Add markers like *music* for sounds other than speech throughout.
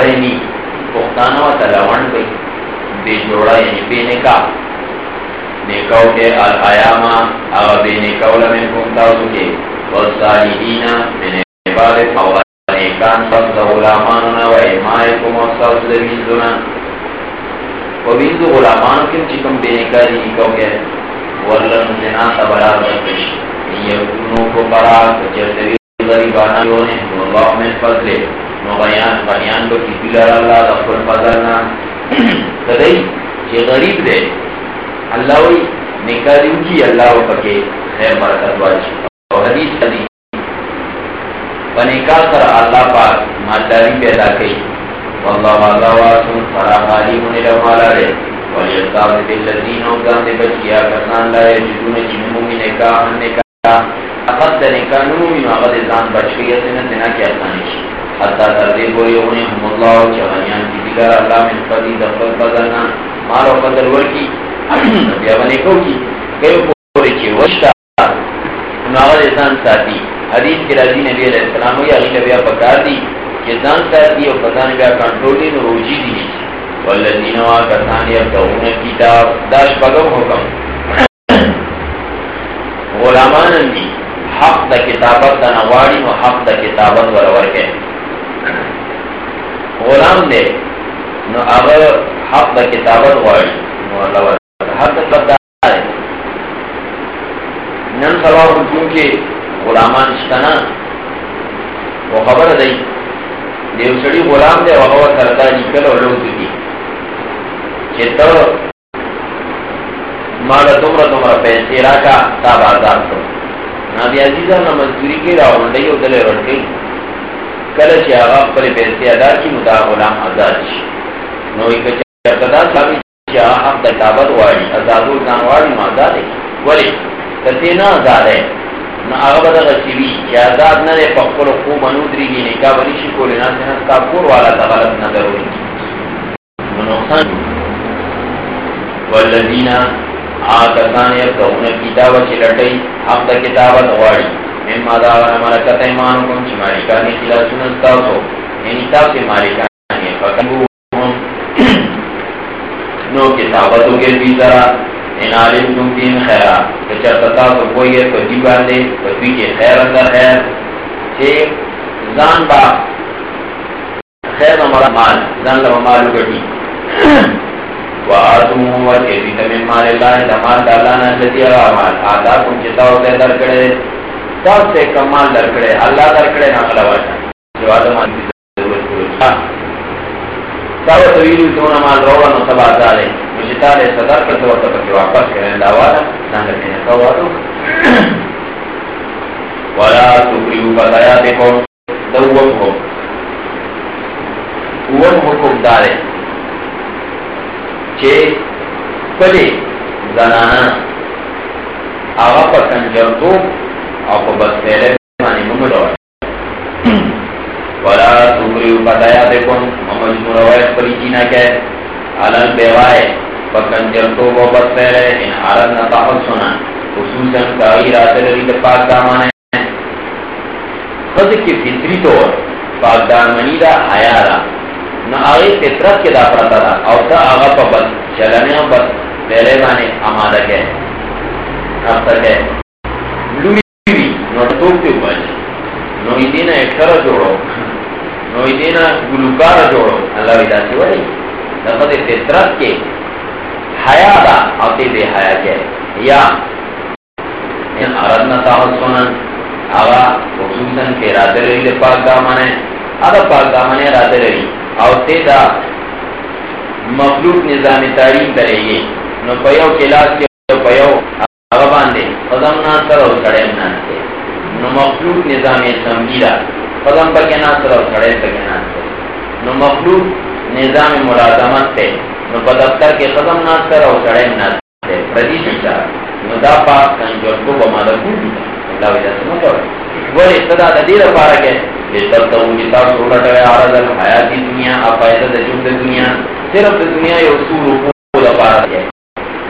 چی جوڑای نی پختانا و تا لوند بے جوڑا یعنی بے نکاح۔ نکاو کے الایاما اغا بے نکاو لمن کمتاو سکے۔ والصالحین، من عباد فوال نیکان فضل غلاماننا و ایمائکم و صفد ویزنا وبینdu غلامان کم چکم بے نکاری نکو کے۔ ورلن زنا تبرار بکش یکونو کو قرا کچردوی غریبانا یونے واللہ من فضلے نو بیان بیان بکی بلر اللہ دخل فضلنا تدئی چی غریب دے اللہ وی نکاریو کی اللہ پکے۔ خیر برکت واجی اور حدیث حدیث پنکا سر اللہ پاک مالداری پیدا کئی والله الله واسم فرا خالی من رمالا رے ولیستاذ بالذین اوگان دے بچیا کسان لا یجدون جنمو من نکاح نکاح اقد دا نکاح نمو من آغد ازان بچکیت نتنا کی اتانیش حتی تردی بوری اغنی هم اللہ چغنیان کی دیگر اللہ من فضی دفل فضلنا مارو فضل ورکی بیا بنکو کی، کئی پوری چی وشتا۔ آغد ازان ساتی حدیث کی رضی نبی علیہ السلام یا غیل بیا پکار دی کہ دان ساتھی اور پتان بیا کنٹرولی نو روجی دی۔ والذین وا کسان کتاب داش پگم حکم۔ *coughs* غلامان دی حق دا کتابت دا نواڑی نو حق دا کتابت ورور کے غلام دے نو اگر حق دا کتابت واڑی نو اللہ ورور حق دا کتابت نن سوا حکم کے غلامان شکنا وہ خبر دی دیو سړي غلام دی، او هغه سره لیکل او لوځ دي. چې ته ما له دومره دومره پیسې راکا تا بازار ته نبی عزیزه نو مزدوری کې راوړلې او دلې ورته کله چې هغه خپل پیسې ادا کړي نو دا غلام آزاد شي نو یې چې کدا ثابت چې هغه د کتابت وایي آزادو ځان وایي ما آزاد ولی کته نه آزاد نو هغه به دغه سی وي چې آزاد نه دی په خپلو خو بنو درېږي نکاح به نشي کولی ناسې نه ستا کور والا ته غلط نظر وکړي نو نقصان والذین آکسان یرکون کتاب چې لټۍ حق د کتابت غواړي مما دا ملکت ایمانکم چې مالکانی خلاصون استاسو یعنی تاسو مالکانی فکبوهم نو کتابتو کے بھی ذرا ان عالم تم دین خیرا کچر تتا تو کوئی ہے تو جی باندے تو بھی کے خیر اندر خیر چھے زان با خیر ہمارا مال، زان لما مالو گٹی۔ و آتم و کیفی مال اللہ ہے دمال دالانا جتی اگا مال آتا کم چتا ہوتے در کڑے سب سے کمال در کڑے، اللہ در کڑے ناقلا واجا جو آدم آنی ضرورت کرو ہاں۔ سب طویل دون مال روغا نو سبا دارے مجھتا لے صدر کرتا وقت پکی واپس کریں داوالا ناگر میں نکوارو ولا سکریو فتایا دیکھو دوم ہو اوم حکم دارے زنانا آغا پا کنجر او پا بس تیرے مانی ممدو ولا تغریو قطایا بکن ومجمور ویس پریچی نکے علال بیوائے فکنجر تو وہ بسفیر ہے ان عرض نتاحل سنا خصوصا کاغیر آتر رید پاک دامانے. خود کی فطری طور، پاک دامنی دا حیاء دا نا آغی فطرت کے دا پرتا دا او تا آغا پا بس چلنے و بس بیرے بانے آمادہ کے افتر کے لوی نو توک تیو بچ۔ نو ایدین ایک سر جوڑو۔ نو دینا گلوکار جوڑو۔ اللہ ویدہ سی ولی۔ لقد فطرت کے حیاء دا آتی دے حیاء کے۔ یا، ان اردنا تاحسونا آغا خصوصا کے رادر پاک دامنے آدھا پاک دامنے رادر رہی آوتے دا مخلوق نظام تعلیم کرے گی نو پیو کلاس کے پیو آغا باندے قدم ناصر اور سڑے ناصر. نو مخلوق نظام سمجیدہ قدم پا کے ناصر اور کھڑے پا کے ناصر. نو مخلوق نظام ملازمت تے نو پا دفتر کے قدم ناصر اور کھڑے ناصر. پردی شکتا نو دا پاک کنجور کو بما دا کون دیتا اللہ وجہ سے مطور وہ اتدا دا دیر پارا کے کہ تب تو مجھے تا دنیا آپ فائدہ دا جمد دنیا صرف دنیا یہ اصول رکو دا پارا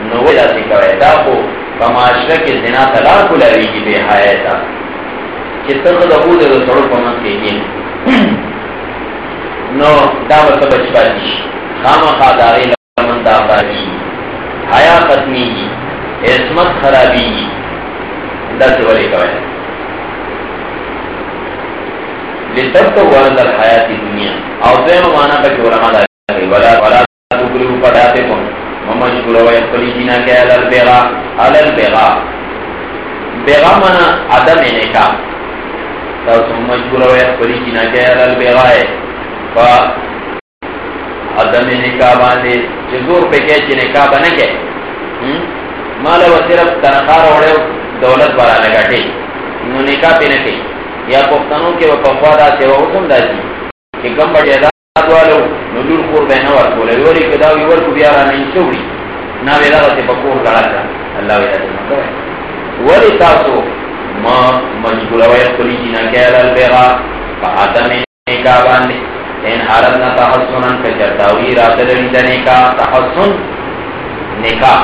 نو وجہ سے کوئے دا کو کماشرہ کے زنا طلاق لوی کی بے حیاتا چې ته د هغو د سړو په منځ کې نو دا به څه بچ خامخا د لمن دا پاتې حیا ختمېږي عصمت خرابېږي داسې ولې کوئ لتبتو ورد الحیات دنیا۔ او دویم مانا پا کی علماء دا ولا ولا تکریو پڑھاتے کن ممشکر و اقلی جینا کے علال بیغا علال بیغا بیغا مانا عدم نکاح تاسو مجبور وای خپل کینا کې علل بیغای فا ادم نکاح باندې چې زور په کې چې نکاح باندې مال و صرف تنخواه وړو دولت والا لګاټي نو نکاح پې نه کوي یا پښتنو کې په فوادا سیوا وسم داسي چې کم بډې آزاد والو نو لور خور به نه ورکول ویوري کدا وی ورکو بیا را نه شوړي نا ویلا ته په کور غړا الله وی ولی تاسو ما مجبور وای خپل جنا جی کېل البغا فاتم نکاح باندې ان حالت تحسنن که چرتاوی راتل دې نکاح تحسن۔ نکاح۔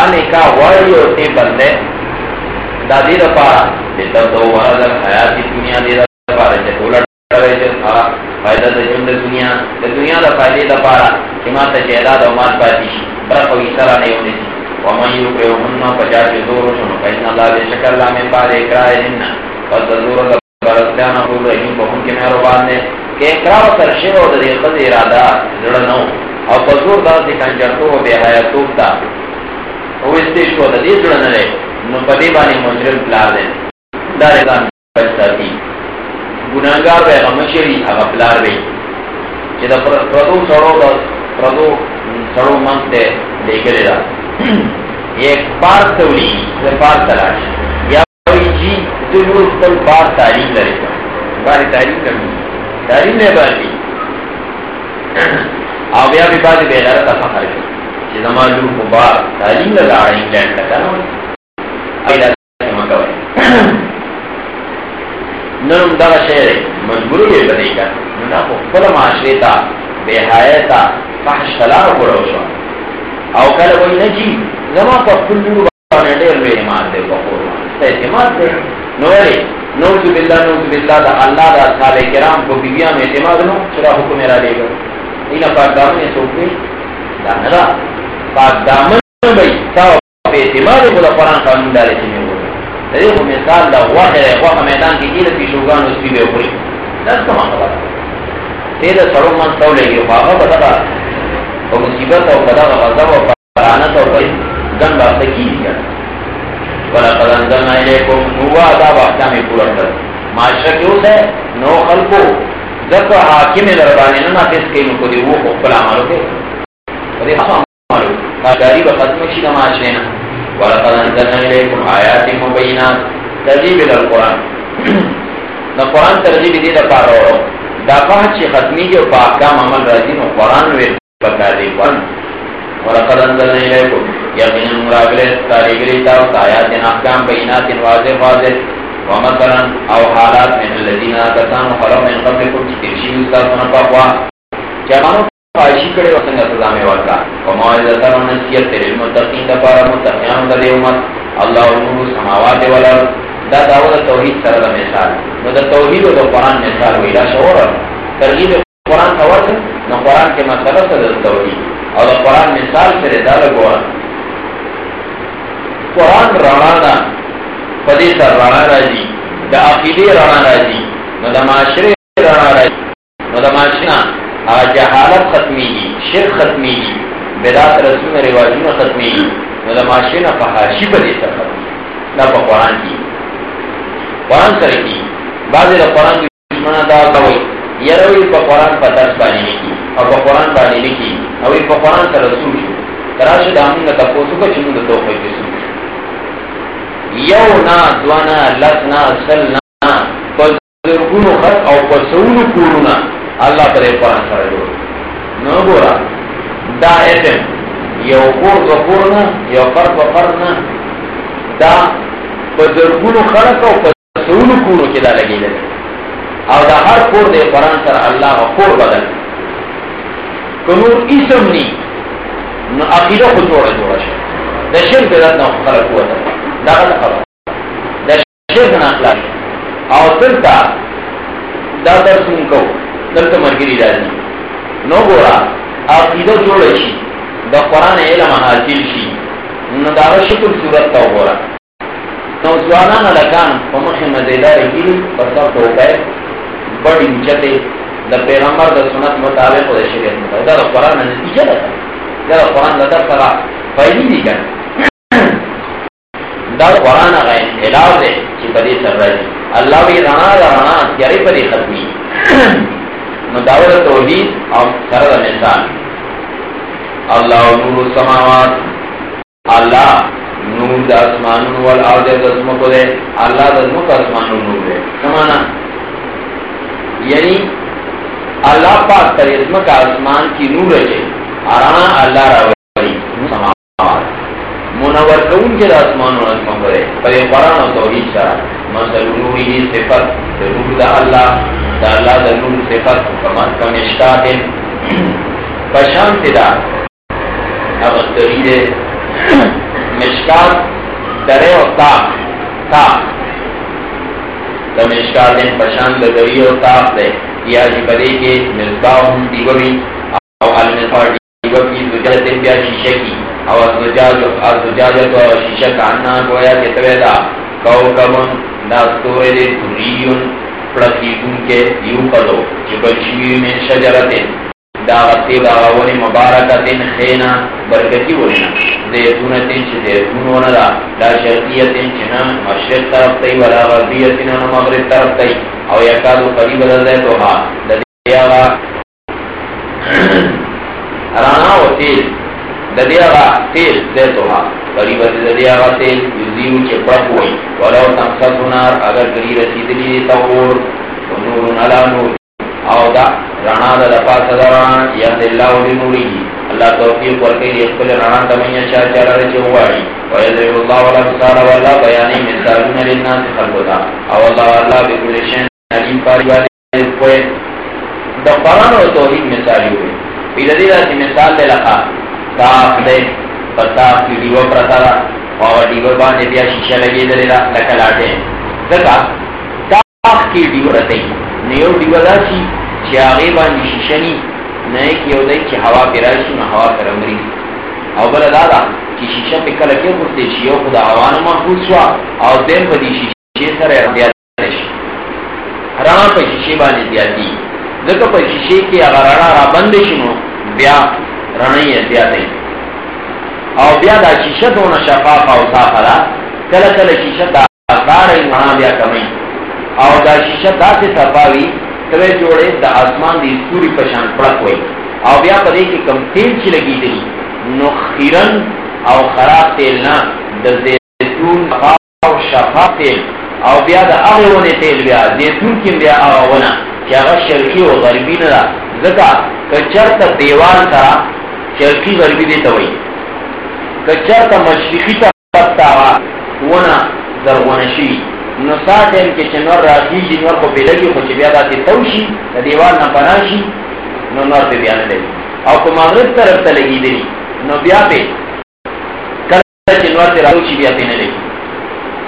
ا نکاح وایي او ته بندې دا دې لپاره چې تاسو ورته حیات دنیا دې لپاره چې ټول ډول چې فائدہ د ژوند د دنیا. د دنیا د فائدې لپاره چې ماته چې اعداد او مال پاتې شي برخه یې سره نه یونی ومن یکرهن فجاء بزورهن فإن الله بشکر لا من بعد اکراههن فالزور برستان ابو رحیم بہن کے مہربان نے کہ اکراہ ترشیو او دې خد اراده زړه نو او بزور دا چې کنجرتو او بے حیاتو تا او استې شو د دې زړه نه نو پدې باندې مجرم پلار دې دا رضان بچاتی ګناګار به غمشری هغه پلار وي چې دا پردو سړو دا پردو سړو مانته لګره دا۔ ایک بار تولی بار تلاش۔ یا کوئی جی ضرور کل بار تعلیم لرے۔ گا بار تعلیم کرنی۔ تعلیم لے بار او بیا بھی بعد بے غیرت فخر کی چې زما لور کو بار تعلیم لگا انگلینڈ لگا نو ایدا سم کوي نن دا شعر یې بدې کا نو خو خپل معاشره تا به فحش کلا شو او کله وای نه زما په خپل نور باندې ډېر ایمان دې ته اعتماد دې بالله بالله دا الله دا صالح کرام کو میں اعتماد نو چرا حکم میرا دے گا اینا پاک دامن سوکے پاک دامن بھئی په اعتماد کو قرآن قانون ڈالے چنے ہو دې کو مثال دا واحد ہے واحد میدان کی کیلے پیشوگان اس بھی بے پوری دا سما خبر دې دا سړو من تولې یو هغه بدلا او مصیبت او قضا او غضب او فرانت او بای ګن با سکیږي ولا قد انزلنا الیکم هو عذاب، احکام پورا کر معاشرہ کیوں ہے نو خلقو ذکر حاکم دربانی نہ نافذ کئی نو کو دی وہ خپل عملو کے دې هم عملو دا غریب ختم شي د معاشرہ نه. ولا انزلنا الیکم آیات مبینات ترجیب القرآن. نو قرآن ترجیب دې د پاره دا پاہت چی ختمی جو پا احکام عمل راجی نو قرآن ویر پکار دی قرآن. ورقد انزلنا الیکم یقین مراغلت تاریگری تاو تایات احکام بینات واضح واضح. ومثلا او حالات من الذین آتسان و خلو من قبل کم چی ترشی استاذ نپاقوا چیمانو خواہشی کڑے وسنگ سزا میں ورکا ومعیزتا و نسیت تر المتقین دپارا متقیان دا دے امت اللہ نور سماوات والارد دا داو دا توحید سر دا مثال نو دا توحید و دا قرآن مثال ہوئی دا شعور ترغیب قرآن کا وقت نو قرآن کے مسئلہ سر دا توحید اور دا قرآن مثال سر دا دا قرآن قرآن رانا دا پدی سر رانا راجی دا عقیدی رانا راجی نو دا معاشرے رانا راجی نو دا معاشرہ جہالت ختمی گی شرک ختمی گی بیدات بدات رسول رواجون ختمی گی نو دا معاشرہ فحاشی پدی سر ختمی دا پا قرآن کی۔ قرآن سره کی بعضی د قرآن دشمن دا کوي یروي په قرآن په درس باندې کی او په قرآن باندې لیکي او په قرآن سره رسول شو۔ تراشه د موږ ته پوسو کو چې موږ ته توفیق یو نا دوانا لسنا سلنا پزرگونو خط او پسونو کورونا اللہ پر قرآن سره جوړ نو ګورا دا ایتم یو کور دو کورنا، یو قرب قرنا دا پزرگونو خلق او په سونو کونو کې دا لګیدل او دا هر کور دې قران سره الله کور بدل۔ کوم اسم ني نو عقیده خو جوړه جوړه شي د شرک د نه خلق وته دا خبره د شرک نه اخلاق او تلتا دا درس کو۔ دلته مرګري راځي نو ګورا عقیده جوړه شي. د قران علم حاصل شي. نو دا شکر صورت تا وګورئ نوجوانان لکان په مخه مزیدار کیږي پر څو ټوکای بڑی چته د پیغمبر د سنت مطابق د شریعت مطابق دا قرآن نتیجه ده. دا قرآن د در سره فائدې دي کنه دا قرآن هغه علاوه ده چې په دې سره راځي. الله وی رڼا رڼا تیارې په دې ختمي نو توحید او سره مثال الله نور السماوات۔ الله نور دا اسمان وال ارض د اسمکو دے۔ اللہ د اسمکو اسمان نور دے۔ سمانا یعنی اللہ پاک تر اسمک اسمان کی نور ہے۔ ارانا اللہ راوی سماوات۔ منور کون کے اسمان و اسمکو دے پر قرآن و توحید شرع۔ مثل نوری صفت۔ نور دا اللہ۔ دا اللہ دا نور صفت کمان کمشتات پشانت دا، اگر ترید مشکات درے و تاق تاق۔ دا مشکات پشان دا دری و تاق دے۔ یا جی پدے کے مصباح ہم دیگوی او المصباح دیگوی زجاجت دین بیا شیشہ کی۔ او زجاجت و شیشہ کاننا گویا کہ تویدہ کو کمن، دا ستورے دے تریون کے یو قدو من شجرتیں داغتی داغونی مبارکتین خینا برکتی ولینا زیتونتین چی زیتون ونا دا دا شرقیتین مشرق طرف تی ولا غربیتین نا مغرب طرف تی او یکادو قریب دا زیتو *clears throat* رانا و تیل۔ دا دیاغا تیل زیتو ها ہاں. قریب دا دیاغا تیل یزیو چی برک ہوئی. ولو تمسا سنار اگر گری رسیدلی تاور نور علا نور. او دا رانا دا دفا صدران یهد اللہ و نوری. اللہ توفیق ورکی لیقبل رانا تمہیں شاہ چرا رچے ہوئی ویدر اللہ والا بسارا والا بیانی مثالون للناس خلقتا او اللہ اللہ بکل شن علیم پاری والے کوئے دا قرآن و توحید مثالی ہوئی پیدا دیدہ سی مثال دے لکھا تاک دے پتاک کی دیو پرتا اور دیو باندے بیا شیشہ لگی دے لکھا لاتے ہیں دکا تاک کی دیو رتے نیو دیو دا سی چی آغی باندی شیشہ نی نئے کیو دے چی ہوا پیراشی نو ہوا کرمری او بلا دادا چی شیشہ پہ کلکے کرتے شیو خدا آوانو محفوظ شوا او دین پا دی شیشہ سر اردیاد رانا پا شیشے بانے زیادی ذکر پا شیشے کی اگر رانا را بندشنو بیا رنائی زیادی او بیا دا شیشہ دونا شفاف او صافا کل کل شیشہ دا کاری مانا بیا کمی. او دا شیشہ دا سے صفاوی کبھی جوڑے دا آسمان دی سوری پشان پڑک ہوئی. او بیا پا دے کم تیل چی لگی دی. نو خیرن او خراب تیل نا. دا زیتون او شفاف تیل. او بیا د هغه ونه تیل بیا. زیتون کې بیا هغه ونه چې هغه شرقي او غربي نه ده ځکه کچرته دیوال سره شرقي غربي دی ته وایي کچرته مشرقي طرف ته ونه زرغونه شي نو ساتل کې چې نور راځي چې نور په پیلګي خو چې بیا داسې توشي د دیوال نه پناشي نو نور به بیا نه او په مغرب طرف ته لګېدلی نو بیا به کله چې نور ته راوشي بیا به نه لګي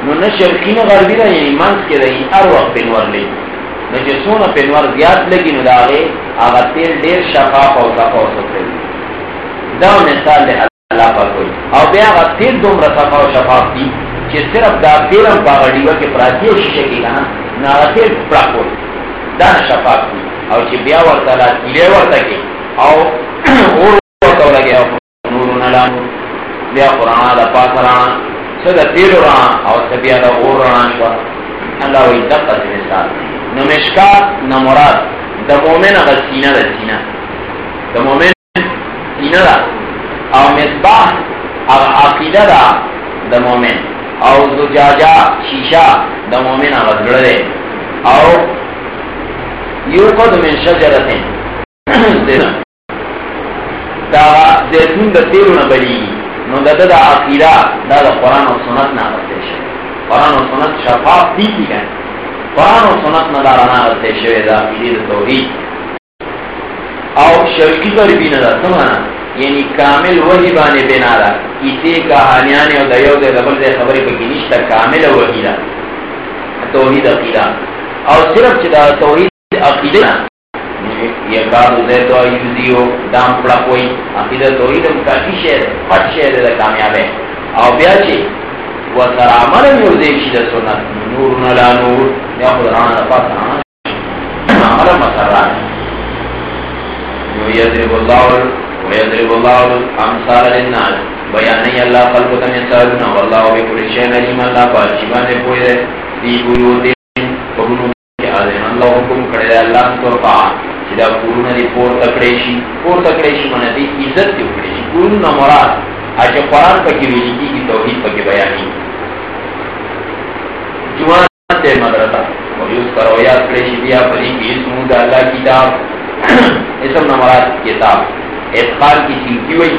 نو نہ شرقی نہ غربی رہا یعنی منس کے رہی ہر وقت پنور لے نہ جو سونا پنور زیاد لگی، نو داغے آغا تیل دیر شفاف اور صفا اور سفر دا مثال دے اللہ پر کوئی اور بے آغا تیل دوم رصفا اور شفاف دی کہ صرف دا تیل ہم باغا کے پراتی و شیشے کی کہنا نہ آغا پڑا کوئی دا شفاف دی. *clears throat* اور چی بیا ورطا لا تیلے ورطا کی اور اور ورطا لگے نور نلانو بیا قرآن دا پاس رانا سدا تیر را او سبیا دا اور را شوا اللہ وی دقا سی مثال نمشکا نمراد دا مومن اغا سینہ دا سینہ دا مومن دا او مصباح اغا عقیدہ دا دا مومن. او زجاجا شیشہ دا مومن اغا زگڑے او یو قد من شجرتیں *clears throat* دا زیتون دا تیرو نبلیگی نو دا دا عقیدہ دا دا قرآن و سنت نا غلطے شوئے قرآن و سنت شفاف دی کی گئے قرآن و سنت نا دارانا غلطے شوئے دا عقیدی دا توحید او شرکی پر بھی ندا سمانا یعنی کامل وحی بانے بنا دا کسی کہانیانے و دیو دے دبل دے خبری پا کی نشتا کامل وحی دا. توحید عقیدہ. او صرف چدا توحید عقیدہ یہ کار دے تو ایزیو دام پڑا کوئی. عقیدہ توحید کافی شہر پٹ شہر دا کامیاب ہے. او بیا چی و سر عمل یو دے شید سنت. نور نلا نور. یا خود رانا پاس رانا عمل مسران یو یضرب اللہ و یضرب اللہ للناس. بیانی اللہ خلقتا یسالنا واللہ بکل شہن علیم. اللہ پاس شیبان دے پوئی دے. دی بریوتین فبنو کہ آدھن اللہ حکم کردے اللہ تو پاس دا کورونه دی پور تکړې پور تکړې شي دی عزت دی وکړي شي مراد. اجه قران پکې ویل کیږي توحید پکې بیانې جوان ته مدرسه او یو کرو. یا کړې شي بیا په دې کې اسمو کتاب. *clears throat* اسم نه کتاب. اتقال کی سیتی وای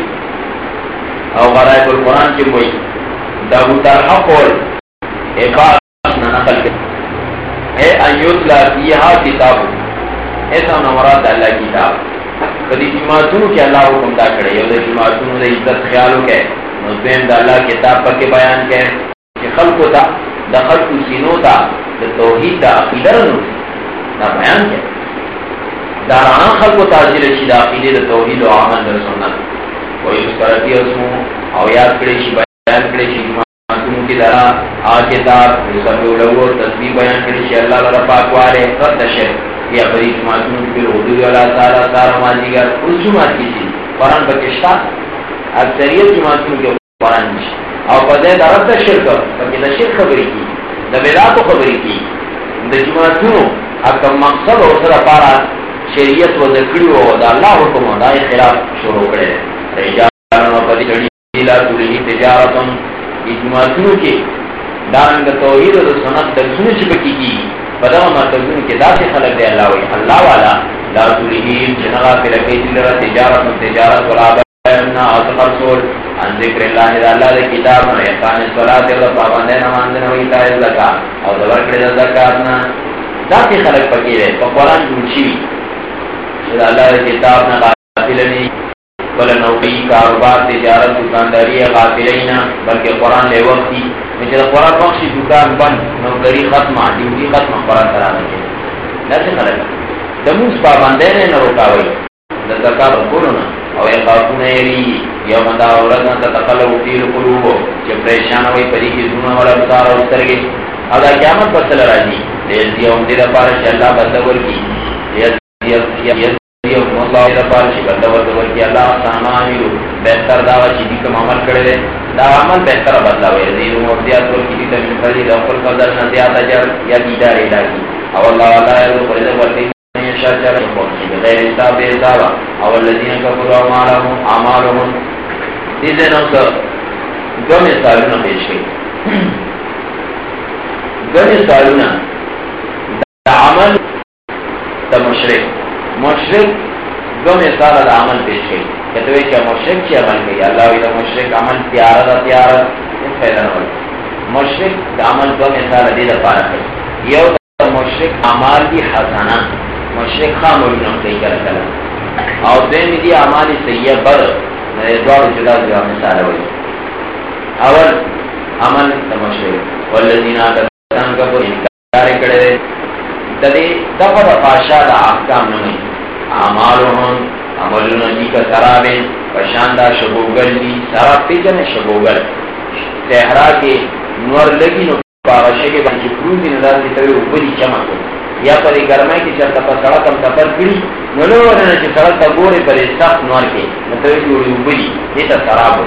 او غرائب القرآن کی وای دا بوتار حق اور اقاس نہ نقل کے اے ایوت لا فیہا کتاب۔ ایسا نمرات اللہ کتاب۔ کدی جماعتوں کے اللہ حکم دا کرے یو دے جماعتوں دے عزت خیالو کے۔ نظبین دا اللہ کتاب پر کے بیان کے۔ کہ خلقو تا دا خلقو سینو تا دا توحید دا عقیدہ رنو دا بیان کے۔ دا رانا خلقو تاجر شی دا عقیدہ دا توحید و عمل در سنت. کوئی اس کرتی اسمو او یاد کرے شی بیان کرے شی جماعتوں کی درہ آ کتاب سب لوگو تصویر بیان کرے شی اللہ لرہ پاکوارے رد شرک یا بری جماعتوں کی اردو والا سارا سارا ماضی کا اس جماعت کی تھی قرآن بکشتا، اکثریت جماعتوں کے قرآن میں اور پتہ درد دا شرک بلکہ دا شرک خبری کی، دا بیدا کو خبری کی۔ دا جماعتوں اکا مقصد اور سر پارا شریعت و ذکری و دا اللہ حکم دا خلاف شروع کرے رجالن و قدی جڑی لا تولی تجارتن. جماعتوں کے دارنگ توحید و دا سنت درسون چپکی کی. بدو مرکزون کے دا سے خلق دے اللہ وی. اللہ والا لا تلہیم جنگا پی رکی دلر تجارت تجارت ولا بیرنا اصفر سول ان ذکر اللہ دا اللہ دے کتاب نو یقان صلاة اللہ پابندے نماندن و ایتائی زکا. او دور کردے زکاتنا دا سی خلق پکی رہے پا قرآن جوچی اللہ دا کتاب نا غافل نہیں بل نوکی کاروبار، تجارت، دکانداری غافل نا بلکہ قرآن لے وقتی مجھے دا قرآن بخشی دکان بند، نوکری ختمہ ڈیوٹی ختمہ قرآن کرانے کے۔ دا سی خلق۔ دموس پابندے نے نہ رکاوئی دا زکاة بکولو نا۔ او یقافون ایری یوم دا اولدنا تتقلب فی القلوب۔ چه پریشان ہوئی پری کی زونہ والا بطار اور اترگی او دا قیامت پسل راجی لیزی اوم دیدہ پارش اللہ بندور کی۔ لیزی اوم بہتر دعوی چی دیکم عمل کردے دا عمل بہتر بدلا ہوئی لیزی اوم افزیاد کر کی دیکم من فضی دا اقل فضل نزیاد اجر یا دیدار الہی او اللہ اللہ یلو فرد ورکی شجر غیر حساب حساب او الذين كفروا اعمالهم اعمالهم دې نو څه ګمې سالونه پیش کړي ګمې سالونه د عمل د مشرک. مشرک ګمې سال د عمل پیش کړي کته وی چې مشرک چې عمل کوي؟ الله وی د مشرک عمل تیار ده تیار ده. فائدہ نه مشرک د عمل ګمې سال دې لپاره کوي. یو مشرک اعمال دی حسنه مشرق خام ہوئی نام کئی کر کلا اور دین دی اعمال سیئہ بر. دوار جدا جدا مثال ہوئی اول، عمل تا مشرق والذین آتتان کا انکار کڑے دے تدی دفع دا دا احکام نمی. اعمالهم عملنا جی کا سرابیں پشاندہ شبوگل دی سراب پیجن شبوگل. سہرا کے نور لگی نو پاغشے کے بانچی پروزی نظر دی توی اوپری چمک ہوئی یا پر گرمای کی چرتا پر سڑک ہم سفر کری، نلو ورنہ چی سڑک تا گوری پر سخت نوار کے مطلب جوڑی اوبری دیتا سراب ہو.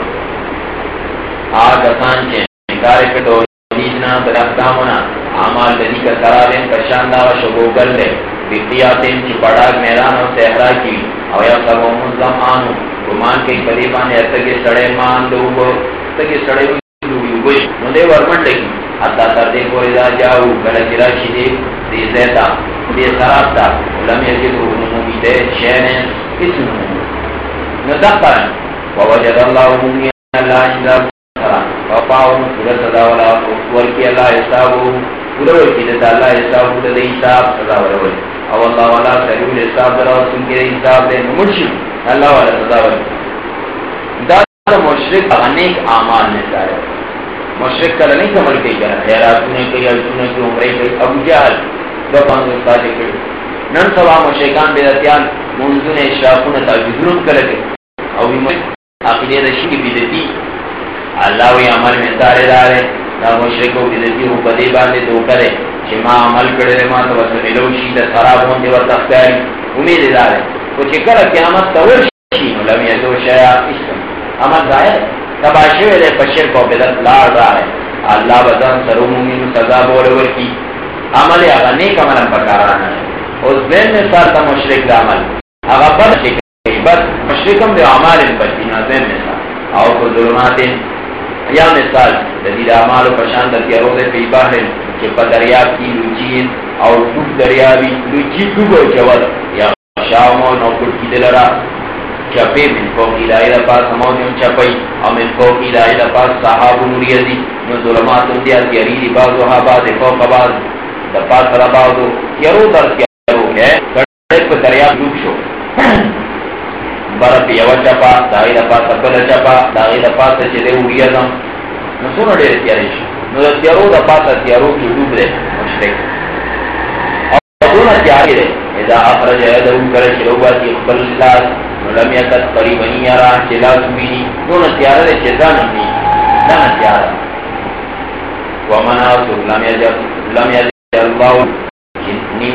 آگ اسان چے انکار کٹو دیجنا پر اقدامنا آمال لدی کا سرابیں پرشاندہ و شگوگل لے بقیاتیں چی پڑاک میران و سہرا کی۔ او یا سب و مظلم آنو۔ گمان کے قریبان ایسا کے سڑے مان دو گو تکی سڑے ہوئی اوبری نو دے ورمن لگی۔ حتی تر دے کو رضا جاؤ۔ گلہ چرا شدے دے۔ زیتا۔ دے سراب تا۔ لم یجد نمومی دے۔ شہنے اس نمومی ندقرن ووجد اللہ مومی اللہ اندر سرا وفاون پورا صدا والا ورکی اللہ حسابو پورا ورکی دیتا اللہ حسابو دے حساب صدا والا ورکی او اللہ والا سریول حساب درہ سن کے حساب دے نمرشی اللہ والا صدا والا۔ دا مشرک اغنیک آمان نے دائے مشرق کل نہیں سمجھ کے کیا؟ خیرات نے کئی ارجن کی عمرے کئی ابو جہل دو پانچ استاد کړي نن سبا مشرکان به راتيان منځونه اشرافونه تاجرون کړي او وي عقیده د شي بدعتي الله وی عمل میں سارے دار دا مشرکو کی بدعتي هو په دې باندې دوکره چې ما عمل کړی ما ته وسه ملو شي د خراب باندې ورته امید دار او چې کله قیامت ته ورشي نو لم یذو شیا اسم عمل ظاهر تباشوی دے پشر کو بدت لار دا ہے۔ اللہ بدن سرو مومین سزا بولور کی۔ عمل اگا نیک عمل ہم پکارانا ہے۔ اس دین میں سال تا مشرک دا عمل۔ اگا بد شکر بد مشرکم دے عمال ان بچینا دین میں سال آو کو ظلمات یا مثال، جدید اعمال و پشاند تیارو دے پی باہر کہ پا دریاب کی لوچین اور ڈوب دریابی لوچی ڈوبو چود یا شاومو نوکر کی دلرا چپے من کو کی دائی دا پاس ہمونیم چپئی او من کو کی دائی دا صحاب نوری نو ظلمات اندیا تیاری دی بازو ہا باز فوق باز، دا پاس را بازو تیارو در تیارو ہے کڑک پا دریا ڈوب شو۔ برف یو چپا دائی دا پاس بل چپا دائی دا پاس چلے اوری ازم. نو سونا دیر تیاری شو نو دا تیارو دا پاس تیارو کی ڈوب دے مشتک او دونا تیاری دے. اذا اخرج یدو کرش روباتی اقبل اللہ لم یکت قریبا یرا چلا سبینی دون تیارا دے چیزا نمی دانا تیارا. ومن لم یجب لم یجب اللہ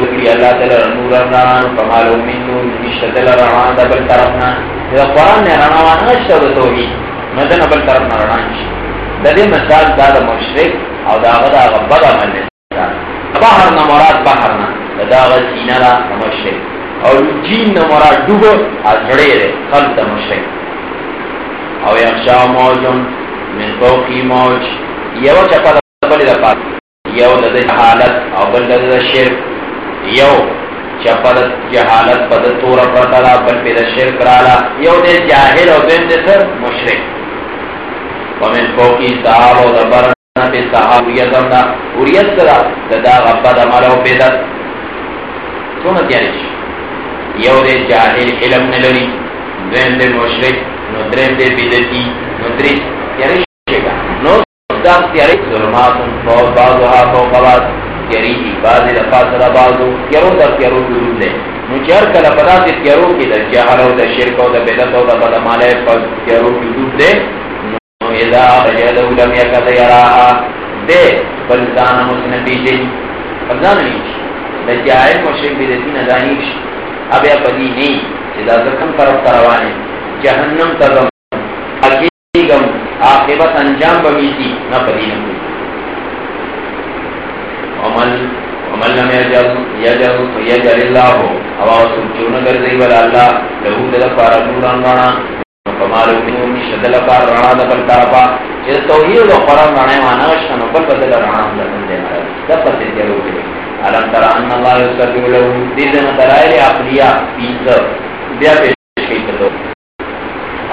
نیوکلی اللہ تعالی نور رنان فمالو من نور نشت تعالی رنان بل طرفنا اذا قرآن نے رنان نشتا دا توحید مدن بل طرفنا رنان شی دا دے مثال دا دا مشرک او دا غدا غبدا من نسان بحر نمرات بحرنا دا غد سینہ دا مشرک اور جین نمورا ڈوبو ازڑے رے خلط مشرک او یخشا موجن من فوقی موج. یو چپا دا بلی دا پاس یو دا جہالت او بل دا شرک. یو چپا دا جہالت پا دا طور پرتلا بل پی شرک رالا. یو دا جاہل او دین دا سر مشرک. ومن فوقی صحاب او دا برنا پی صحاب اوریت دا. اوریت دا دا غبا دا ملو پی دا څونه یو دې جاهل علم نه لري دویم دې مشرک، نو دریم دې بدعتي نو درې تیارې شي نو دا تیارې ظلمات فوق بعضها فوق بعض تیاری بعض دفعہ سره بعضو تیارو در تیارو جلود دے نو چهر کله پدا دې تیارو کې د جهل او د شرک او د بدعت او د بدعمله په تیارو کې جلود دے نو اذا رجعه لم يكد يراها دے بلدان مسلم بیجی بلدان نیش دا جائل مشرک بیدتی ندانیش۔ اب یا پدی نہیں اذا زکم طرف تروانے جہنم ترم۔ اکیگم آقبت انجام بمیتی نا پدی نکوی ومن ومن لم يجل يجل يجل الله او سجون کردی ولا اللہ لہو دل پارا نوران وانا کمالو کنون شدل پار رانا دبل طرفا چې توحید او قرآن باندې معنا شنو په بدل رانا هم دې نه دا په دې کې وروته علم تر ان الله یستجیب له دې نه دلایل عقلیه پیڅ بیا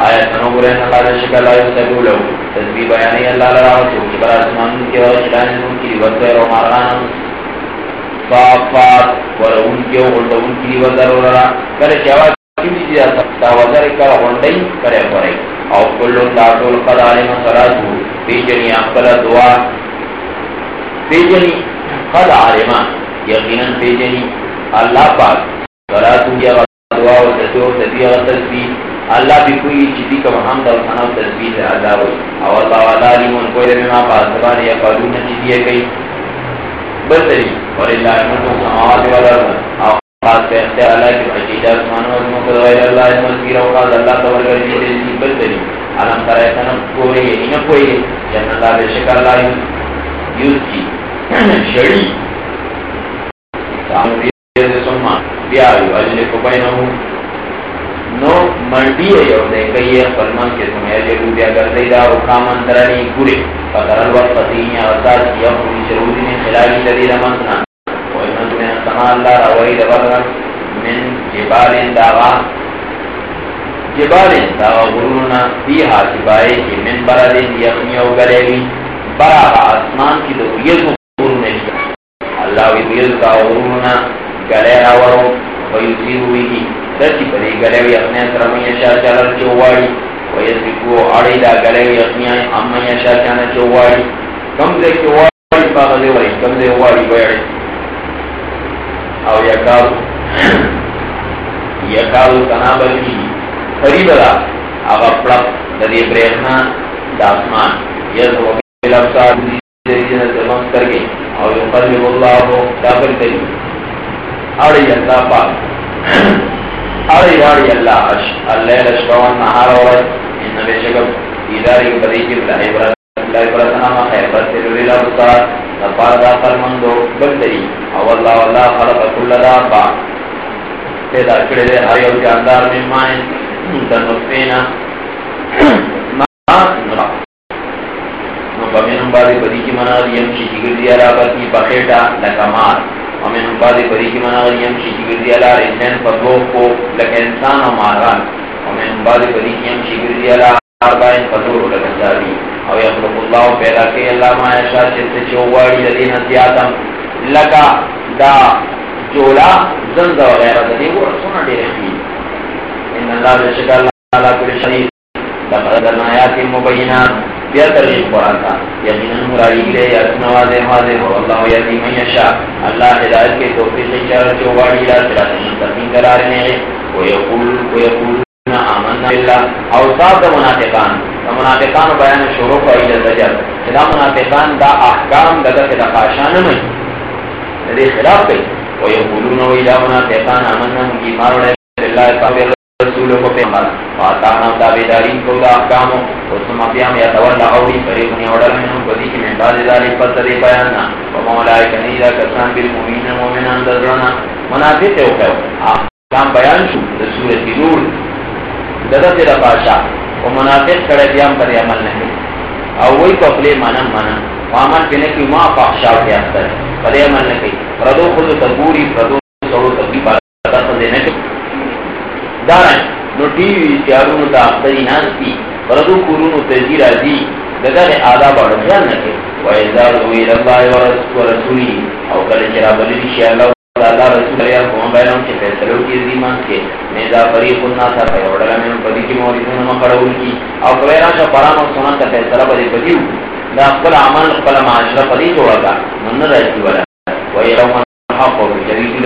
آیت نو گرے نقاد شکل آئے ستبو لہو تذبی بیانی اللہ لراہ تو جبر آسمان کے وقت شدائن ان کی وزر و مارغان فاق فاق ور ان کے وقت ان کی وزر و لراہ کرے چاوہ کیوں چیزی جا سکتا وزر کرا ہونڈائی کرے پرے او کلو تاکو القد آلیم سراج ہو بیجنی اقبل دعا۔ بیجنی قد آلیم یقینا بیجنی اللہ پاک۔ سراج ہو جا دعا و تسو تسو تسو تسو اللہ بھی کوئی چیزی کا محمد و ثنا و ہے، اللہ ہوئی او اللہ والا علیم ان کوئی رمی ما پاس زبان یا قالون چیزی ہے کئی بلتری جی۔ اور اللہ امتو سماوات والا او خاص پہ اختیار اللہ کی عقیدہ اسمانوں اور مقدر غیر اللہ مذکیر اوقات اللہ تبر کر دیئے دیسی بلتری جی۔ علم تر ایسا کوئی نہ کوئی جن اللہ بے شکر اللہ یوز کی شڑی۔ سما بیایو اجلے کو نو منڈی ہے یو دے کئی ہے فرمان کے سمے جلو بیا کر دے دا رکامن ترانی گورے فقر الوقت فتیین اوتاد جی یا پوری شروعی نے خلالی تدیر منتنا سما اللہ روی دبر من جبال داغا جبال داغا غرونا فیہا جبائے کی من برد یخنی و گلیوی برا آسمان کی دو یز غرون اللہ وی یز غرونا گلے راورو ویسیر گلیوی اپنے سرمی یشا چلر چوواڑی ویسکو اڑی دا گلیوی اپنی امی یشا چانا چوواڑی کم دے چوواڑی پاگلے وی کم دے واڑی ویڑی او یکاو یکاو تنابل کی قریب دا اغا پلق دا دی بریخنا دا اسمان یز و بیل افسار دی دینا زمان کرگی او یقلب اللہ ہو داخل تلی اڑی اللہ پاک اڑی اڑی اللہ اش اللہ لشکوان نهار ورد ان بے شکب اداری بدی کی بلائی برد اللہ برسنا ما خیر بس تلویل افسار نفار دا قلمندو بلدری او اللہ واللہ خلق کل دا دابا پیدا کردے ہر یو جاندار من مائن در نطفینا نو بمینم بادی بدی کی منار یمشی جگر دیا رابطی بخیٹا لکمار ومینم بادی بدی کی منار یمشی جگر دیا لار انسان فضوح کو لک انسان و مارغان ومینم بادی بدی کی یمشی جگر دیا لار اربعین فضوح لکنداری او یخلق اللہ پیدا کی اللہ ما یشا چلتے چوواڑی لدین زیادم لگا دا جولا زند وغیرہ دا دیگو رسونا دیر اخیر ان اللہ بے بشکر اللہ علا کل شریف، لقد درنا آیات مبینات۔ بیا ترغیب قرآن کا۔ یقینا مراری گلے یا سنواز حاضر ہو اللہ یدی من یشا اللہ ہدایت کے توفیق چار چوواڑی لا سرات مستقیم قرار میں ویقول ویقول آمنا باللہ اوصاف منافقان منافقان بیان شروع کو ایجا زجر دا منافقان دا احکام دا دا خاشان میں دا خلاف کئی۔ ویقولون ویلا منافقان آمنا، ہم کی مارو لے اللہ قابل رسول کو پیغمبر۔ فاتانا دا کو دا احکامو۔ وسم اپیام یا تولا اوڑی فریقنی اوڑا منہم بدی کی من بعد ذالی پس بیاننا ومولائی کنیدہ کسان بالمومین مومنان دزرنا منافق ہو کہو احکام بیان شو رسول کی نور ددا تیرا بادشاہ وہ منافق کھڑے بیام پر عمل نہیں اور وہی تو اپنے مانا مانا عمل پینے کی ماں پاکشاہ کے اثر پر عمل نہیں پردو خود تبوری پردو سڑو تبی بارتا تو دینے کے دارن نو ٹی وی تیارونو تا اختری ناس کی پردو قرونو تزیر ازی ددا نے آدھا بڑھ خیال نہ کے وَإِذَا رُوِي لَلَّهِ وَرَسُولِهِ او کل چرا بلی شیع اللہ اللہ رسول اللہ قوم بینوں کے فیصلوں کی عظیمان کے نیزا فریق الناس تھا وڑلا میں ان پدی کی موریدون مقرول کی او کویرا شا قرآن و سنت کا فیصلہ بدی بدیو دا اقبل عمل اقبل معاشرہ پدی توڑا گا من رہتی والا وہی رو من حق و جویدی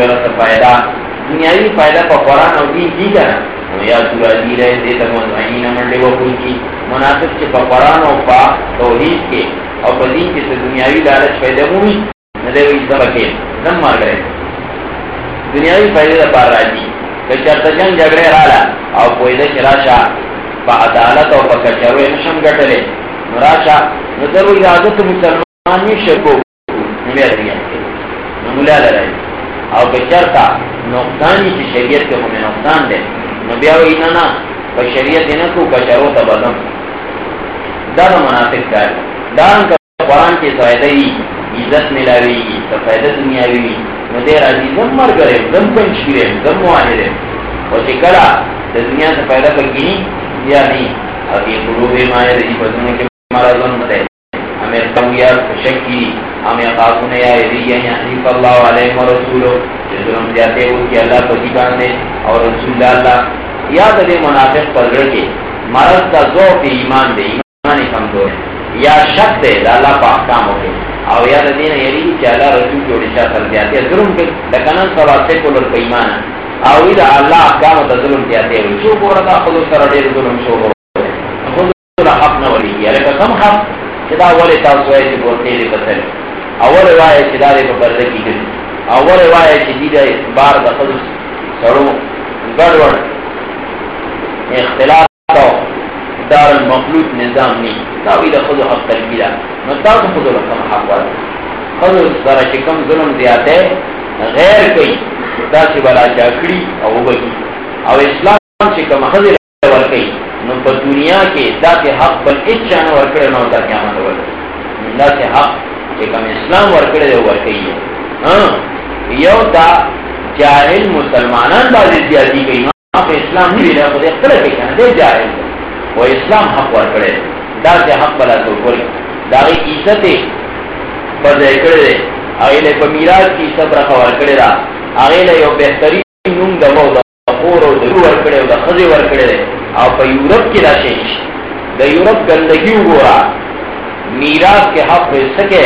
دنیاوی فائدہ پا قرآن و دین کی جانا یا سورہ دی رہے دیتا مدعین منڈے و کل کی۔ مناسب چھ پا قرآن و پا توحید کے اور پا دین کے دنیاوی لالچ فائدہ مومی ندے وی سبکے دم مار گئے۔ دنیاوی فائدے دا پار راجی۔ کچرتا جنگ جگڑے رالا او پویدہ چراشا پا عدالت او پا کچروے نشم گٹلے۔ نراشا ندر وی عادت مسلمانی شرکو نبی ادریان کے۔ نمولا لرائی او کچرتا نقصانی چی شریعت کے ہمیں نقصان دے۔ نبی او اینانا پا شریعت نکو کچرو تا بدم دا دا منافق کار دا قرآن کے فائدہ ہی عزت ملاوی فائدہ دنیاوی نو دے راضی زم مر کرے زم پنچیرے زم معاہدے اور چکلا دنیا سے پیدا پکی یا نہیں اب یہ قلوب مائر جی بزنوں کے مارا ظلم دے ہمیں قویا شکی ہمیں قاسم یا ایدی یا حنیف اللہ علیہ ورسولو جو ظلم جاتے ہو کہ اللہ پتی باندے اور رسول اللہ، یاد دے منافق پر رکے مرض کا ذوق ایمان دے ایمان کمزور یا شک دے اللہ پاک کام ہو گئے او یا دین یری چې الله رسول کې ورشا تر دیاته ظلم کې د کنن سوا څه ایمان او دا الله احکام ته ظلم دیاته وي شو ګور دا خود سره ډېر ظلم شو خود له حق نه ولي یا لکه کم حق چې دا ولې تاسو یې چې ورته دې اول وای چې دا په پرده کې دي اول وای چې دې بار د خود سره ګډوډ اختلاف دار المخلوط نظام نہیں تاوی دا خود حق تلقیدہ نو تاسو خود رقم حق والا خود سارا چکم ظلم زیادہ غیر کئی دا سی بلا چاکڑی او بکی او اسلام چکم حضر ورکی نو پا دنیا کے دا سی حق بل اچھانا ورکڑے نو دا قیامت ورکی دا سی حق چکم اسلام ورکڑے دے ورکی ہاں یو دا جاہل مسلمانان بازی زیادی گئی ماں پہ اسلام نہیں بھی رہا خود اختلاف کہنا دے جاہل۔ وہ اسلام حق ورکڑے دا سے حق بلا تو کوئی دا غی عزت پر دے کڑے دے۔ اگے لے پمیراج کی عزت رکھا ورکڑے دا۔ اگے لے یو بہترین نوم دا مو دا خور او درو ورکڑے، دا خزی ورکڑے دے۔ او پا یورپ کی دا شیش دا یورپ گندگی گورا میراج کے حق رہ سکے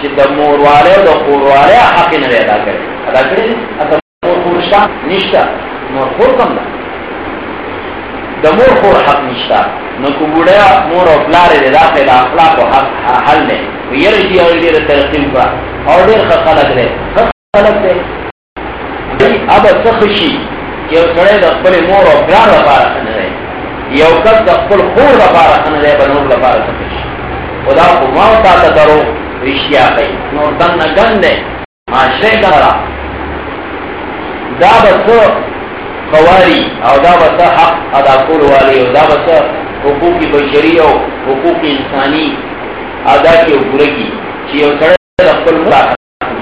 چی دا مور والے دا خور والے حق نرے ادا کرے۔ ادا کرے دے اتا مور خورشتا نشتا، مور خور کم دا۔ د مور خور حق نشتا۔ نو کو مور او پلار دې راته د اخلاق او حق حل نه ویل شي او دې ترتیب کړه او ډېر خلک دې خلک دې دې اب څخشي چې سره د خپل مور او پلار لپاره نه دی یو کس د خپل خور لپاره نه دی بنور لپاره څخشي خدا کو ما تا ته درو رښتیا کوي نو دنه ګنده معاشره کرا دا به قواری او دا بس حق ادا کول والی او دا بس حقوق بشری او حقوق انسانی ادا کی او پورے چی او سڑے خپل مراحت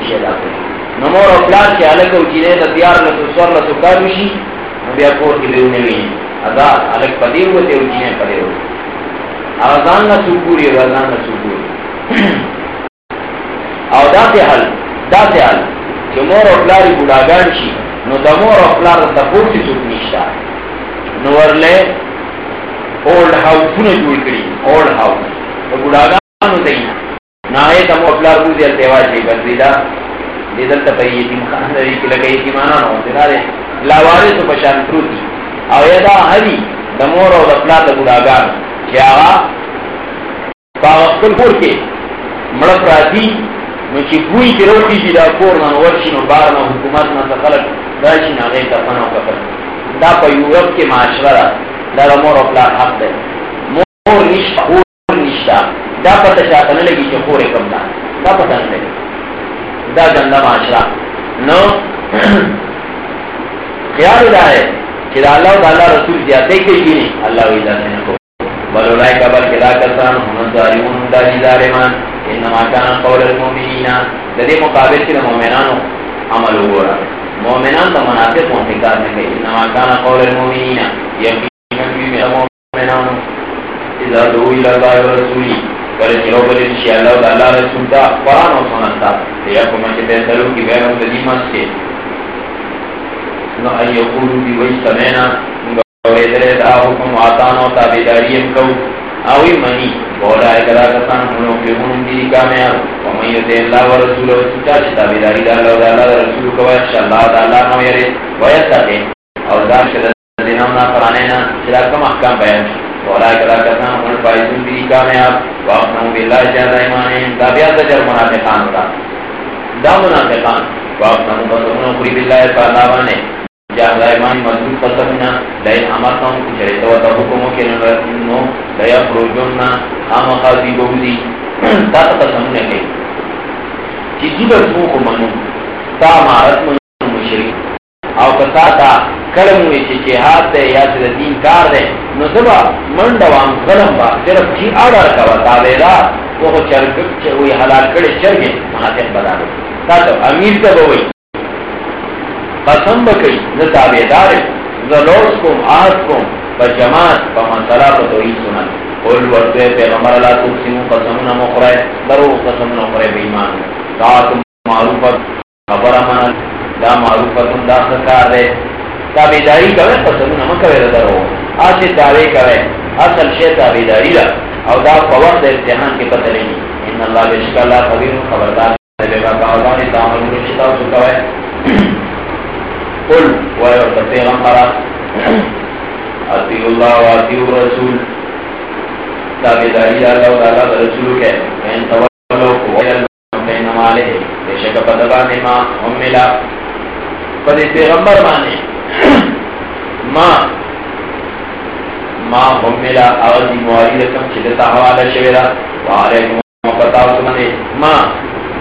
شي ادا کوي نو مور او پلان چې الګ او چې د تیار له څور له څوکار وشي بیا کور کې دیونه وي ادا الګ پدې وته او چې پدې وته اذان نه سوګوري اذان نه سوګوري او دا ته حل، دا ته حل چې مور او پلان بډاګان شي نو د مور او پلار د پورتي څوک نشته نو ورله اولډ هاوسونه جوړ کړی اولډ هاوس د ګډاګانو دی نه یې د مور پلار وو دې ته واجی ګرځیدا دې دلته په یتیم خان لري کې لګي یتیمانو نو۔ دراله لا وارث په شان پروتي او یدا هري د مور او د پلار د ګډاګانو چې هغه په خپل کور کې مړ پراتی، نو چې ګوي کې روټي چې دا کور نه ورشي، نو بار نه حکومت نه خلک راشي نه غي ته فنو کفر دا په یورپ کې معاشره دا مور او پلار حق ده مور نشته، خور نشته. دا پته چاته نه لګي چې خورې کم ده. دا پته نه لګي. دا ګنده معاشره. نو *clears throat* خیال دا ہے کہ دا اللہ تعالی رسول زیادہ کوي نه الله وی دا نه کو ولولای کبل کسان هم ظالمون دا دي ظالمان. انما كان قول المؤمنین. د دې مقابل کې مؤمنانو عمل وګورئ مومنان تو مناسب انتقاد میں گئی انما كان قول المؤمنین. یقینا بھی مومنان اذا دعوا الى الله ورسوله کله چې وګورئ چې الله او الله رسول دا قرآن او سنت دا یا کوم چې په سلو کې غیر د دې مسکه نو ای یقولو دی وی سمینا. ویدره دا حکم آتان و تابیداریم کو اوی منی بولا اکدا کسان کنو پیغنم دی کامیاب ومن یتی اللہ و رسول و سچا چی تابیداری دا اللہ و دا اللہ رسول کو ویخش اللہ دا اللہ نو یری ویتاقی او دا شد دینام نا فرانینا چلا کم احکام بیان شد بولا اکدا کسان کنو فائزون دی کامیاب واقنو باللہ شہد ایمانیم دا بیاد جر منافقان دا دا منافقان واقنو بسرنو قری باللہ فاللہ بانے جان ایمان مضبوط قسمنا لئن امرتم چرته وته حکم وکړي نو لیا پروجونا ام خاصی بوزي تا قسم نه کوي چې جبر مو منو تا مارت من مشرک او کتا تا کلم وی چې جهاد ده یا د دین کار ده نو سبا منډه وام کلم با صرف چې اړه کا وتا ویلا وہ چرګ چې وی حلال کړي چرګ منافق بنا تا ته امیر ته وای قسم بکئی نتابع دار زلوس کم، آس کم بجماعت بمسلا بتوئی سنن۔ قول ورده پیغمبر اللہ تقسیمو قسمنا مقرأ درو قسم نہ مخرے قسمنا مقرأ بیمان دعاتم معروفت، خبر امن دا معروفتم دا سکار دے۔ تابیداری کوئے قسمنا مکوئے درو آسی دعوے کوئے اصل شے تابیداری دا۔ او دا فوقت امتحان کے پتہ لینی ان اللہ بشک اللہ خبیر خبردار بے باقا اللہ نے تعمل رشتہ سکوئے قل ويرد پیغمبر اطیع اللہ و اطیع رسول تابداری اللہ و تعالی رسول کے. ان تولو ویل بین مالے بے شک پدبان ما ہملا پد پیغمبر مانے. ما ما ہملا اول دی مواری رکم چلتا حوالہ شویرا وعلیکم وقتاو سمنے ما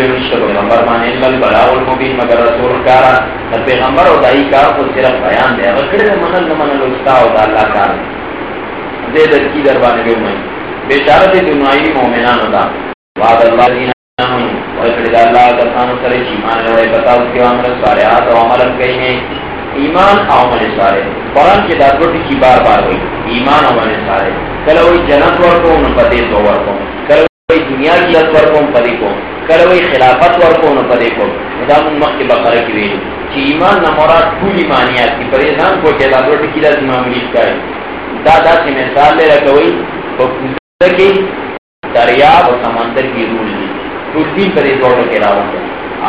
لرسول پیغمبر مانے اللہ بلاو المبین مگر رسول کارا در پیغمبر او دائی کار کو صرف بیان دے، اگر کڑے منل نمنل استا او دا اللہ کار دے۔ در کی دربانے بے امائی بیشارت دنوائی مومنان دا۔ وعد اللہ دین آمن وکڑے دا اللہ کسانو سرے ایمان روڑے بتاو کے عمل سارعات و عمل کئی ہیں۔ ایمان او عمل سارے۔ قرآن کے دادوٹی کی بار بار ہوئی۔ ایمان او عمل سارے۔ کلوئی جنت ورکو ان پتے دو ورکو کلوئی دنیا کی عزت ورکو پدی کو کلوی خلافت ورکو نو پدے کو۔ دا من مخ کے بقرہ کی ویلو۔ چی ایمان نہ مراد ایمانیات کی پریزان کو کہ دا لوٹ کی دا معمولی کا ہے دا دا سی مثال لے رکھوئی تو کی دریاب و سمندر کی رول دی ټول دی پر پرې جوړ کې راوته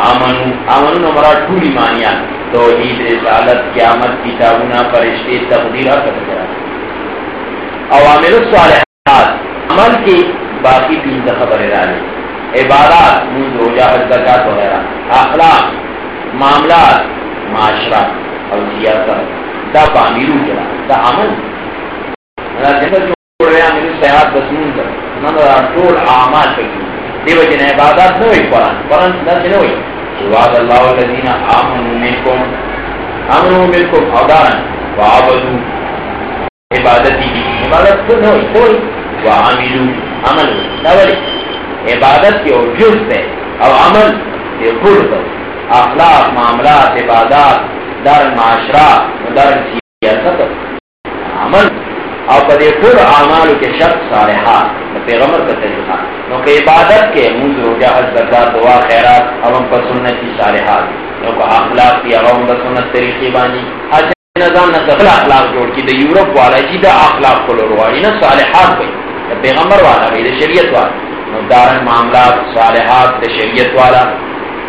آمنو آمنو نو مراد ایمانیات توحید، رسالت، قیامت کتابونه فرشتے تقدیر اور کرا اوامر الصالحات عمل کی باقی تین خبریں ڈالیں عبادات منہ روزہ حج زکات وغیرہ، اخلاق، معاملات، معاشرہ اور سیاست دا بامیرو کرا دا عمل صحت بسنون کر نظر طول اعمال پکی دیو جن عبادات نوئی قرآن قرآن دا سے نوئی وعد اللہ والذین آمنوا منکم آمنوا منکم عدارا وعبدوا عبادتی، عبادت تو نوئی کوئی۔ وعاملوا عمل دا ولی عبادت کی اور جز ہے اور عمل یہ خود اخلاق، معاملات، عبادات، در معاشرہ، در سیاست۔ عمل۔ اور پدے خود اعمال کے شخص صالحات پیغمبر کا طریقہ کیونکہ عبادت کے منہ روجہ حج زکات دعا خیرات اور ان پر سنت کی صالحات۔ کیونکہ اخلاق کی اور ان پر سنت طریقے بانی۔ حج نظام نہ دخل اخلاق جوڑ کی دے، یورپ والا جی دا اخلاق کو لڑوائی نہ صالحات کوئی پیغمبر والا بھی شریعت والا۔ دارن معاملات، صالحات شریعت والا.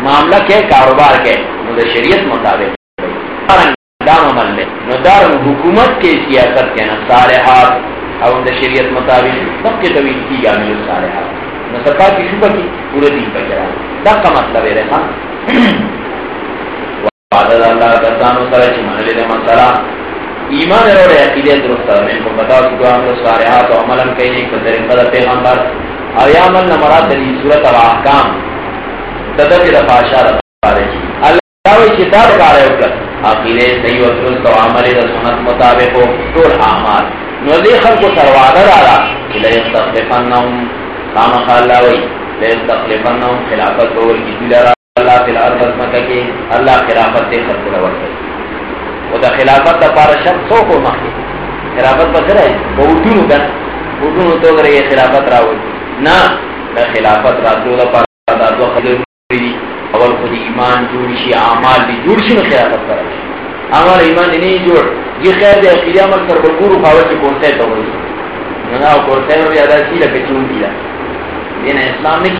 معاملہ کے کاروبار کے مجھے شریعت مطابق. دام عمل میں. ندارن حکومت کے سیاست کے نا صالحات. اور شریعت مطابق سب کے طویل کی گا ملو صالحات. نہ سرکار کی شبہ کی، پورے دین پر چلا دا کا مطلب ہے رہا ہاں؟ وعدد اللہ کا سانو سرچ من لے مسئلہ ایمان اور عقیدہ درست ہے. میں کو بتاؤ کہ ہم لوگ صالحات و عمل کہیں کہ طریقہ پیغمبر او یا عمل نمرات دی صورت و احکام. تدر دی دفاشا اللہ وی چې دا کار یو عقیده صحیح او درست او عمل د سنت مطابق ټول اعمال. نو دې خلکو سره وعده راغله چې لا یستخلفنهم. کما الله وی لا یستخلفنهم خلافت ور کی دلاره الله فی الارض مکه کې الله خلافت دې خلکو ورکړي. او د خلافت لپاره شرط څو کو مخکې؟ خلافت به سره وو وټونو کنه وټونو ته غره خلافت راوړي. نه د خلافت راتلو لپاره دا دوه خبرې دي اول خو ایمان جوړ شي اعمال دي جوړ شي نو خلافت راځي اعمال ایمان نه جوړ یہ خیر دې اخیری عمل تر ګورو خاوه چې کوته ته وایي نه او کوته ورو یاد شي لکه چون دي دین اسلام نه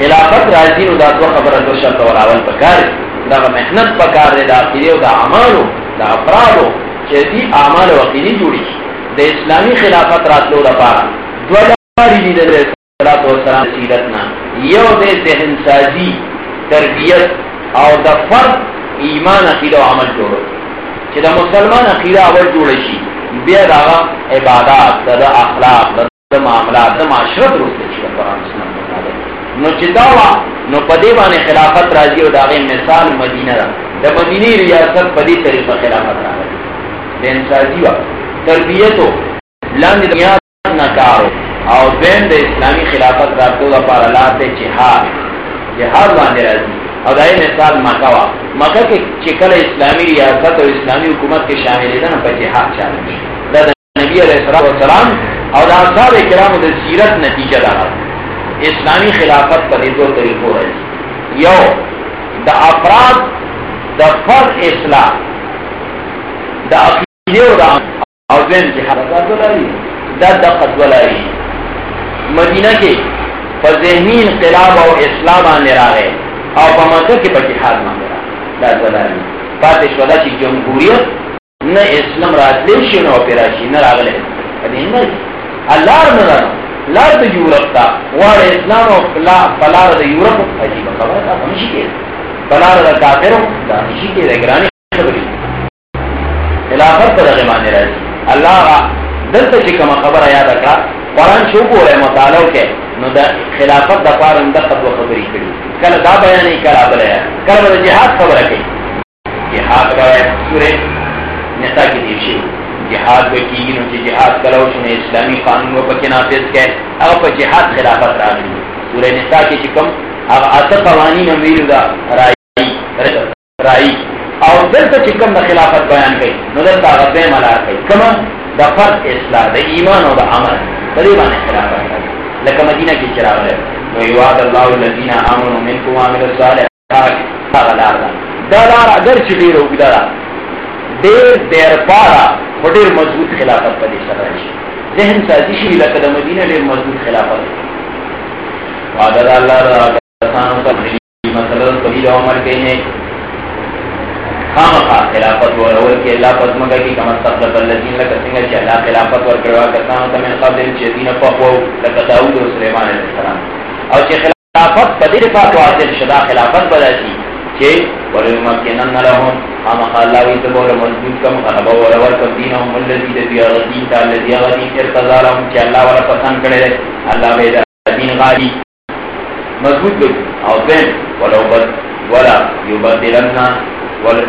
خلافت راځي نو دا دوه خبره د شرط او اول پکار۔ دا محنت پکار دی دا اخیری او دا اعمالو دا افرادو چې دي اعمال او عقیدی جوړي د اسلامی خلافت راتلو لپاره دوه لارې دي د و سلام سیرتنا. یو د ذهن سازی، تربیت او د فرد ایمان عقیده او عمل جوړو چې د مسلمان عقیده اول جوړ شي بیا دا عبادت د اخلاق د معاملات د معاشرت وروسته چې قرآن سنت نو چې دا نو په باندې خلافت راځي او داغه مثال مدینه را. د مدینه ریاست په دې طریقه خلافت راځي د انسازي وا. تربیتو لاندې دنیا نه کارو او دین د اسلامی خلافت راتلو لپاره لاته جهاد جهاد باندې راځي او دای مثال مکه وا. مکه کې چې کله اسلامی ریاست او اسلامی حکومت کې شامل دي نه په جهاد چالو دا د نبی علیہ الصلوۃ والسلام او د اصحاب کرامو د سیرت نتیجه ده اسلامی خلافت پر دو طریقوں ہے. یو، دا افراد، دا فرد اصلاح. دا عقیده و دا او دین جهاد دا دولاری دا دقت دولاری مدینہ کے فذہنی انقلاب او اسلام آنے راغے او په مکه کې په جهاد باندې را دا زلالي پاتې شو دا چې جمهوریت نه اسلام راتلی شي نو پیراشي نه راغله دې نه الله نه راغله لار د یورپ تا واره اسلام او فلا فلار د یورپ، عجیب خبره ده هم شي کې فلار د کافرو دا شي کې د ګرانی خبرې خلافت پر دغه باندې راځي الله دلته چې کوم خبره یاد کړه قرآن شو ګوره مطالعه کې نو د خلافت د پاره د خبرو خبرې کړي کله دا بیان یې کړه بل کله د جهاد خبره کوي جهاد کوي سورې نتا کې دی شي جهاد وکیږي نو چې جهاد کلو شنه اسلامي قانون په کې نافذ کړي هغه په جهاد خلافت راغلي سورې نتا کې چې کوم هغه اته قوانین ویل دا راي راي او دلته چې کوم د خلافت بیان کړي نو دلته هغه به ملار کوي کما د فرد اصلاح، د ایمان او د عمل. په دې باندې خلافت لکه مدینه کې چراغ لري نو یواد الله الذين امنوا منكم وعملوا الصالحات. هغه لار ده. دا لار اگر چې ډیر وګدارا ډیر ډیر پارا ډیر مضبوط خلافت په دې سره شي ذهن سازي شي، لکه د مدینه ډیر مضبوط خلافت. وعده الله را کسانو ته مسله په دې عمل کې نه خامخا خلافت ورول کې الله پس مګه کې کما تقبل الذين لك څنګه چې الله خلافت ورکړوا کسانو ته من قبل چې دینه په خو لکه داوود او سليمان عليه السلام۔ او چې خلافت په دې په واضح شدا خلافت بدا بدلشي چې ولمکنن لهم خامخا الله وي ته بوله مضبوط کم غلبه ورول کم دینهم الذي الذي غدي تعالی الذي غدي ارتضى لهم چې الله ولا پسند کړي الله به دین غالي مضبوط او بین ولو بد ولا يبدلنا ولا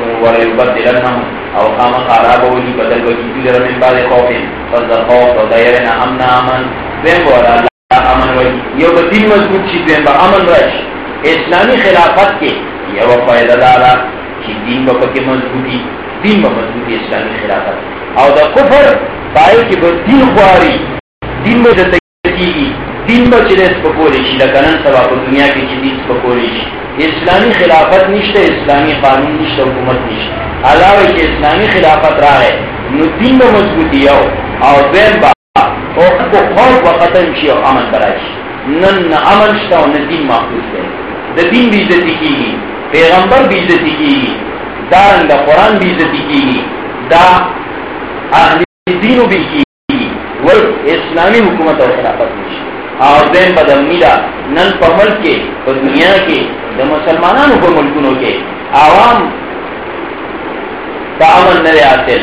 او قام خراب ولي بدل وجي در بعد خوف فذ خوف وديرنا امن. امن بين ولا امن ولي یو بدین مضبوط شي بين با امن راش اسلامی خلافت کې یو فائدہ دارا چې دین په کې مضبوطی، دین په مضبوطی اسلامی خلافت. او د کفر پای کې به دین خواري. دین به د کیږي. دین به چې سپکولی شي لکه نن سبا په دنیا کې چې دین سپکولی شي اسلامی خلافت نشته اسلامی قانون نشته حکومت نشته علاوه چې اسلامی خلافت راغی نو دین به مضبوطی یو او دویم با او کو خوف و ختم شي او امن براشي نن نه امن شته او نه دین محفوظ دی د دین بی عزتی کیږي پیغمبر بی عزتی کیږي دا د قران بی عزتی کیږي دا اهل دین بی کیږي ول، اسلامی حکومت او خلافت نشته او دین په نن په ملک کې په دنیا کې د مسلمانانو په ملکونو کې عوام دا امن نه حاصل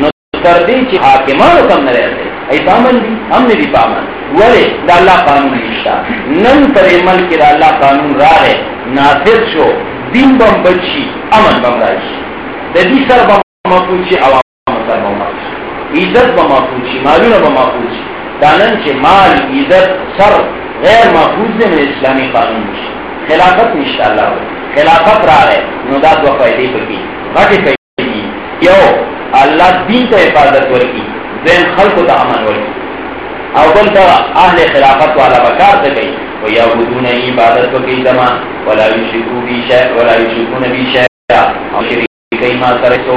نو تر دې چې حاکمانو کم نه حاصل ای پامن دی، ہم نے بھی پامن۔ ولی، دا اللہ قانون نشتا۔ نن پر عمل کی دا اللہ قانون را ہے نافذ شو، دین بم بچی، امن بم راشی۔ دا دی سر بم مفوچی عوام سر بم مفوچی عزت بم مفوچی مالون بم مفوچی دانن چه مال، عزت، سر غیر محفوظ دے میں اسلامی قانون نشتا خلافت نشتا اللہ خلافت را ہے نو دا دو فائدے بکی غٹی فائدے یو، اللہ دین تا حفاظت ورکی۔ زین خلق تا امن ورکی۔ او بل تا اہل خلافت والا بکار تا گئی و یعبدون عبادت وکی زمان۔ ولا یشکو بی شیع ولا یشکون بی شیع او شریکی ما سر سو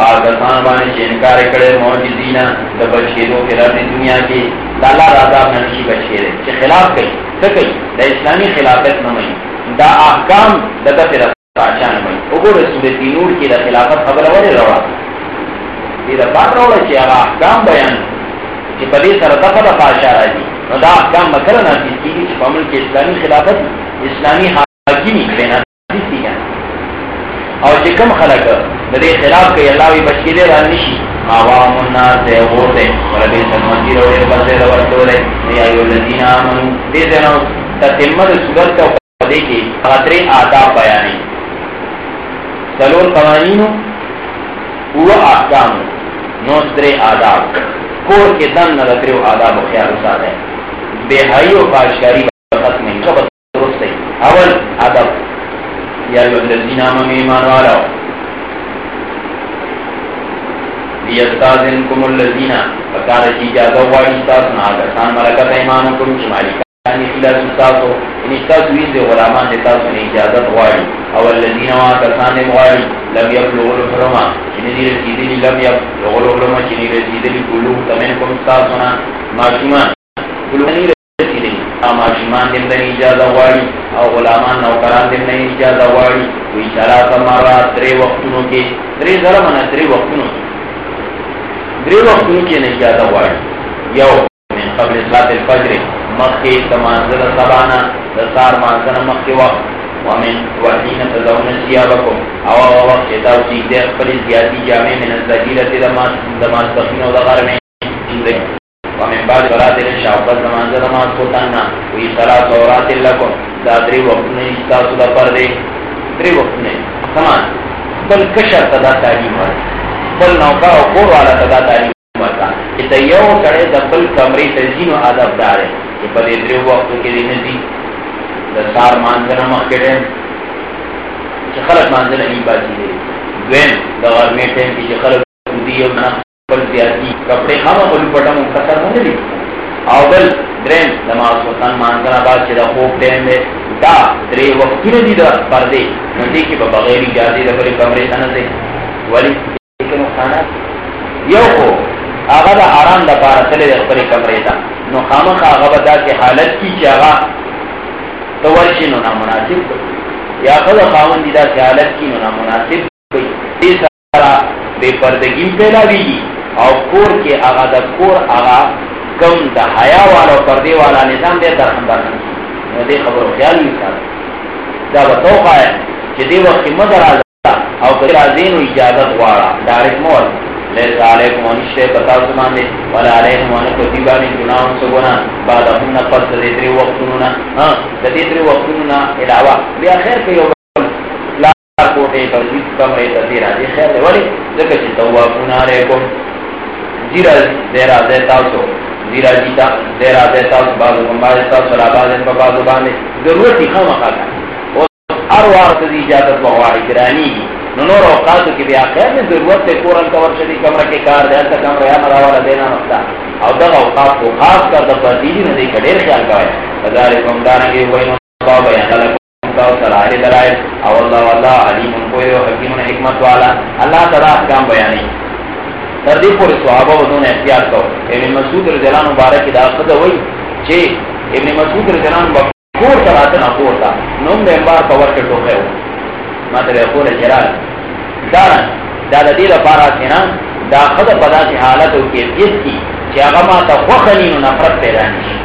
مکوا پاکستان بانے چینکار کڑے موجزینا دا بچے دو خلاف دنیا کی لالا رادا ننشی بچے دے چھ خلاف کئی سکئی دا اسلامی خلافت نمائی دا احکام دا دا پھر پاشان بھائی وګور سورۃ نور کې د خلافت خبره وره روا دې دا بار راوړل چې هغه احکام بیان چې په دې سره دغه د پاشا راځي نو دا احکام مکرن دي چې په عمل کې اسلامي خلافت اسلامي حاکمی بنا دي او چې کوم خلک د دې خلاف کوي، الله وي بچی دې رانی شي. عوام الناس ته ورته ولې سمندر او په دې ورته یا ایو الذین آمنو. دې دې نو تتمه د صورت او دې کې خاطر آداب بیانې سلور قوانینو او احکام نو درې آداب. کور کې دن نه درې آداب او خیال ساته بے حیو فاشکاری ختم نه خبر درسته اول ادب. یا الذین آمنوا ایمان والا یستاذنکم الذین فکار اجازه واړی تاسو نه کسان ملکت ایمانکم چې مالکان یې تاسو ان تاسو یې غلامان دي تاسو نه اجازه واړی او الذين وكسان غالي لم يبلغوا الحرم ان دي رسيدي لم يبلغوا الحرم ان دي رسيدي كلهم تمنكم تاسونا ماشومان كلهم رسيدي اما شمان دې نه اجازه واړي او غلامان نوکران دې نه اجازه واړي وی ثلاث مرات درې وختونو کې درې ځله من وختونو درې وختونو کې نه اجازه واړي یو من قبل صلاه الفجر، مخکې تمانځه سبانا د سار مانځنه مخکې وخت. ومن وحین تدون سیابکم او او وقت چیتاو چیز دے خپل زیادی جامع من الزجیرت دماز دماز تخین و دغر میں ومن بعد صلاة الشعبت دماز دماز کتننا وی صلاة سورات لکم. دا دری وقت نے استاسو دا پر دے دری وقت نے سمان بل کشر تدا تعلیم ورد بل نوکا و کور والا تدا تعلیم ورد کہ تیو سڑے دا بل کمری تزین و عذاب دارے. کہ پدے دری وقت کے دی نزید د سار مانځنه مخکې دی چې خلک مانځنه نه باسي دی دویم د غرمې ټیم کې چې خلک دی او نه خپل زیاتي کپڑے هم خپل پټه مختصر نه دي او بل، دریم د ماسوتان مانځنه بعد چې د خوب ټیم دی دا درې وختونه دي د پردې نو دې کې به بغیر اجازه د پرې کمرې ته نه دی ولی نقصانات یو خو، هغه د آرام د پاره تللی د خپل کمرې ته. نو خامخا هغه به داسې حالت کې چې هغه تو ورشی نو نامناسب کوئی یا خود خاون دیدہ سیالت کی نو نامناسب کوئی دی. سارا بے پردگی پیدا بھی او کور کے آغا دا کور آغا کم دا حیا والا و پردے والا نظام دے در خندر نو دے خبر خیال نہیں سارا دا بتوقع ہے کہ دے وقت مدر آزا او کدر آزین و اجازت وارا ڈارک مول. لیس علیکم ونشتے بتا سمان دے. ولا علیکم ونکو دیبانی جناہن سگونا بعد اپن پس دے تری وقتنونا. ہاں دے تری وقتنونا علاوہ. بیا خیر کیو لا کوٹے پر جیت کم رہے تدیرہ دی خیر دے. ولی ذکر چی توافون علیکم. زیرہ دیرہ دیتا سو. زیرہ جیتا. دیرہ دیتا سو. بازو کم بازتا سو. لا بازن پا بازو باندے. ضرورتی خام خاکا اور وار تدی اجازت بغواری گرانی گی نو نور اوقاتو کی بیا خیر میں ضرورت تے قرآن کور شدی کمرہ کے کار دے ایسا کمرہ یا مرا والا دینا نقطہ او دغا اوقات کو خاص کر دبا دیدی نہ دیکھا دیر خیال کوئے فضاری کم دارنگی وینو باو بیان لکم کاو سراہی دلائل او اللہ واللہ علیم کوئی و حکیم حکمت والا. اللہ تعالی احکام بیانی تردی پوری صحابہ و احتیاط کو ابن مسعود رضی اللہ مبارک کی داخت ہوئی چې ابن مسعود رضی الله عنه کور ته راته نه کور ته نو د بار په ورته ټوکه و ما ته کور جلال دا دا د دې لپاره چې نه دا خدای په داسې حالت او کیفیت کې چې هغه ما ته خوخنی نو نفرت پیدا نشي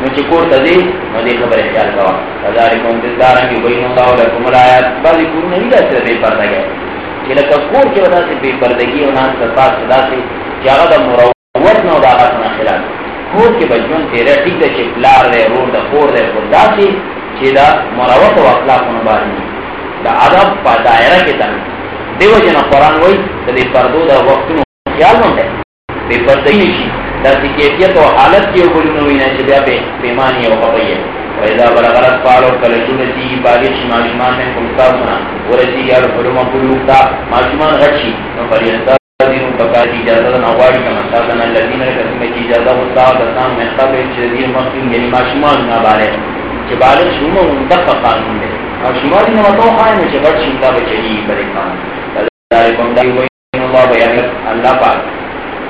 نو چې کور ته دی، نو دې خبره خیال کوا۔ ذالکم تذکارن یبین الله لكم الآیات۔ بعضی کورونه نه داسې بے پردګي چې لکه کور کې وداسې بے پردګي او ناس په پاس داسې چې هغه د مروت نو دا غاټه خلاف۔ کور کې بچون تیرې ټیک د چې پلار دی رور د کور دی خو داسې چې دا مروت او اخلاقونه باندې دا ادب په دایره کې تن دیو جن قرآن وای د دې پردو د وختونو خیال مونږ دی پردې نشي دا کیفیت او حالت کې وګورئ نو نه چې بیا به پیمانی او قضیه وإذا بلغ الأطفال كالجنة بالغ ماشمان من كمتاسنا ورسي يا الحلم قلوبتا ماشمان غشي فليستاذن فقاتي جازة نواري كما استاذن الذين لكسم جازة وستاذ دستان من قبل شديد مخيم يعني ماشمان نابالغ چې بالغ شومه قانون دی او شماري نو تو خاين چې غټ شي تا بچي بری قانون۔ ذالکم وین الله بیان الله پاک۔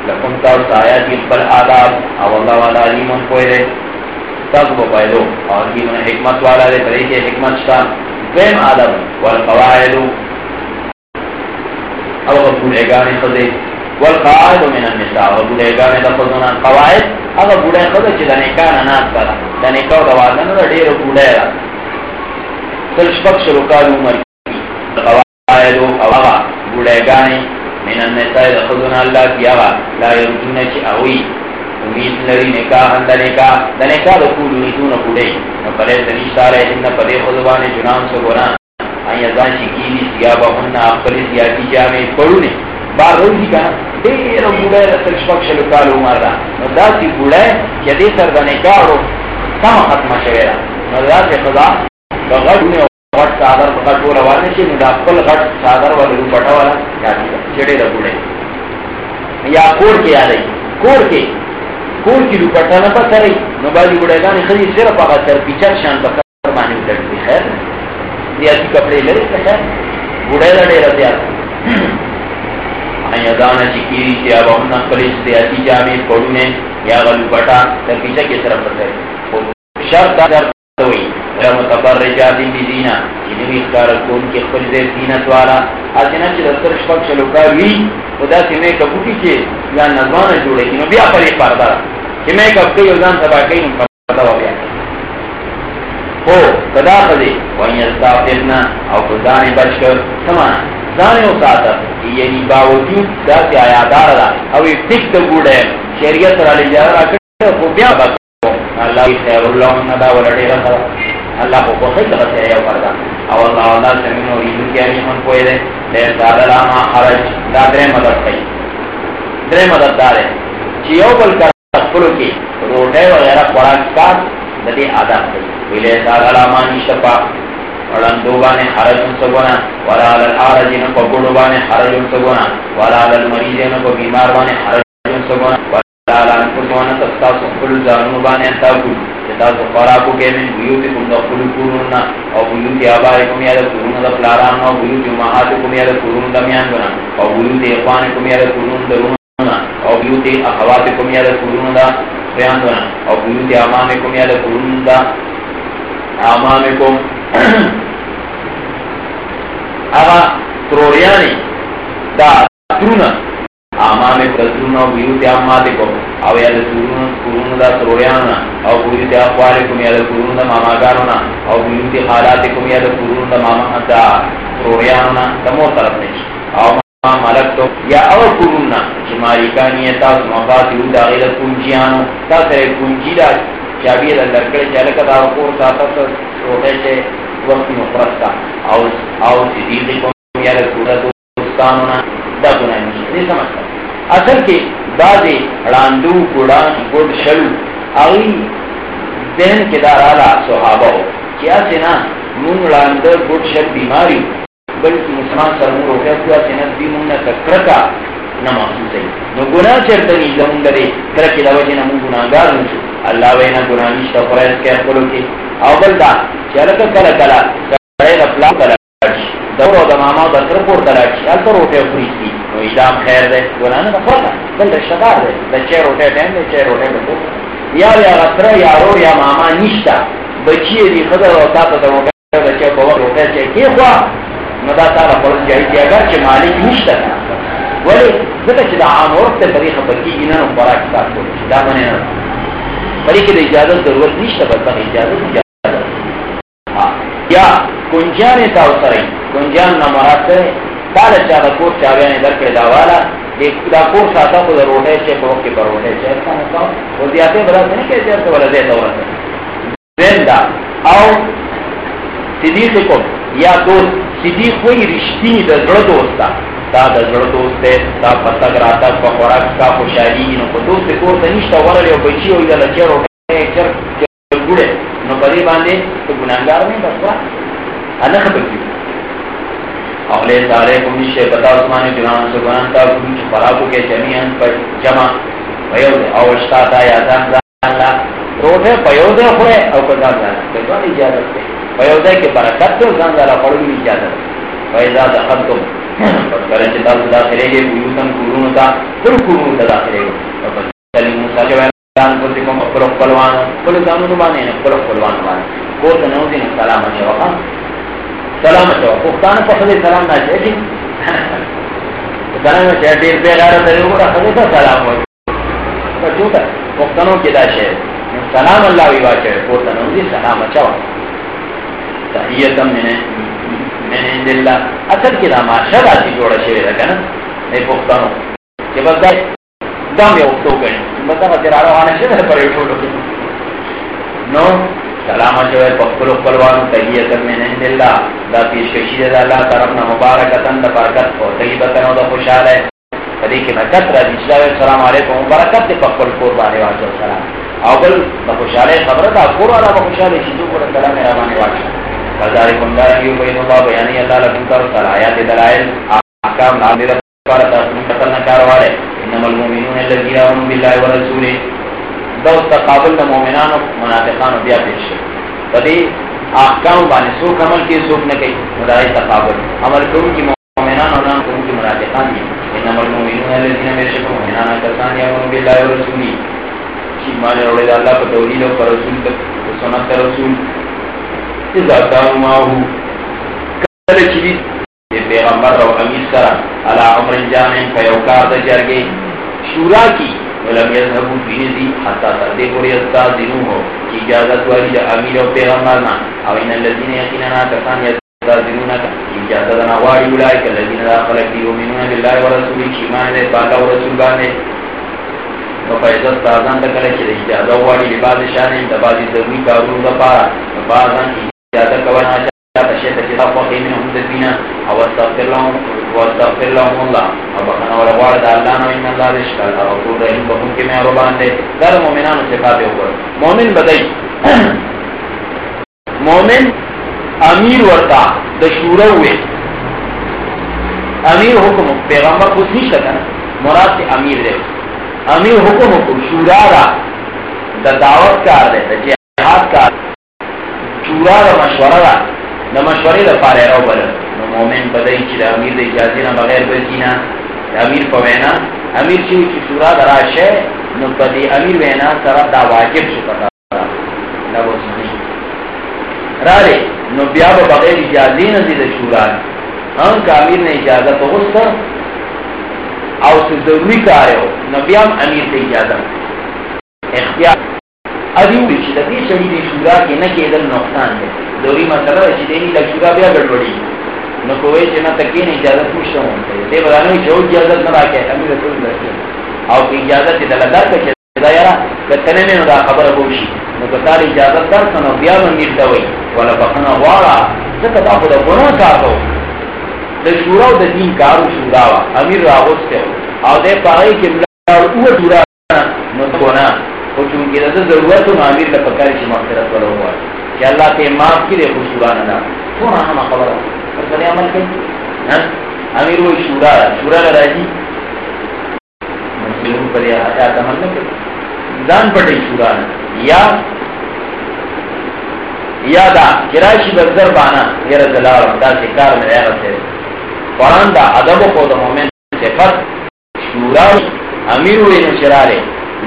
لکم تاو سایات بل آداب۔ او اللہ والا علیم کوئے تک وہ پیدو اور کی حکمت والا دے پرے کے حکمت شتا دویم آدم والقواعد۔ او بوڑے گانے خدے والقواعد من النساء. و بوڑے گانے دفضنا قواعد. اگر بوڑے خدے چی دنکانا ناس کرا. دنکاو دوازن دا دیر بوڑے را. تل تلشپک شرکال عمر کی. قواعد او اغا بوڑے گانے من النساء دخلنا اللہ کیا لا یرجون چی اوی امید لري نکاح اند نکاح. د نکاح د کول نیتون کولې نو پرې سني ساره ان پدې خدوانه جنان سو ګنا ایا ځان چې کیږي سیا به هن خپل سیاتی جامې پړونه بارو دي کا ډېر بوډه رسل شپږ شلو کال عمر دا نو دا چې بوډه چې دې سر د نکاح ورو سم ختم شوی دا نو دا چې خدا د غړونه غټ صادر په ټول روانه شي نو دا خپل غټ صادر ولې پټا والا چړې د بوډه یا کور کې یادې کور کې کور کی دوپټه نه پسري نو باندې ګډه ګډاګانې خلی صرف هغه تر پیچر شان په کار باندې وډړي خیر. دې اسی کپڑے لري څه ګډه لري راځي ایا دانا چې کیری چې هغه هم خپلې یا غل پټا تر پیچه کې سره پسري شرط دا دوی یا متبرجات بزینا چې نوی ښکار کون کې خپل دې زینت والا۔ اځنه چې د تر شپږ شلو کار وی خدا چې مې کبوټي چې یا نظمانه جوړه کینو بیا پرې پردا چې مې کب کوي ځان تبا کوي نو پردا و بیا۔ هو کدا خدي وایي استافنا او خدای بچ سمان ځان یو ساته یعنی باوجود دا چې آیا دار دا او یې ټیک ته ګوډه شریعت سره لږه راکړه خو بیا الله خیر الله ندا ولړې راځه الله کو کو خیر ته یو وردا او الله الله زمين او ایدو کې اړین من کوی ده دې دې دادا ما حرج دا درې مدد کوي درې مدد دار چې یو بل کار خپل کې روټه وغیرہ خوراک کا د دې عادت دی ویلې دادا ما نشپا ولن دوبانه حرج سګونا ولا على الحرج نه په ګړو باندې حرج سګونا ولا على المريض نه په بیمار باندې حرج سګونا ولا على انفسنا تستاسو خپل ځانو باندې تاسو تاسو خوراکو کې من بیوت کوم د خپل کورونه او بیوت آبای کوم یا د کورونو د پلارانو او بیوت ماحات کوم یا د کورونو د میان غنا او بیوت اخوان کوم یا د کورونو د رونه او بیوت اخوات کوم یا د کورونو د بیان او بیوت امام کوم یا د کورونو د امام کوم *coughs* هغه تروریانی دا ترونه امام کترون او بیوت امات کو. او یا ترون کرون دا ترویان او ویو بیوت اقوال کو یا کرون دا ماما گانونا او بیوت حالات کو یا کرون دا ماما، دا ترویان تمو طرف نش او ما ملک تو یا او کرون چې مالکانی تا مفات یو دا غیر کنجیانو. تا سره کنجی دا چابی دا لکڑ چلک دا کور تا تا روټه چې وقت مفرستا او او صدیق کو یا کرون دوستانونا دا گناہ نہیں سمجھتا۔ اصل کے بعد راندو گڑان گڑ شلو، اغی ذہن کے دار آلا صحابہ ہو۔ کیا سنا مون راندر گڑ شل بیماری بلکہ مسلمان سر مور ہو گیا کیا سنا بھی مون تکرکا نہ محسوس ہے۔ نو گناہ چرتنی زمون دے کرکی دا وجہ نمون گناہ گار نشو اللہ وینا گناہ نشتا فرائض کیا کلو کے او بلدا چلکا کلا کلا کلا کلا کلا دورو د ماما د تر پور تلاټ یا تر وته پریسي نو ایدام خیر دے گنانا دا فرقا بل رشتہ دار دے، دا چه روٹے ٹیم دے چه روٹے دے یا یا غطرہ یا رو، یا ماما نشتا بچی دی خضر و تا تا روٹے دا چه بوا روٹے چه کی خوا؟ نو دا تا را فرض جایی دی اگر چه مالک نشتا ولی زکا چه دا عام وقت طریقه بکی اینا نو خوراک ساتھ کولی دا منی نا ولی اجازت ضرورت نشتا بس دا اجازت یا کنجان تا سره کنجان نمرات سره کال چا دا کور چاویان در کړی دا والا دا ساته چې کې چې څنګه نه کې چې ولا دې زنده او صدیق کو، یا دوست صدیق وی د زړه دوست تا د زړه دوست تا پتا راته په خوراک، کا خوشالي نو په دوست کور ته نشته ورل یو بچي وي د لچې روټه چر ګوره نو په دې باندې ګناګار نه بس انا خبر اخلے سارے کمی شے بتا عثمان جنان سے گنان تا کمی خرابو کے جمیعن پر جمع پیو دے اوشتا تا یا زان زان لا. روٹے پیو دے او کو زان زان کتوان اجازت دے پیو دے برکت تو زان زان پڑو بھی اجازت فیضا دخل سلام علیہ سلام چوا په سلام نه *laughs* سلام چې ډېر به ته یو را ته سلام وایي په چوتا کې دا سلام الله وی واچي سلام من عند الله اصل کې دا ما شبا چې جوړ شوی دا کنه نه پختانو چې بس دا دم یو تو کړي مطلب چې راوانه شي نه پرې ټولو نو سلام جو پخلو پلوان تحیت من عند اللہ دا پیش کشید دا اللہ طرفنا مبارکتن دا برکت و طیبتن و دا خوشحال ہے فدی کی برکت را دیشلا السلام علیکم مبارکت دے پخل قربانی واجو سلام اول دا خوشحال ہے خبر دا قرآن دا خوشحال ہے شیدو کو سلام رحمانی واجو فذارکم دارنگی بین اللہ بیانی اللہ لکم کر سل آیات دلائل احکام نام دے رفارت اپنی قتل نکار والے انما المومنون اللذین آمنوا باللہ ورسول دو ورسولہ دا تقابل د مؤمنانو منافقانو بیا پیش شي په دې احکام باندې څوک عمل کوي څوک نه کوي مدای تقابل. عمل کوي چې مؤمنانو نه کوي چې منافقان دي. انما المؤمنون الذين يشركون مؤمنان کسان یامنون بالله ورسوله. چې مال اوري د الله په توحید او پر رسول ته سنت رسول. اذا کله چې پیغمبر او امیر سره علی امر جامع په یو کار د جرګې شورا کی ولم يذهبوا في ذي حتى تصدقوا يستاذنوا هو کی اجازت والی دا امیر و پیغمبرنا او ان الذين يقيننا كسان يستاذنون اجازت انا واری اولئك الذين داخل في يؤمنون بالله ورسوله ایمان دے پاک و رسول باندې نو فیضا استاذان تکلے چھ اجازت والی لباس شان انتبادی ضروری کارون دا پارا بعضان اجازت کوانا چاہتا شیطا چتا فقی منهم دبینا او استغفر لهم واستغفر لهم الله او بخنا ولا وارد الله ان الله رشکل او غفور رحیم بخون کی مہربان دے در مومنان صفات اوپر مومن بدئی۔ *coughs* مومن امیر ورتا د شورا ہوئے۔ امیر حکم، پیغمبر کو نہیں شکا۔ مراد سے امیر دے۔ امیر حکم حکم شورا را د دعوت کار دے د جہاد کار شورا را مشورہ را د مشورې د پاره راو بل نو مؤمن بدای چې د امیر د اجازه نه بغیر بزینا د امیر په وینا. امیر چې چې شورا دراشه نو په دې امیر وینا سره دا واجب شو، پتا دا وځي راځي نو بیا به بغیر اجازه نه دي د شورا هم کامیر نه اجازه ته وسته او څه ضروري کار یو نو بیا امیر ته اجازه. اختیار ادیو چې د دې شهید شورا کې نه کېدل نقصان دی دوری مسله چې دې نه لګورا بیا ګډوډي نو کوی چې نه تکې نه اجازه پوښتنه وکړي دې ورانه چې او اجازه نه راکې امیر رسول الله او کی اجازه دې دلدار کې دا یاره کتنه نه دا خبره وشي نو کته اجازه تر نو بیا امیر ته وي ولا بخنه غواړه څه دا خو د ګناه کارو د شورا د دین کارو شورا امیر راغسته او دې پاره کې او شورا نو ګناه او چونکه د ضرورت او امیر ته پکاري چې مغفرت ولو وایي کہ اللہ کے معاف کی دے خوش شورا نہ تو ہاں خبر پر کرے عمل کریں ہاں؟ امیر وہ شورا شورا لڑا جی مسلم پر یا عمل نہ کرے دان پڑے شورا یا یا دا کراشی بزر بانا یا رضا دا شکار میں یا رضا قرآن دا ادب کو دا مومن صفت شورا امیر ہوئے نو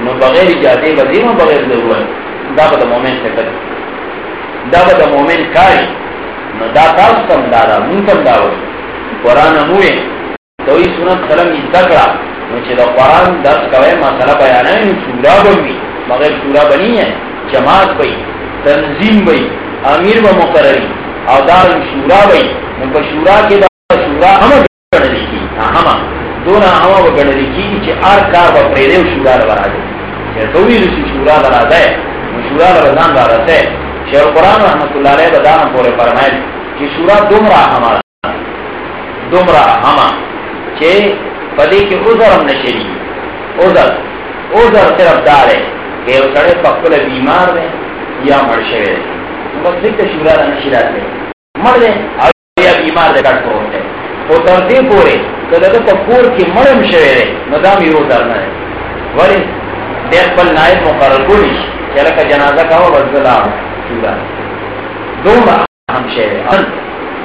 نو بغیر اجازے بدی نو بغیر ضرورت. دا با دا مومن صفت دا با دا مومن کاری نو دا تاس کم دادا من کم داوئی قرآن موئے توی سنت سلم ازدکڑا نو چه دا قرآن درس کوئے مسئلہ بیانا ہے نو شورا بنوی مغیر شورا بنی ہے جماعت بئی تنظیم بئی امیر و مقرری او دار شورا بئی نو پا شورا کے دا شورا ہم گڑنی کی ہما دونا ہما و گڑنی کی ار کار با پریدے و شورا لبرا دے چه توی رسی شورا لبرا دے نو شورا لبران دارا دے قرآن رحمت اللہ علیہ بدانا پورے فرمائل کہ شورا دمرا ہمارا دمرا ہما چھے پدی کے عذر ہم نشری عذر عذر صرف دار ہے کہ وہ سڑے پکل بیمار دیں یا مرشے دیں بس ذکر شورا دا نشرات دیں مر دیں یا بیمار دی دے کٹ پہنچ دیں وہ تردی پورے تو لگا پکور کی مرم شوے دیں ندام یہ عذر نہ ہے ولی دیکھ پل نائب مقرر گولیش چلکہ کا جنازہ کہو بزدلا شورا دومرا ہم شہر ان.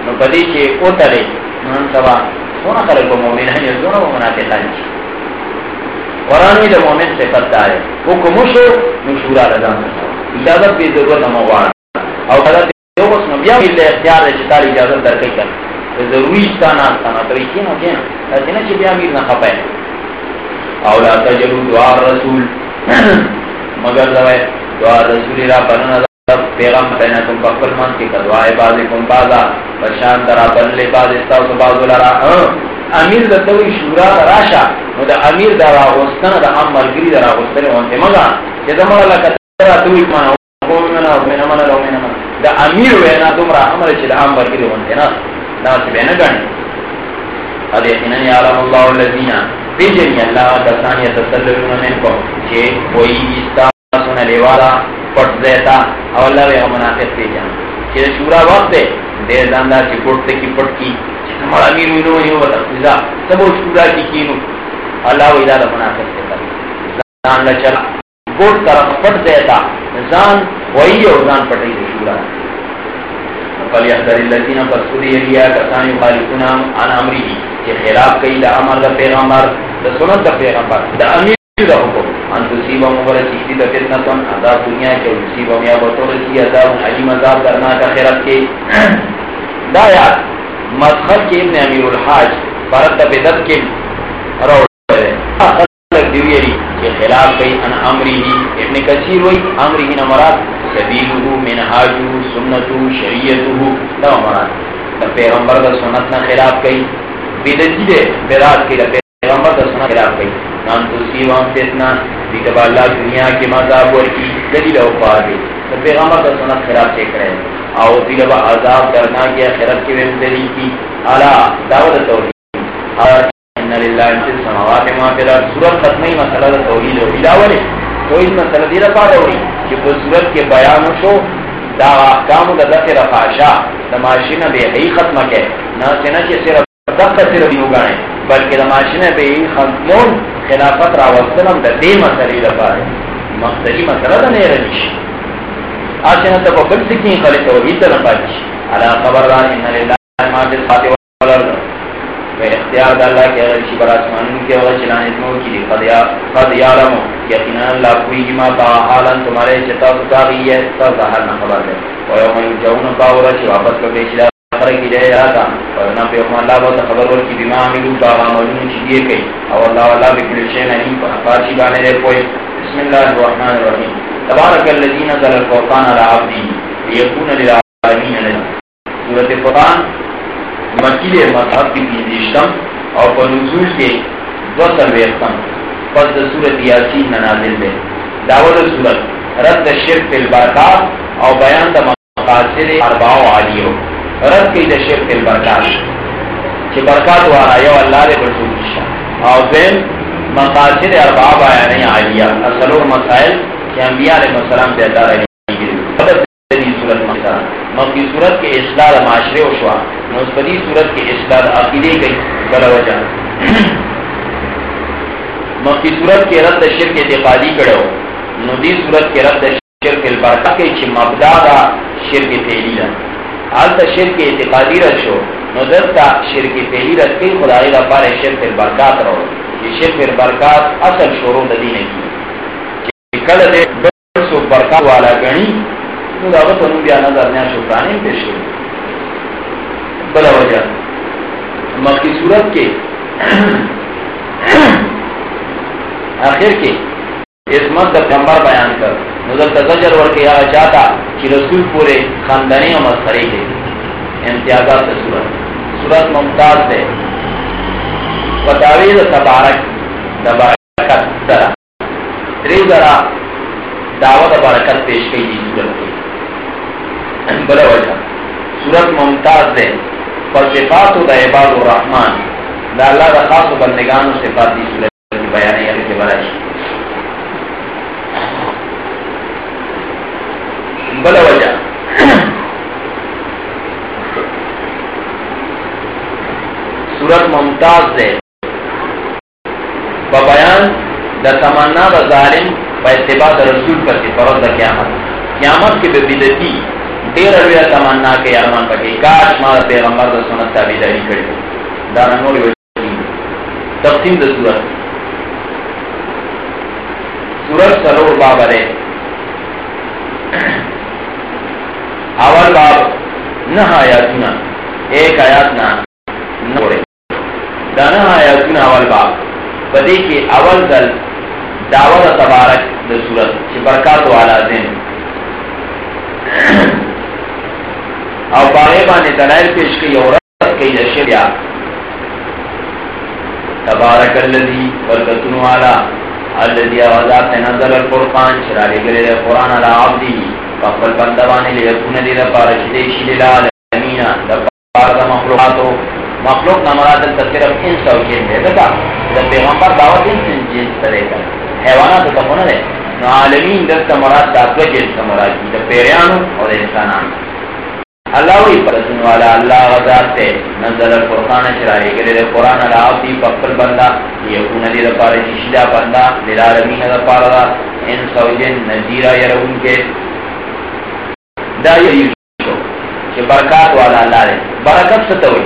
نو پدی چه او تلی نو ان سوا سونا خلق و مومن ہیں یا سونا و منافقان چی قرآنوی دا مومن صفت دارے حکمشو نشورا رضان اجازت بی ضرورت ہم وارا او حضرت دو بس نو بیا مل اختیار دے چتال اجازت در کئی کر ضروری استانا استانا تو ایسی نو کینا ایسی نا چی بیا میر نا خپے او لا تجلو دعا رسول مگر دوائے دعا رسولی را پرنا پیغام تینا تم پکل من کی کدوائے بازی کم بازا بشان ترا بلے باز استاو تو بازو لرا امیر دا توی شورا راشا نو دا امیر دا را غستن دا ام مرگری دا را غستن وانتے مگا چه دا مڑا لکا ترا توی کمانا قومی منا ومنا منا لومنا منا دا امیر وینا تم را عمر چه دا ام مرگری وانتے نا نا چه بینا گانی قد یقینا یعلم اللہ اللذین بیجنی اللہ کسانی تسللون منکم چه کوئی استا سن لیوالا پٹ دیتا او اللہ بے منافق پی جان۔ کہ شورا وقت ہے، دیر داندہ چی پٹ کی پٹ کی ہمارا امیر ہوئی نو یوں بتا فضا، سب شورا کی کینو۔ اللہ و ادارہ منافق سے کر زان لچلا گوٹ طرف پٹ دیتا زان وہی اور زان شورا۔ فلی احضر اللذین فسکری لیا کسانی عن امری کہ خلاف کئی دا امر دا پیغمبر، دا سنت دا پیغمبر، دا امیر دا حکم۔ ان تصیبا مبارک چیزی دا فتنتن، عذاب دنیا کے تصیبا یا بطور سی عذاب، علیم عذاب کرنا کا خیرت کے۔ دا یاد مدخل کے ابن امیر الحاج، فرد دا بدت کے۔ مطلب روڑ خلق دیویری کہ خلاف کئی ان امری ہی۔ ابن کثیر ہوئی امری ہی نمرات سبیلو منحاجو سنتو شریعتو دا مراد۔ دا پیغمبر دا سنت نا خلاف کئی بدتی دے برات کی دا پیغمبر دا سنت خلاف کئی نام تصیبان فتنا دیتا اللہ دنیا کی مذاب ورکی دلیل اوپار دی۔ تو پیغمبر کا سنت خلاف چیک رہے۔ آو دیتا عذاب کرنا کیا خیرت کی ویم کی۔ علا دعوت توحید۔ اور ان للہ انسل سماوات ما پیدا سورت ختمی مسئلہ توحید و بلاولے توحید مسئلہ دیرا پا دوری کہ وہ سورت کے بیانو شو، دا احکام دا دفع رفاشا دا بے حی ختم کے نا سنہ چے صرف دفع صرف دیو گانے. بلکہ دا بے حی ختمون خلافت راوستنم دا دی مسئلی لپاره مقتلی مسئله دا نیره نیش آسینا تا بکل سکین خلی توحید دا نپاچ علا خبر ران انہ ما فی الخاتی والارد و اختیار اللہ کے اگر شی آسمان کے اگر چلان اتنو کی قد یارمو یقینا اللہ کوئی ما با حالا تمہارے چتا ستا گئی ہے سب دا حال نہ خبر دے۔ و یوم یجون پاورا چی واپس کو بیچلا خبر کی جائے رہا تھا اور نہ پہ اللہ بہت خبر ہو کہ بیما عملو باغا مولون چیئے کئی۔ اور اللہ اللہ بکل شین علیم فارشی بانے دے کوئی۔ بسم اللہ الرحمن الرحیم۔ تبارک اللذین ذل الفوقان علی عبدی لیکون للعالمین لنا۔ سورت قرآن مکیل مذہب کی تیزیشتم اور بنزول کے دو سلویختم پس سورت یاسین ننازل دے دعوت سورت، رد شرک فی البرکات اور بیان دا مقاصد ارباء و عالیو رد کی دا شرک فی البرکات چی برکات وارا یو اللہ دے برسول کشا اور دین مقاصد ارباء بیانی عالیہ اصلور مسائل کہ انبیاء علیہ السلام سے اللہ رہی مکی صورت کے اصلاح معاشرے و شوا مثبتی صورت کے اصلاح عقیدے گئی بلا وجہ۔ مکی صورت کے رد شرک اعتقادی کڑو ندی صورت کے رد شرک البرکہ کے چھ مبدا دا شرک فعلی دا۔ آلتا شرک اعتقادی رد رشو نو دلتا شرک پہلی رت کی خدای دا پار شرک برکات رو یہ شرک برکات اصل شروع دا دین کی۔ کل دے سو برکات والا گنی۔ نو دا غط نو بیا نظر نیا پیش کرو بلا وجہ۔ مکی صورت کے *clears throat* آخر کے اس مد پیغمبر بیان کر۔ نظر تزجر ور کے آگا چاہتا کہ رسول پورے خاندانی و مسخری کے امتیازات صورت۔ صورت ممتاز ہے۔ فتاویز تبارک تبارکت ذرا۔ تری ذرا دعوت برکت پیش کی جی صورت کی۔ بلا وجہ۔ صورت ممتاز ہے فصفات دا عباد الرحمن۔ دا اللہ دا خاص و بندگان و صفات دی صورت کی بیان ہے کہ برائش بلا وجہ۔ صورت ممتاز دے۔ بیان دا تمنا دا ظالم با اتباع دا رسول پر فرض دا قیامت۔ قیامت کی بدتی۔ دیر ارویا تمنا کے ارمان پکی کاش مار پیغمبر دا سنت تابیداری کری۔ دا نور وجہ تقسیم دا صورت صورت سرور باب رے اول باب، نہ آیاتنا۔ ایک آیات نہ نوڑے دانا آیاتنا اول باب۔ بدی کی اول دل دعوت تبارک دا صورت چی برکات والا دن۔ او باغی بانے دلائل پیش کی اور رد کی اشیاء تبارک اللذی برکتن والا اللذی آوازات نظر القرآن چرالے گلے قرآن علا عبدی فقبل بندوانے لے یکون دی دپار شدیشی للال امین دپار دا مخلوقاتو. مخلوق نمراد صرف انس او جن دے دکا دا پیغمبر دعوت انس جنس ترے کر حیوانات تا خونا دے نو عالمین دستا مراد دا دو جنس مراد کی دا پیریانو اور انسانانو. اللہ وی پرسن والا اللہ غزات تے نزل القرآن چرائے گلے دے قرآن اللہ آفی فقر بندہ یکون دی دپار جشدہ بندہ للعالمین دپار دا ان سوجن نزیرہ یرون کے دا یو کہ برکات والا اللہ رے برکت ستوئی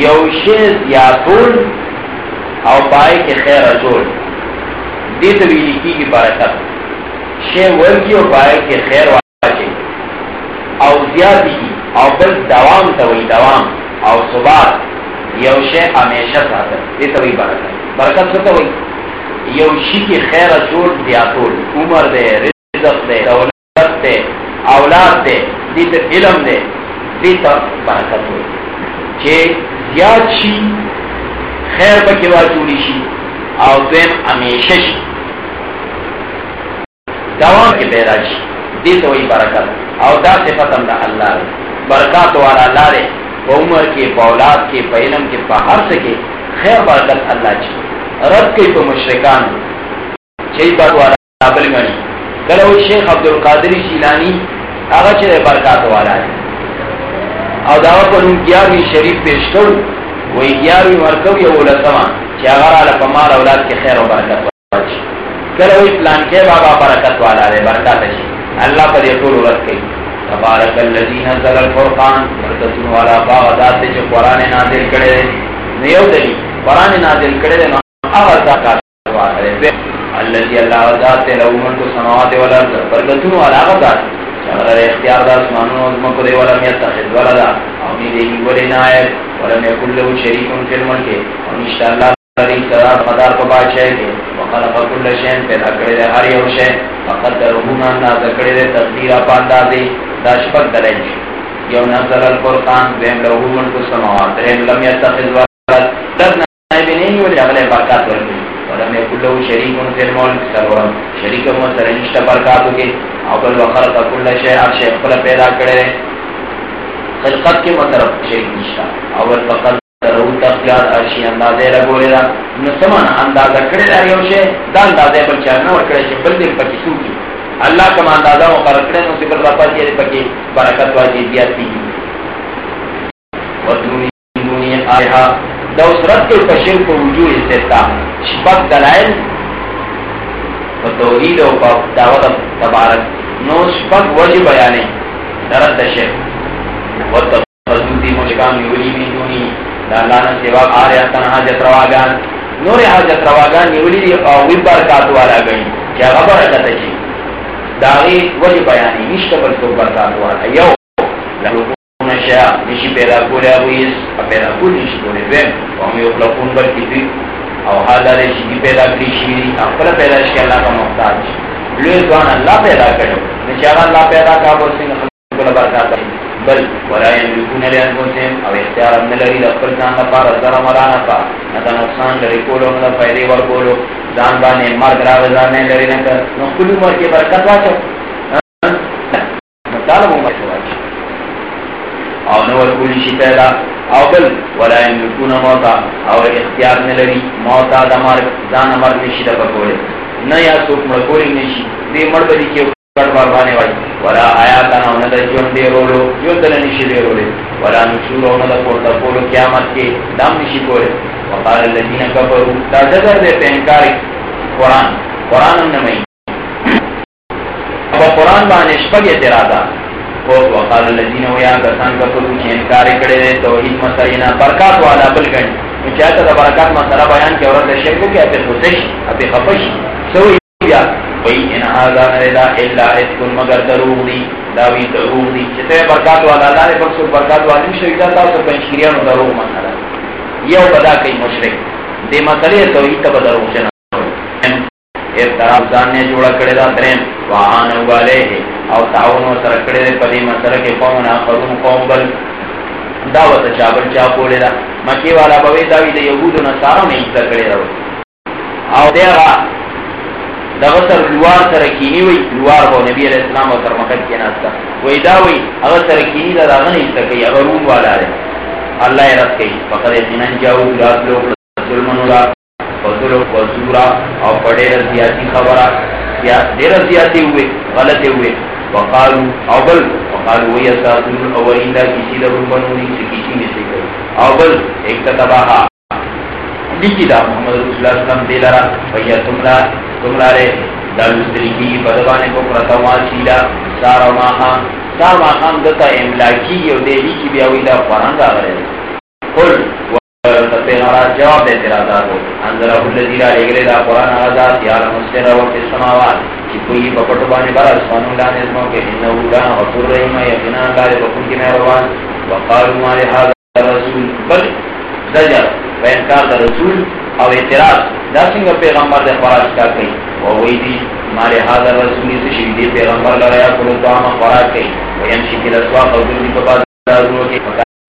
یو شیز یا طول او پائے کے خیر اجول دیت ویلی کی کی برکت۔ شیز ورکی او پائے کے خیر والا او زیادی کی۔ او بل دوام توی دوام. او ثبات. یو شی همیشه ساتل دې ته وی برکت. برکت څه ته وی؟ یو شی کې خیر جوړ بیا عمر دې رزق دې دولت دې اولاد دې دې ته علم دې دې ته برکت وی. چې زیات شي، خیر پکې واچولی شي، او دیم همیشه شي. دوام کې پیدا شي. دې ته وی برکت. او دا صفت هم د الله دی. برکات والا اللہ رے عمر کے بولاد کے پیلم کے باہر سے کے خیر، برکت اللہ چی رد کے تو مشرکان چی بات والا قابل گنی۔ کرو شیخ عبد القادری شیلانی آگا چرے برکات والا ہے۔ او دعوت پر ان گیاروی شریف پیش کرو۔ وہی گیاروی مرکو یا اولا سمان چی اگر آلا پمار اولاد کے خیر و برکت والا چی کرو اسلام کے بابا برکت والا ہے برکات چی اللہ پر یہ طول رد کئی تبارک الذی نزل الفرقان برکتون والا باغ ذات چې قران نازل کړي نه یو دی قران نازل کړي نو هغه ذات واره الذي الله ذات له ملک السماوات والارض برکتون والا هغه ذات۔ چې اختیار د اسمانونو او زمکو دی ولا میتخذ ولدا۔ او دې دی ولې نه آئے ولم يكن له شريك في الملك ان شاء الله الذي سرا مدار کو بادشاہ کے وخلق كل شيء پیدا کړی دی هر یو شی فقدره ما انداز کړی دی تقدیر په اندازې دا شپږ دلایل یو نظر القرآن دیم له ملک السماوات دریم لم يتخذ ولد تر نه بنین ولی هغه برکات ورکړي ولم يكن له شريك في الملك سرورم، شریک مو سره نشته برکاتو کې او بل وخلق كل شيء هر شی خپل پیدا کړی خلقت کې مطلب شریک نشته اول فقط رو تخیار ارشی اندازه لگولی دا نسمان اندازه کرده دا you Shah the اندازه bill چارنا ورکڑه Shah bill them پکی سوکی اللہ کم اندازہ مقرر کرے نو سکر رفا جیرے پکی برکت واجی دیاتی ودونی دونی آئیہا دا اسرت کے پشر کو وجوہ استتا شپک دلائل و توحید و دعوت تبارک نو شپک وجہ بیانے درد شیخ وتخذوا مشکان یولی من دونی۔ دا اللہ نے سوا آریاتن حاجت رواگان نور حاجت رواگان یولی دی او وی برکات والا گئی کیا غبر کتا چی جی؟ داغی ولی بیانی نشتا بلکو برکات والا۔ یو لکون شیا نشی پیدا کولی ابویس پیدا کول نشی کولی دویم وهم یخلقون بلکی دوی او حال دارے شی پیدا کری شیری اقبل پیدا شکی اللہ کا محتاج۔ لوی دوان اللہ پیدا کرو نشاہ اللہ پیدا کابو سنگ خلق برکات بل ولا يملكون لانفسهم او اختیار من لري خپل ځان لپاره ضرر ولا نفع. نه نقصان لري کولو نه فائدې ور کولو ځان باندې مرګ راوځي نه لري نه نو کله مر کې برکت واچو. مطالب مو واچو. او نو ور کولی شي پیدا. او بل ولا يملكون موتا. او اختیار نه لري موتا د مرګ ځان مرګ نشي د کوله نه یا څوک مړ کولی نشي دې مړ بدی کې کړ بار وای ولا آیا کنا ان د جون دی رولو جون دل نشي دی رولې ولا نشور ان د پورته کولو قیامت کې دام نشي کوله وقال الذين كفروا، دا ذکر دې انکار قران قران نه مې او قران باندې شپږ اعتراضا۔ او وقال الذين ويا کسان کفروا چې انکار کړي دي توحید مساینا برکات والا بل کړي چې چاته برکات مسله بیان کې اورته شرک کې اته خوشش اته خفش سوې بیا وی ان هذا نردا الا اتکن مگر دروغ داوی دروغ دی چته برکات والا اللہ نے پرسو برکات والی شوی دا تاسو پنځکریانو دروغ منل یو بدا کوي مشرک دې مسلې توحید ته دروغ نه ایک ځان نه جوړ کړی دا دریم وان والے او تعاون سره کړی په دې مسله کې قوم نه قوم قوم بل دعوت چا چا کولې دا۔ مکی والا به دا وی د نه سارو نه کړی او دغه دغه سر لوار سره کینی وی لوار هو نبی علیہ السلام او تر مکه کې ناستا وی دا وی، هغه سره کینی دا هغه نه تکي هغه روم والا دی. الله یې رات کوي فقط یقینا جاو رات لو ظلمن را، فضل او زورا او پڑے رضیاتی خبره. یا ډیر زیاتی ہوئے غلطی ہوئے وقالو، او بل، وقالو وی اساسون اولین دا کسی دا بنونی سے کسی میں سے کوي او بل، ایک تباہا لکی دا محمد رسول اللہ صلی اللہ علیہ وسلم دیلارا ویا تمرا تمرا رے دلستری کی بدبانے کو پرتوان سیلا سارا ماہا سارا ماہا دتا املاکی یو دیلی کی بیاوی دا قرآن دا غرے. قل پیغمبر جواب دے تیرا ذات انزل الذی لا یغری دا قرآن آزاد یا المسر و فی السماوات. کہ کوئی پپٹ بانے بارا سبحان اللہ نے اسمو کہ انہو کان غفور رحیم یقینا اللہ دے بکن کی مہربان. وقالوا ما لهذا الرسول بل زجر. و انکار دا رسول او اعتراض. دا څنګه پیغمبر د خوراک کا کوي؟ او وی دي ماره حاضر رسول سے شهید پیغمبر لریا کولو تو ما خوراک کوي. و يمشي کله سوا او دې په بازارونو کې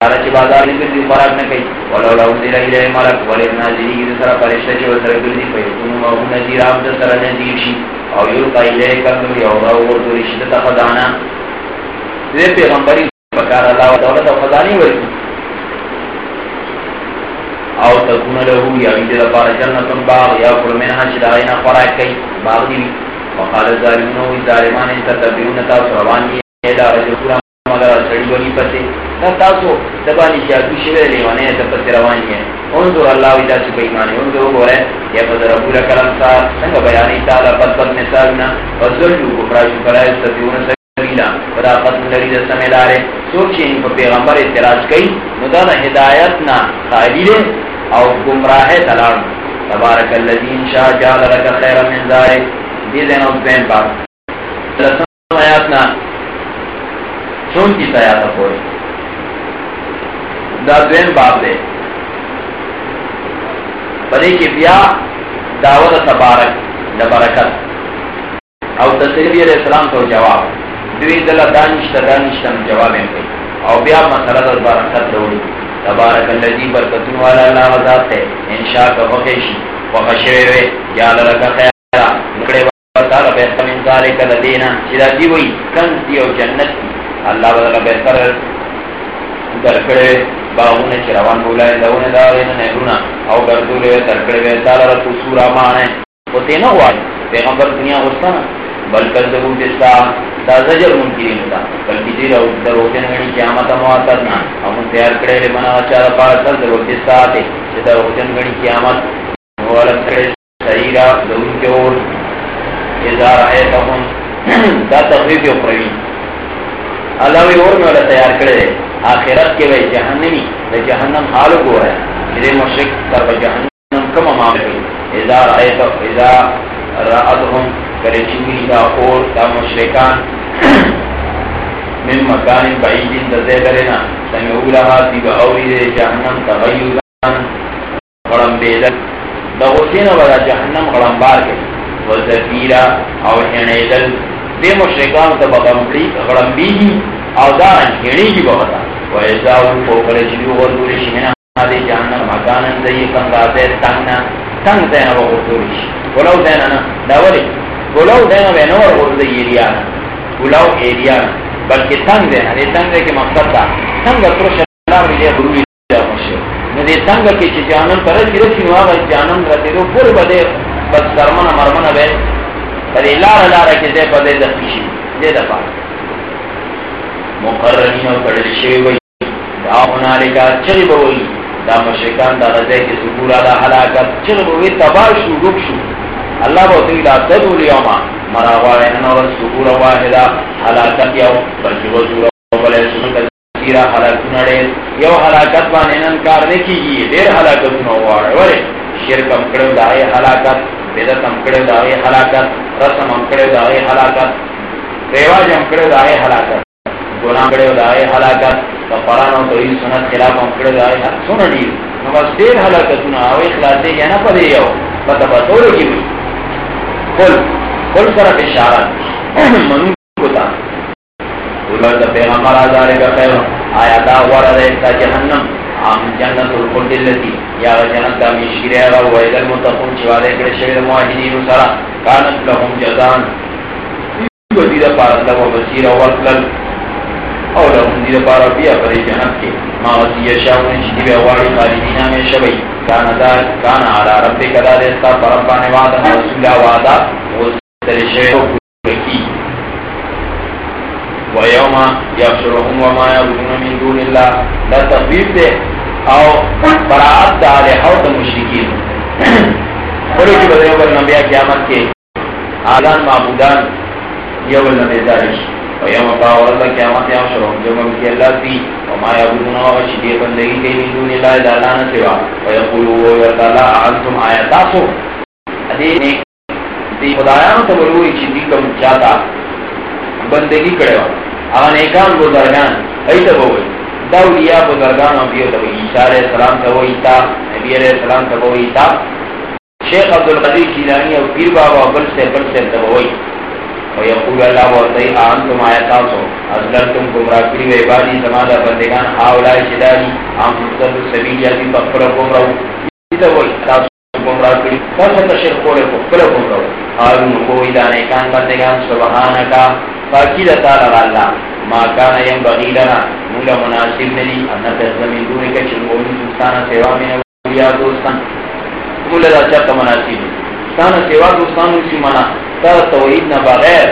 هر چې بازار کې دې خوراک نه کوي. ولو لو دې لري ملک ولې نازلی دې سره پرشته چې ور سره ګرځي، په یوه او نذیر عبد سره نذیر شي. او یو قایله کړم یو دا ورته رشتہ ته خدانا دې پیغمبري پکار الله دولت او خزاني ورکی او تكون له يا بيد لپار جنتن باغ یا کل منها چې شدائنا خوراک کئی، باغ دی وقال الظالمون و ظالمان تتبعون تاسو روانی الى رجل مگر سڑی بنی پتے تا تاسو دبانی جادو شوه لیوانے تا پتے روانی ہے انظر اللہ ویدہ سے بیمانی انظر وہ ہے یا پدر ابو لکرم سا سنگ بیانی تعالی پت پت مثالنا وزلو کفراشو فلا استطیعون سبیلا خدا قسم لرید سمیدارے سوچیں ان پیغمبر اعتراض کئی ندان ہدایتنا خالی لے او گمراہ تلار تبارک اللذین شاہ جعل لکا خیر من ذارک دیدن او بین پاک بار لسن آیاتنا چون کی سیاتا پوری دا دوین باب دے پدے کی بیا دعوت تبارک لبرکت او تصریبی علیہ السلام تو جواب. دوی دل دانشتا دانشتا جواب ان او بیا مسئلہ دا برکت دوڑی. تبارک اللذی برکتن والا اللہ ذات ہے. انشاء کا فخشی فخشوے وے یا لرکا خیرہ نکڑے وقتالا بہتر من ذالک لدینا چیزا دی وئی کن دی او جنت الله دی اللہ بدل بہتر درکڑے باغون چروان بولائے دون دارین نہرونا او گردولے درکڑے وے تالا رکو سورا مانے. وہ تینا ہوا پیغمبر دنیا غصہ نا بل کذبو بسا دا زجر منکرین دا بلکی جی دیر او در روکن گنی قیامت مواتر نا۔ امون تیار کرے لے منا اچھا دا پار سر در وقت ساتے چھ در روکن گنی قیامت موالت کرے سریرا دون کے اور۔ ازار آئے تاہم *clears throat* دا تخویف اپروی اللہ وی اور میں تیار کرے لے آخرت کے وے جہنمی دے جہنم حال کو ہے۔ میرے مشرق تر جہنم کم امام معاملے اذا رأيت اذا رأتهم کرچوی جی دا اور دا مشرکان من مکان بعید دزے کرنا سمعو لها تی بأوری دے جہنم تغیوزان غرم بیدن دا غسین ودا جہنم غرم بار کے. وزفیرا او حنیدل دے مشرکان تا غرم بیدی او دا انہیڑی کی بہتا ویزاو فوکر جلو غردوری شمنا دے جہنم مکانن دے کم راسے تنگنا تنگ دینا وغردوری ولو دینا نا. دا ولی ولو دینا بینور غرد ایریانا ولو ایریانا بلکہ تنگ ہے ارے تنگ کے مقصد تھا تنگ پروش اللہ مجھے غروری دا مشو ندی تنگ کے چی جانم پر رسی نوا بس جانم رسی دو پور بدے بس درمنا مرمنا بے۔ پر لارا لارا کے دے پدے دخیشی دے دفع مقررین و کڑل شوی وی دا ہونا لگا چلی بوئی۔ دا مشرکان دا غزے کے سکورا دا حلاکت چلی بوئی، تباہ شو رک شو۔ اللہ بہت لا تدو لیوما مرا غوار نور سکور واحدا حلاکت یو بلکہ وہ سورہ بلے سنک سیرا حلاکت نڑے یو حلاکت بانے انکار نکی گی دیر حلاکت نو غوار ورے شرک امکڑو دائے حلاکت بیدت امکڑو دائے حلاکت رسم امکڑو دائے حلاکت ریواج امکڑو دائے حلاکت گناہ امکڑو دائے حلاکت کفران و توحید سنت خلاف امکڑو دائے حلاکت سنو جی، دیر نمس دیر حلاکت نو آوے خلاصے گیا نا، پدے یو پتہ بطورو کی بھی کل کل سر اشارہ منو کتا اولر دا پیغمبر آزارے کا خیر۔ آیا دا ورا رہتا جہنم۔ آم جنت الخلد اللتی یا جنت دا مشکر ہے و ایدر متقون چوالے کڑے شوید معاہدین سرا۔ کانت لهم جزان۔ ودید پارتا و بسیر و ورکل او لهم دید پارا بیا پر جنت کے ما وسی شاون چیدی بے واری خالدینہ میں شبئی کانا دا کانا علا رب کدا دیستا پربان وعدا رسولا وعدا ويوم يحشرهم وما يعبدون من دون الله. لا تخفيف ده او براءت ده لحوت المشركين قولوا کی بدے اوپر نبیہ قیامت کے آدان معبودان یو نبی دارش ويوم قاول الله قیامت يحشرهم جمع کی اللہ تی وما يعبدون وشدی بندگی کے من دون الله دالانا سوا ويقولوا ويرتالا أنتم آیتاسو ادھے دی خدایانو ته ورغوي دی کوم چاته بندگی کړو هغه نیکان بزرگان ایته وای دا بزرگان او دیو ته عیسی علیہ السلام ته تا نبی علیہ السلام ته تا شیخ عبد القدیر او پیر بابا بل سے بل سے ته وای او یقول الله و تی انتم آیاتو ازلتم گمراه کړی وای باندې سماده بندگان اولای شدانی ام مستد سبیل یادی بخبر گمراه دې وای تاسو گمراه کړی تاسو ته شیخ کوله کو؟ قالوا نقوي دانے کان بندگان سبحانکا باقی دا تعالی اللہ ما کان یم بغی لنا، مولا مناسب ندی انا تزمین دونی کا چلمونی دوستانا، سیوا من اولیا دوستان مولا دا چاہتا مناسب دوستانا سیوا دوستان اسی منا تا توحید نا بغیر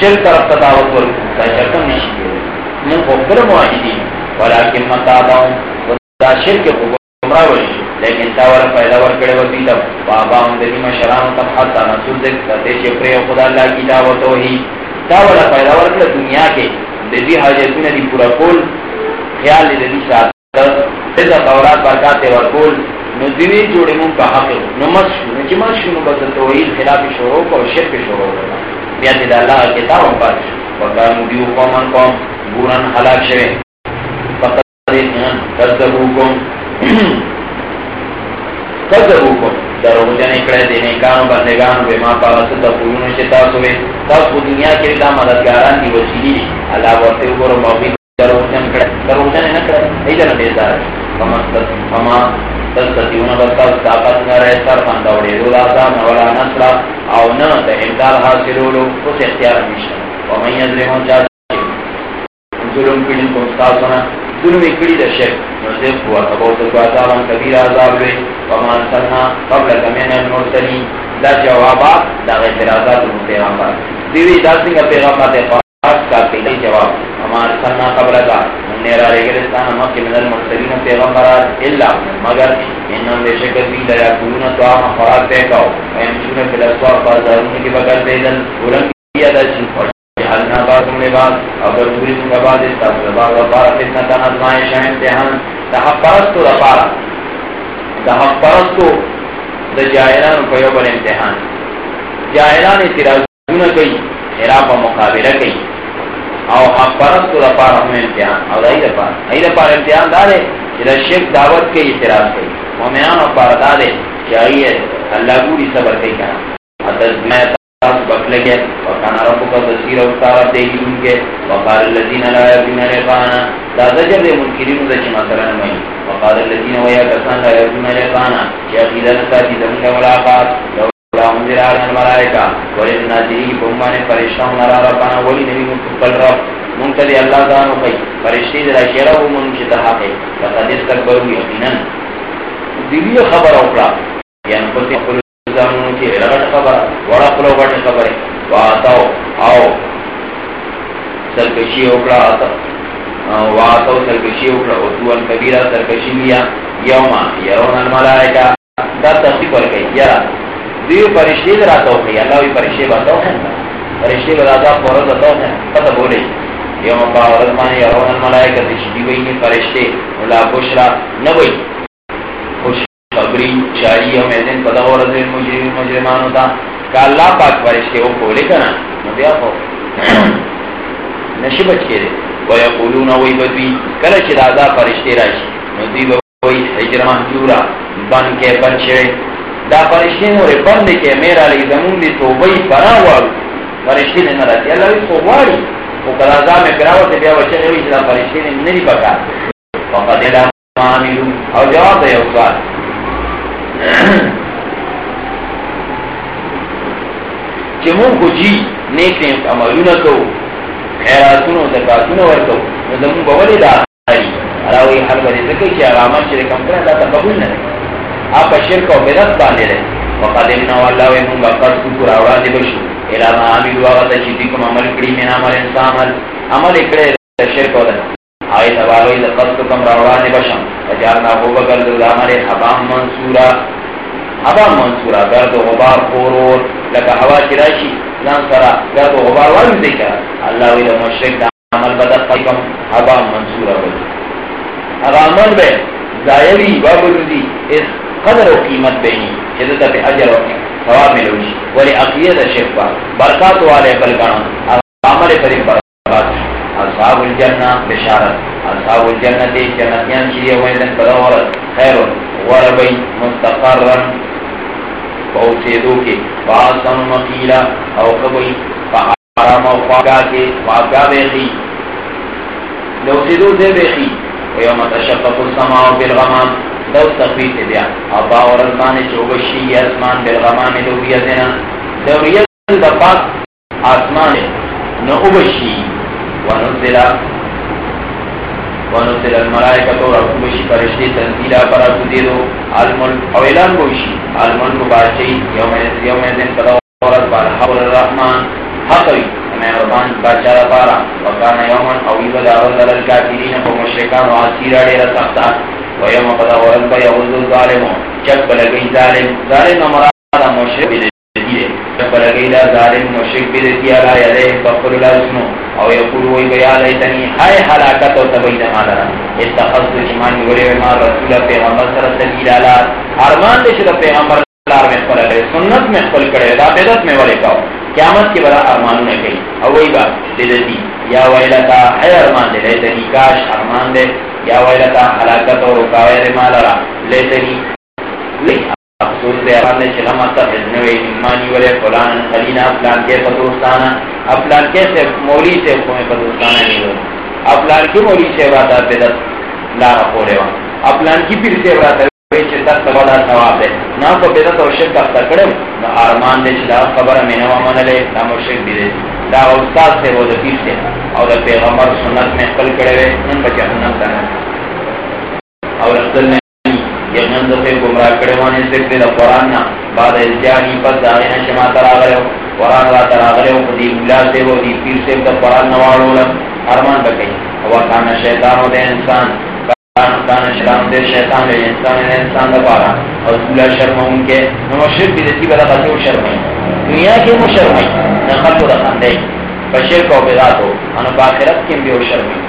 شرک طرف تداوت ورکو تا شرکم نشی من خوکر معاہدین ولیکن من تاداؤں دا شرک خوکر گمراہ ولی لیکن تاور پیدا ور کڑے و بیتا بابا ہم دلی مشران تم حتا نسول دے کرتے چے پرے خدا اللہ کی دعوت ہی تاور پیدا ور کڑے دنیا کے دلی حاجتوں دی پورا کول. خیال دی دلی ساتھ دل تورات برکات ور کول نو دیوی جوڑے من کا حق نو مس نو چ مس نو بس توحید خلاف شروع کو شرک شروع ہو بیا دی اللہ کتاب پاک وکانو دیو قومن قوم. بورن ہلاک شوه فقط کذبوکم کذبو کو درو جنے کڑے دینے کانو بندگان بے ما پاس تقولون شتا سوے. تاس کو دنیا کے دا مددگاران دی وسیلی اللہ ورتے اوپر موبی درو جن کڑے. درو جنے نہ کڑے. ایدن بیزار فما فما تستیون بستا طاقت نہ رہے سر فندوڑے رو رازا نولا نصرا، او نہ تے امداد حاصلولو اس اختیار نشتا ومن یظلمون چاہتے ظلم کڑن کو استاسونا ظلم کڑی دا شک نصف ہوا۔ تبوت کو عذابا کبیر عذاب لے وما انسلنا قبل کمین المرسلین۔ دا جوابات، دا اعتراضات پیغمبر دیوی، دا سنگا پیغمبر دے کا پہلی جواب وما انسلنا قبل کا نیرا ریگلستان مکی من المرسلین پیغمبرات اللہ مگر انہم بے شکر بھی لیا کلون تو آم خوراک پیکاو ویمشون فی الاسواق بازارون کی بگر دیدن اولم کیا دا چن جہلنا بعض لباس اگر دوری کا بعد استاس لباس وفارا فتنة نظمائش امتحان تحق پرستو دفارا تحق پرستو دا جائران کو امتحان۔ جائران اعتراضون کئی خلاف مقابلہ کئی او حق پرستو دفارا ہم امتحان. او دا ای دفار ای دفار امتحان دارے جدا شرک دعوت کئی اعتراض کئی مومنان او و پاردارے چاہیے اللہ گوری صبر کئی کنا حدث میں تاس بکلگے وکانا رب کا تصیر و تارت دے گی ان کے وقال اللذین لا یبین لقانا دا زجر دے منکرین دا چی مثلا نمائی وقال اللذین ویا کسان لا یبین لقانا چی عقیدہ نتا چی زمین ملاقات. لولا منزل آرین الملائکہ ولی ناظرین نرا ربانا ولی نبی متقل رب منتدی اللہ دانو خی پرشتی در اشیرہ و منشد حقی لقد استقبرو یقینا دیوی خبر اوکڑا یعنی پسی خبر زمانو کی رغت خبر وڑا خلو بڑی خبر واتاو آو سرکشی اوکڑا آتا واتاو سرکشی اوکڑا اتوان کبیرہ سرکشی بیا یوما یرون الملائکہ دا تصیب پر یرا دیو پرشتی در آتاو خی اللہ وی پرشتی باتاو ہے پرشتی بر آتا فورد آتاو ہے، پتہ بولے۔ یوم پا ورزمان یرون الملائکہ تشبی بینی پرشتی ملا بشرا نبی خبری چاری او میدن پدا اور از مجرم مجرمان ہوتا کہ اللہ پاک فرشتے او کولے کنا نبی آپ *coughs* نشی بچ کے دے۔ ویقولون وی بدوی کل چی دادا فرشتے راشی۔ نبی وی حجر محجورا بن کے بچے دا فرشتے نورے بند کے میرا لی زمون دی توبی بنا وارو. فرشتے نے نراتی اللہ وی سواری وہ کلازا میں کراو کراوتے بیا وچے ہوئی چی دا فرشتے نے نری بکا وقت الہ ماملو او جواب دے اوکار کہ مون کو جی نیک نیک عملون کو خیراتون و زکاتون ورکو نظمون بولی دا آئی. علاوی حل بری زکی چی اغامان چی رکم کرن، دا تا قبول نرے آپ شرک و بدت باندے رہے وقدمنا واللہ ویمون با قد ککر آوران دی بشو الاما عامل وغتا چی دیکم عمل کری من عمل انسان، عمل اکڑے شرک و دا آئی تبالوی دا قد بشم وجارنا ہو بگر دو حبام منصورا. حبام منصورا گرد و غبار خورور لکا ہوا چراشی لان سرا گرد و غبار والم ذکر اللہ وی دا مشرک دا عمل بدت قیقم حبام منصورا بلی اگا عمل بے زائری بابلوزی اس قدر و قیمت بینی جدتا پہ عجر و ثواب ملوشی ولی اقیت شفا برکات والے بلکانا عمل پر برکات. اصحاب الجنہ بشارت. اصحاب الجنت جنتیان چیئے ہوئے دن قدورت خیر وربی مستقرن. پہنچیدو کے باسن مقیلہ او کبی فحرام و فاقا کے فاقا بیخی. لوسیدو دے بیخی. ویوم تشقق السماع بالغمان دو تخفیف دیا. ابا اور اسمان چوبشی اسمان بالغمان دوریتنا دوریت دفاق آسمان نعوبشی ونزلا ونزل الملائکہ تو رکوبشی فرشتی تنزیلہ پر اکدیدو الملک او اعلان گوشی الملک باشی یوم یوم دن قدر ورد بار حول الرحمن حقوی مہربان بادشاہ پارا. وکانا یومن اویب دعوت الکافرین. کو مشرکان و عصیرہ دیر سختا ویوم قدا ورد با یغض الظالمو چک بلگی ظالم ظالم مراد مشرک بیدیده چک بلگی دا ظالم مشرک بیدیتی علا یده بقر الاسمو او یقول وی بیا لیتنی ہائے حلاکت و تبید مادرہ اتخذت ایمانی ولی ما رسول پیغمبر سر سبیل آلات ارمان دے شد پیغمبر لار میں خپل کرے، سنت میں خپل کرے دا بدعت میں ولے کاو قیامت کے بڑا ارمان نہ کئی او وہی بات بدعتی یا ویلتا ہے ارمان دے لیتنی کاش ارمان دے یا ویلتا ہلاکت اور رکاوے دے مالرا، لیتنی لی افسوس دے ارمان دے چلم مطلب اتخذ نوے ایمانی ولے فلان خلینا افلان کے پتوستانا افلان کے سے مولی سے کوئی پتوستانا نہیں ہو افلان کی مولی سے باتا بدعت لارا پورے وہاں افلان کی پھر سے باتا چې تاسو بڑا ثواب ده نه په بدعت او شرک اخته کړم نو ارمان دې چې دا خبره مې نه ومنلې دا مشرک دي دا استاد ته وو د پیر ته او د پیغمبر سنت مې خپل کړې وې نن په جهنم ته او رسول نه یمن د په ګمرا کړه باندې چې د قران نه بعد ځاني په ځای نه شما تراغلو قران را تراغلو په دې بلا ته وو دې پیر ته د قران نوالو ارمان بکې او کانا شیطان او د انسان، کان شرام دے شیطان، دے انسان دے انسان دا پارا۔ اور سولا شرم ان کے نمو شرک بھی دیتی بدا بسی شرم دنیا کے مو شرم نخل کو رکھان دے بشیر کو بدات ہو ان باخرت کی بھی ہو شرمی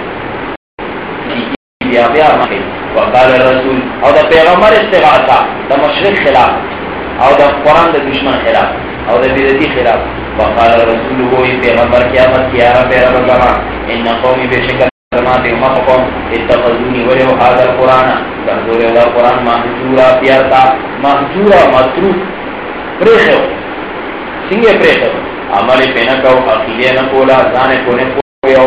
بیا بیا مکے وقال الرسول او دا پیغمبر استغاثہ دا مشرق خلاف او دا قرآن دا دشمن خلاف او دا بیدتی خلاف وقال الرسول ہوئی پیغمبر قیامت کیا رب رب زمان ان قومی بے شکر فرماتے امام قوم اتخذونی ولیو حاضر قرآن کہزور دا قرآن محجورا پیارتا محجورا مطروف پریخو سنگے پریخو عمل پہ نہ پینکو عقیدے نہ نکولا زانے کونے پویو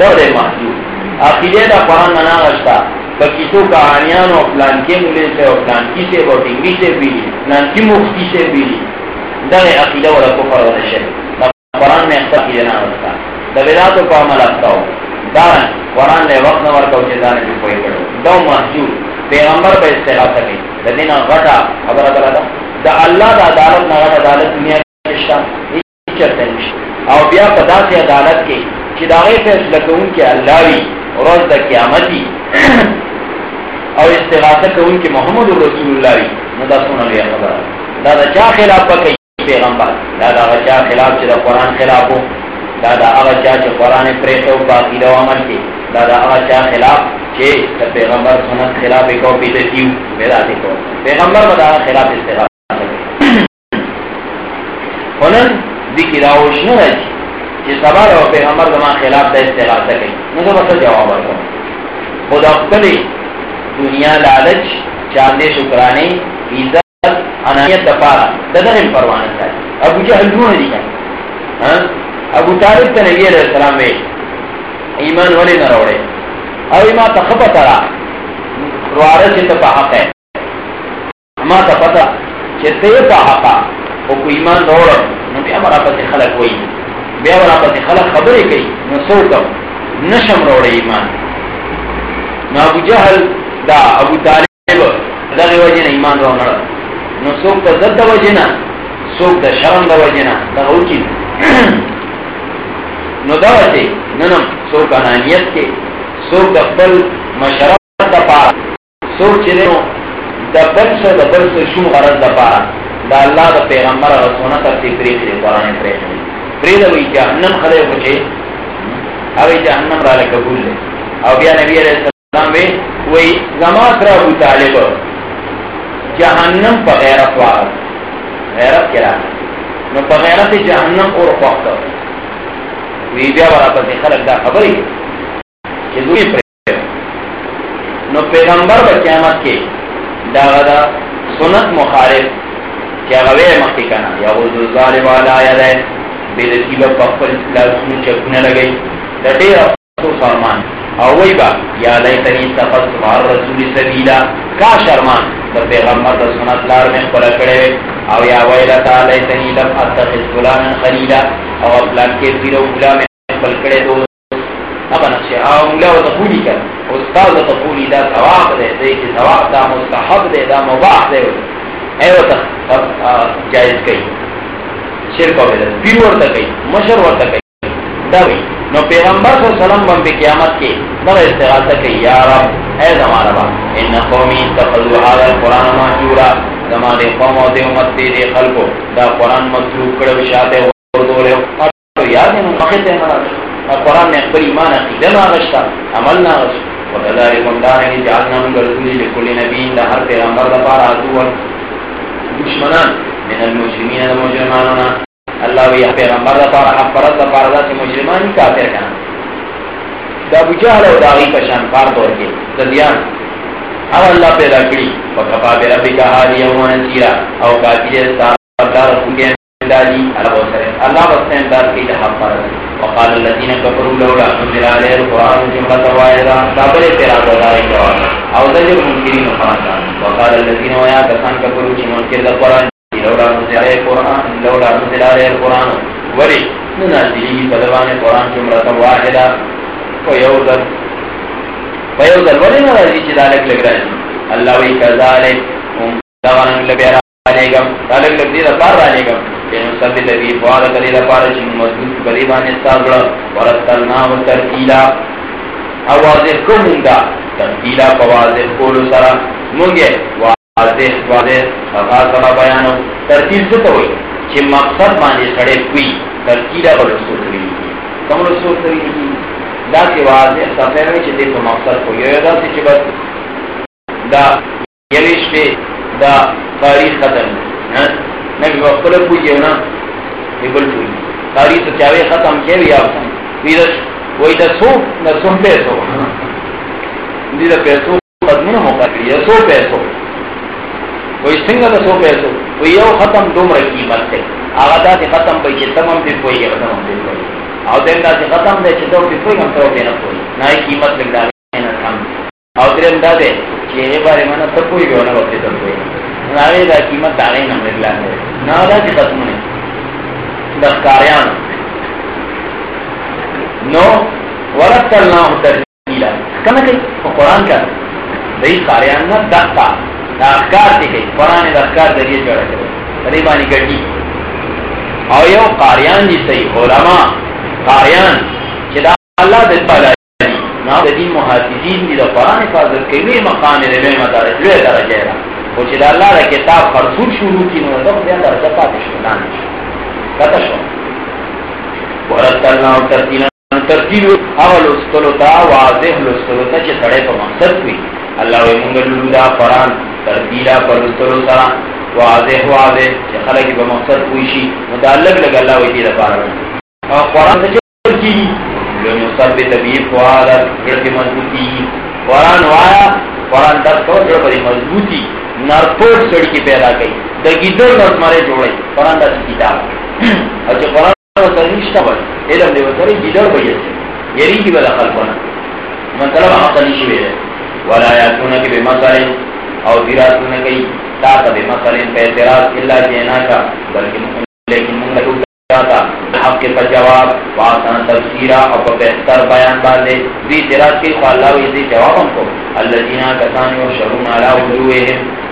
دو دے محجور عقیدے دا قرآن ننا غشتا بکیتو کہانیان و پلان کے ملے سے و پلان کی سے و ٹنگی سے بیلی پلان کی مفتی سے بیلی دا عقیدہ و رکو و نشے قرآن میں اختر کی دینا غشتا دا بداتو کو عمل افتاو دارن قرآن لے وقت نور کو چیزانے بھی کوئی کرو دو محجور پیغمبر پہ استغاثہ کی دا دینا غٹا خبر اگر دا دا اللہ دا عدالت نا غٹ عدالت دنیا نشتا ایک چرتے نشتا او بیا پدا سے عدالت کے، چی دا غی فیصلہ کون کے اللہ وی، روز دا قیامتی او استغاثہ کون کے محمد رسول اللہ وی۔ ندا سونا لیا خبر۔ دا دا چا خلاف پکی پیغمبر۔ دا دا چا خلاف چی دا قرآن خلاف ہو۔ دا دا هغه چا چې قران پرې ته او باقی دا عمل کې دا دا هغه چا خلاف چې د پیغمبر سنت خلاف کو په دې دیو پیدا دي پیغمبر ودا خلاف استغاثه ونن دي کې دا وښنه راځي چې سبا او پیغمبر زما خلاف د استغاثه کوي. نو دا څه جواب ورکړم خدا خپل دنیا لالچ، چاندې شکرانه عزت، انانیت دپارا ددن پروانه کوي ابو جهل نو دي ها؟ ابو طالب ته نبی علیہ السلام وی ایمان ولی نه راوړې؟ او ما ته خپه ترا رواره چې ته په حق ہے ما ته پتا چې ته په حق. او کو ایمان راوړ نو بیا مرا په خلک وای بیا مرا په خلک خبرې کوي. نو څوک نشم راوړې ایمان. نو ابو جهل دا ابو طالب دغه وجه نه ایمان راوړ نو څوک ته زد وجه نه، څوک د شرم د وجه نه دا وکی نو دا وجه ننم سوک انانیت کے سوک دفل مشرف دا پارا سوک چلے نو دفل سے دفل سے شو غرض دا پارا دا اللہ دا پیغمبر رسونا تب تی پریخ دے قرآن پریخ دے پریخ وی جہنم خلے خوچے اوی جہنم را لکبول لے او بیا نبی علیہ السلام وی وی زمان کرا ابو طالب. جہنم پا غیرت وارد غیرت کرا نو پا غیرت جہنم اور خوخت وی بیا ورا پسې خلک دا خبرې چې دوی پر نو پیغمبر په قیامت کې دا غدا سنت مخالف چې هغه مخکې کنه یا ورته ظالم والا یا ده به دې کیلو په خپل لاسونو چپنه لګي فرمان او با یا لیتنی تفت مار رسول سبیلا۔ کا شرمان؟ د پیغمبر د سنت لار میں خپل کړي او یا ویلتا لیتنی لم اتخذ فلانا خلیلا۔ او پلان کې پیرو غلام خپل کړي دو ابا نقشه ہاں، او مولا و تقولی کر۔ استاد تقولی دا ثواب دے دے کہ ثواب، دا مستحب دے، دا مباح دے۔ ایو جائز کئی شرک و بیدر پیر ورطا کئی مشر ورطا کئی دا بھی نو پیغمبر صلی اللہ علیہ وسلم بم قیامت کے نو استغاثہ کئی یا رب، اے زمان ربا ان قومی تخذو حالا قرآن محجورا زمان قوم و دے امت دے دے خلقو، دا قرآن مطلوب کڑو شاتے وردو لے تو یاد ہے مخیط ہے مرا قرآن نے اکبر ایمان عقیدہ نہ غشتا عمل نہ غشتا وکذالک مدارنی جعلنا من رسولی لکل نبیین دا ہر پیغمبر دا پار آدو دشمنان، من المجرمین المجرمانونا اللہ وی پیغمبر دا پارا، حق پرد دا پارا، دا سی مجرمانی کافر کنا. دا ابو جہل و داغی پشان پار دور کے زدیان او اللہ پیدا کری، وکفا بی ربی کا حالی او سیرا، او کافی جیسا پردار خوگین امدادی اللہ بستے امداد کی جہاں پرد وقال الذين كفروا لولا انزل عليه القران جمله واحده قبل اعتراض ذلك جواب او ذل المنكرين خاصا وقال الذين ويا كسان كفروا في منكر القران لولا انزل عليه القران لولا انزل عليه القران ولي ننزله فلوان القران جمله واحده فيوذل فيوذل ولي نرزي ذلك لغراج الله وي كذلك هم دوان لبيرا عليكم ذلك لبدي دار عليكم سب لبی فواد کلی لپاره چې مضبوط کلی باندې ستاسو ورتلنا او ترتیلا اواز کومنګا ترتیلا پواز کولو سره مونږه واضح واضح، صفا صفا بیانو۔ ترتیل څه ته وایي چې مقصد باندې سړی کوي ترکیلا بل رسول کری کم رسول کری دا سی واضح سفر میں چھتے مقصد کو یہ دا سی چبت دا، یویش پہ دا تاریخ ختم نبی وقت پوچھے نا یہ بل پوچھے تاریخ چاوے ختم کیا بھی آپ ویدش وہی دا سو دا سو پیسو. دی پیسو، ختم نہ موقع کری سو پیسو. وہی سنگا دا سو پیسو. وہی یو ختم دو مر قیمت تے آغا دا سی ختم بھئی چی تمام پی کوئی ختم ہم دے کوئی. او دین دا سی ختم دے چی دو کوئی ہم تو دینا کوئی. نا ہی قیمت لگ ڈالے نا کھم او درم دا دے چی اے بارے مانا تب کوئی بھی ہونا وقتی تب کوئی. نا دا قیمت دانے نم لگ ڈالے نا دا سی ختم نے دخکاریان نو ورد کرنا ہوں ترکیلا کنا کئی قرآن کا دئی قاریان نا دختا دا اخکار تی کئی قرآن دا اخکار ذریعے جوڑا کرو ریبانی گٹی۔ او یو قاریان جی صحیح، علماء قاریان چی دا اللہ دل پالا نا دا دین محافظین دی دا قرآن حفاظت کئی وی مقام دے میں مدارج لوے درجہ را او چی دا اللہ دا کتاب خرسول شروع کی نو دا خدیان درجہ پاتی شو نانی شو. کتا شو. ورد کرنا ترتیلا ترتیل اول اسکلو تا واضح اسکلو تا چی سڑے پا مقصد کوئی اللہ وی منگل لولا قرآن ترتیلا پر اسکلو سرا واضح واضح چی خلقی پا مقصد کوئی شی متعلق لگ اللہ وی تیرا پارا قرآن تا چی کی لن سب طبیب کو عادت مضبوطی قرآن وایا، قرآن دس کو جڑتی مضبوطی نرپوٹ سڑکی پیدا کئی در گیدر نرس مارے جوڑے۔ قرآن دس کتاب۔ اچھا قرآن نشتا بل علم دے وسری جدر بیت یری کی بلا خلقنا مطلب عقلی شوی ہے۔ ولا یاتون کی بمثل۔ او دیراتون کی تاتا بمثل۔ پہ اعتراض اللہ جینا کا۔ بلکہ لیکن من لگو جاتا۔ حق کے پر جواب۔ واسن تفسیرہ اور بہتر بیان باندے بھی اعتراض کی، خواہ اللہ ویدی جواب ہم کو۔ اللہ جینا کسانی و شرون علا وجوہم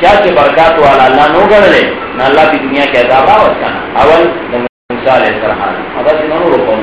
کیا کہ برکات والا اللہ نو گڑ لے، نہ اللہ کی دنیا کے عذاب آوت کا۔ اول موسیٰ علیہ السلام۔ ادا سنانو رکھوں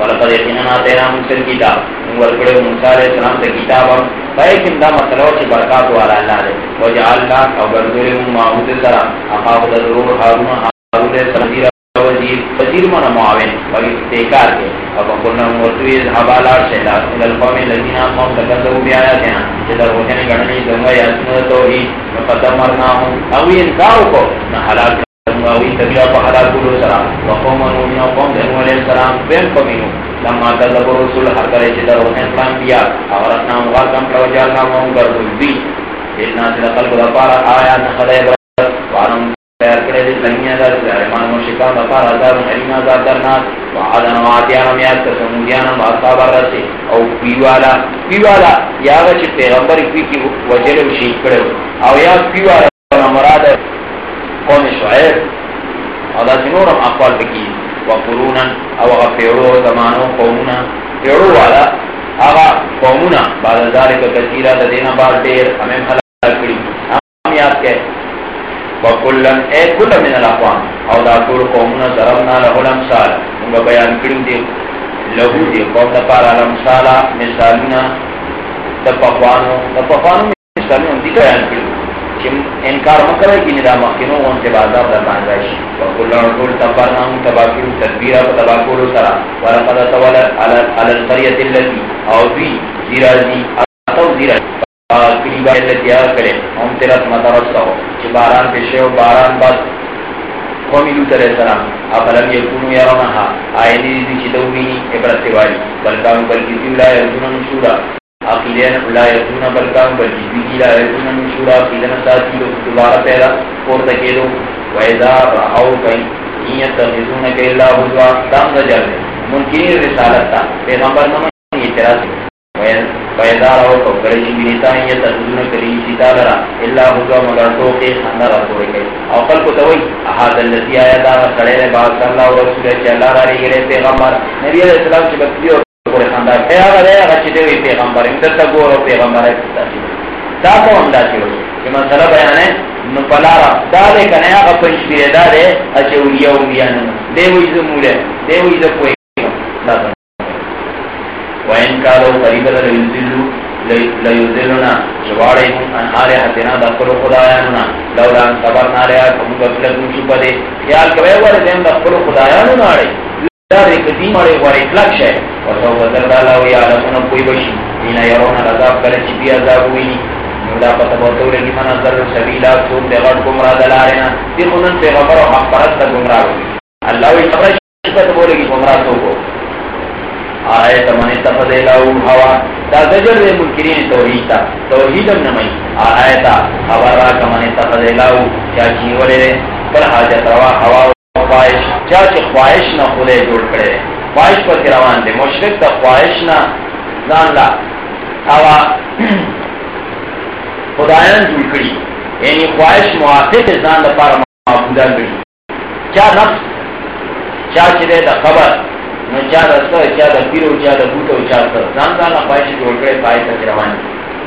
ولقد یقینا آتینا موسی کتاب ورکڑے موسی علیہ السلام سے کتاب۔ ہم لیکن دا مطلب مسئلہ چ برکات والا اللہ دے۔ وجعلنا او گردوی معبود سرا اخاف ضرور هارون هارون سمیر وزیر وزیر من معاون ولی تیکار کے۔ اب قلنا مرتوی حوالا شہلا القوم الذين قوم تكذبوا بآياتنا جدر وجن گڑنی دنگا یاسن توحید فدمرنا ہوں او انکار کو نہ ہلاک وی تبیا په حالات کولو سره وقوم نو قوم د نوح علیہ السلام، بین قومینو لما کذب رسول هر کله چې درو نه پلان بیا اورتنا هوا کم کړو جانا مو ګرځو دی ان د خلق د پارا آیا نه خدای وانم تیار کړی د دنیا د ایمان مو شکا د پارا دار اینا وعدن وعدیان میات ته سمودیان ما صبر رسي او پیوالا پیوالا، یا چې پیغمبر کی کی وجلو شي کړو او یا پیوالا مراد قوم شعیب۔ او دا سنورم اقوال بکی۔ وقرونا، او اغا زمانو قومنا پیڑو والا اغا قومنا بعد ذالک کثیرہ دینا بار دیر، ہمیں خلق کری۔ ہم یاد کہ وکلن اے کل من الاقوام او دا کل قومنا ضربنا لہو الامثال انگا بیان کریم دی لہو دی قوم دا پارا الامثالا مثالنا دا پخوانو دا پخوانو مثالنا دی بیان کریم انکار مکرے کی ندا مخینو ان سے بازار در بانجائش وقل رسول تبارنا ہم تباکر تدبیرہ و تباکر سرا ولقد تولى على القرية التي او بي زيرازي اتو زيرازي قريبا التي آكره هم ترت مدرسه چه باران پیشه و باران بعد قومی لوت علیہ السلام، افلم یکونو یرونها آئینی دی چی دوبینی عبرت سوالی بلکانو بلکی سیولا یرزون نشورا، عقیدین لا یکون بلکان بلکی لا یکون نشورا، عقیدن ساتھی لو دوبارہ پیدا پورتا کے دو ویدا رہاو کئی نیت تغیزون کے اللہ حضوا، دام دا جل منکرین رسالت تا، پیغمبر نمان اعتراض ویدا رہاو کو گرجی بینیتا نیت تغیزون کری سیتا لرا۔ اللہ حضوا مگر تو کے خاندہ را پورے کئی او قل کو توئی احاد اللذی آیا دا سڑے نے باز اللہ و رسول چلا را رہی گرے پیغمبر۔ نبی علیہ السلام چی بکلی اور پورې خندا کوي هغه دی هغه چې دی پیغمبر۔ هم دلته ګورو پیغمبر یې دا کوم دا چې چې مسله بیانې نو پلارا دا دې کنه هغه پنځ پیری دا دې چې یو بیا نه دی وې زموله دی وې ز کوی دا وین کارو قریب له یذلو لا یذلنا جواړې ان آره لولا صبر نه لري کوم غفلت نشي پدې خیال کوي ور دې د خپل خدایانو نه دا دې کدي مړې وړې کلک شي او څو وتر دا لا وی کوئی بشي دینه يرونه عذاب کړي چې بیا عذاب ویني نو دا پته وته لګي من نظر سبیلا څو دې ګمرا دلارنا دې خونن پیغمبر او حق پرست ګمرا الله وی خبره شپه بولېږي ګمرا څو کو آیت من اتخذ له هوا دا زجر دے منکرین توحید تا، توحید ام نمائی۔ آیتا خبر را کمن اتخذ له چاچی ولے پر حاجت روا ہوا خواہش چاچی خواہش نہ خودے جوڑ کرے خواہش پر روان دے مشرک تا خواہش نہ زان لا۔ ہوا *clears throat* خدایان جوڑ کری۔ یعنی خواہش موافق زان دا پار معبودان کری۔ کیا نفس چاچی دے دا خبر نو چا د څه چا د پیرو چا د بوټو چا څه ځان ځان لا پای شي جوړ کړي پای ته روان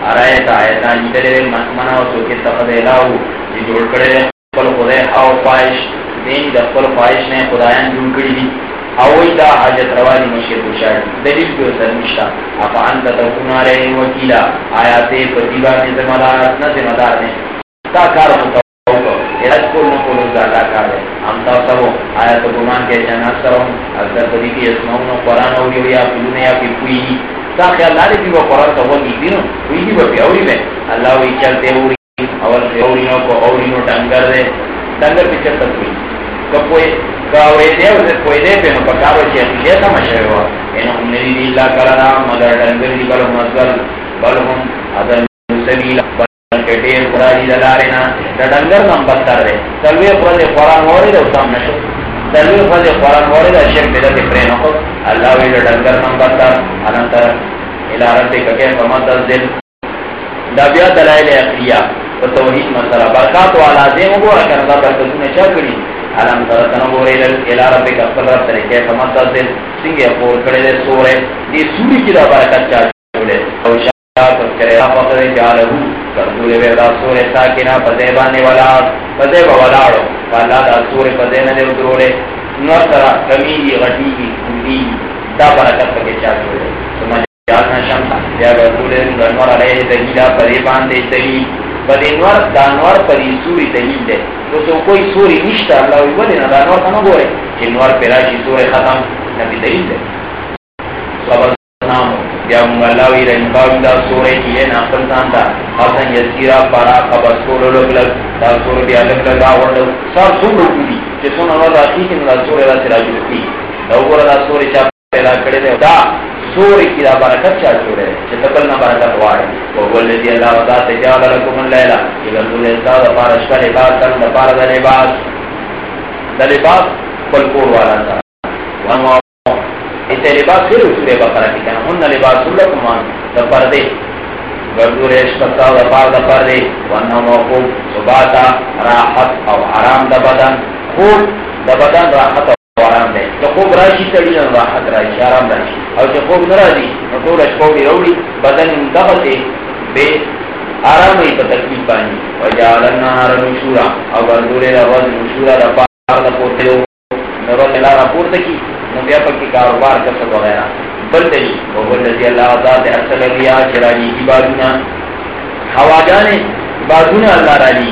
ارای ته آیتا نیدلې منا او څوک ته په دلاو چې جوړ کړي خپل خدای او پایش دین، د خپل پایش نه خدایان جوړ کړي دي. او دا حاجت روانی مشیر بشار دلیل بیو سر مشتا افا انتا تکون علیہ وکیلا. آیات پتیبا نے ذمہ دار نہ ذمہ دار نے تا کار مطابق علاج کو نہ کو زیادہ ہم تا سب آیا تو گمان کے جنا سروں اگر بڑی کی اسماؤں نو قران او یا پلو یا پھر کوئی تا خیال نہ دی وہ قران تو وہی بھی نو کوئی بھی بیا اوری میں۔ اللہ وی چلتے اوری اور اوری نو کو اوری نو ڈنگر دے، ڈنگر پیچھے تک کوئی کوئی گاوے دے او کوئی دے پہ نو پکارو چے یہ سمجھ ہوا۔ انہوں نے دی اللہ کرا مگر ڈنگر دی بل مزل بل ہم ادل سبیل ډېر قرآني د لارې نه د ډنګر نم بدتر دی څلوېښت ورځې قرآن واورېد او سم نه شو څلوېښت ورځې قرآن واورېد شرک بدعت یې پرې نه کړ الله وایي د ډنګر نم بدتر انتر الى ربک کیف متنزل دا بیا دلایل عقلیه په توحید مسله برکات او لازم وګوره کنه دا برکتونه چا کړی علم تر تنو ګورې الى ربک خپل رب سره کیف متنزل څنګه پور کړی له سورې دې سوري کې دا برکت چا کرے ساکنا پتے بانے والا پتے دا پتے کمی غٹی دا برکت پکے جوڑے سمجھ یا نور علیہ دلیلہ باندے دلیل نور سوری دلیل دے۔ تو سو کوئی سوری نشتا، اللہ نا گورے کہ نور پیراشی ختم، نبی دلیل دے۔ صبر نامو یا ملاوی رنگ باوی دا سورے کی ہے ناقل زانتا حسن یسیرا پارا قبر سور لگ لگ دا سور بیا لگ لگ آورد سار سور رکو دی چه سون اللہ دا کی کن دا سور دا سراج رکی دا اوگر دا سور چا پیدا کرده دے، دا سور کی دا برکت چا جوڑے چه تکل نا برکت وارے۔ وقل لدی اللہ وزا تجال لکم اللیلہ کہ گردو لیتا دا پارشکا لباس، دا پارا دا لباس۔ دا لباس بلکور والا تا وانو اسے لباس پھر سورہ بقرہ کی کہنا ہن لباس لکم مان دا پردے۔ گردو ریش پتا دا پار موقوب سباتا راحت او حرام دا بدن۔ خوب دا بدن راحت او حرام دے۔ تو خوب راشی تڑی راحت راشی حرام راشی۔ او جو خوب نرازی، نو تو روڑی۔ بدن دغتے بے آرامی پا تکلیف بانی۔ وجعلنا نار نشورا۔ او گردو روز نشورا دا پار دا پورتے دو نرو تلارا پورتا کی کاروبار کسب وغیرہ بل دلی وہ رضی اللہ ذات ارسل ریا چراجی کی بازونا. حواجانے بازونا اللہ را لی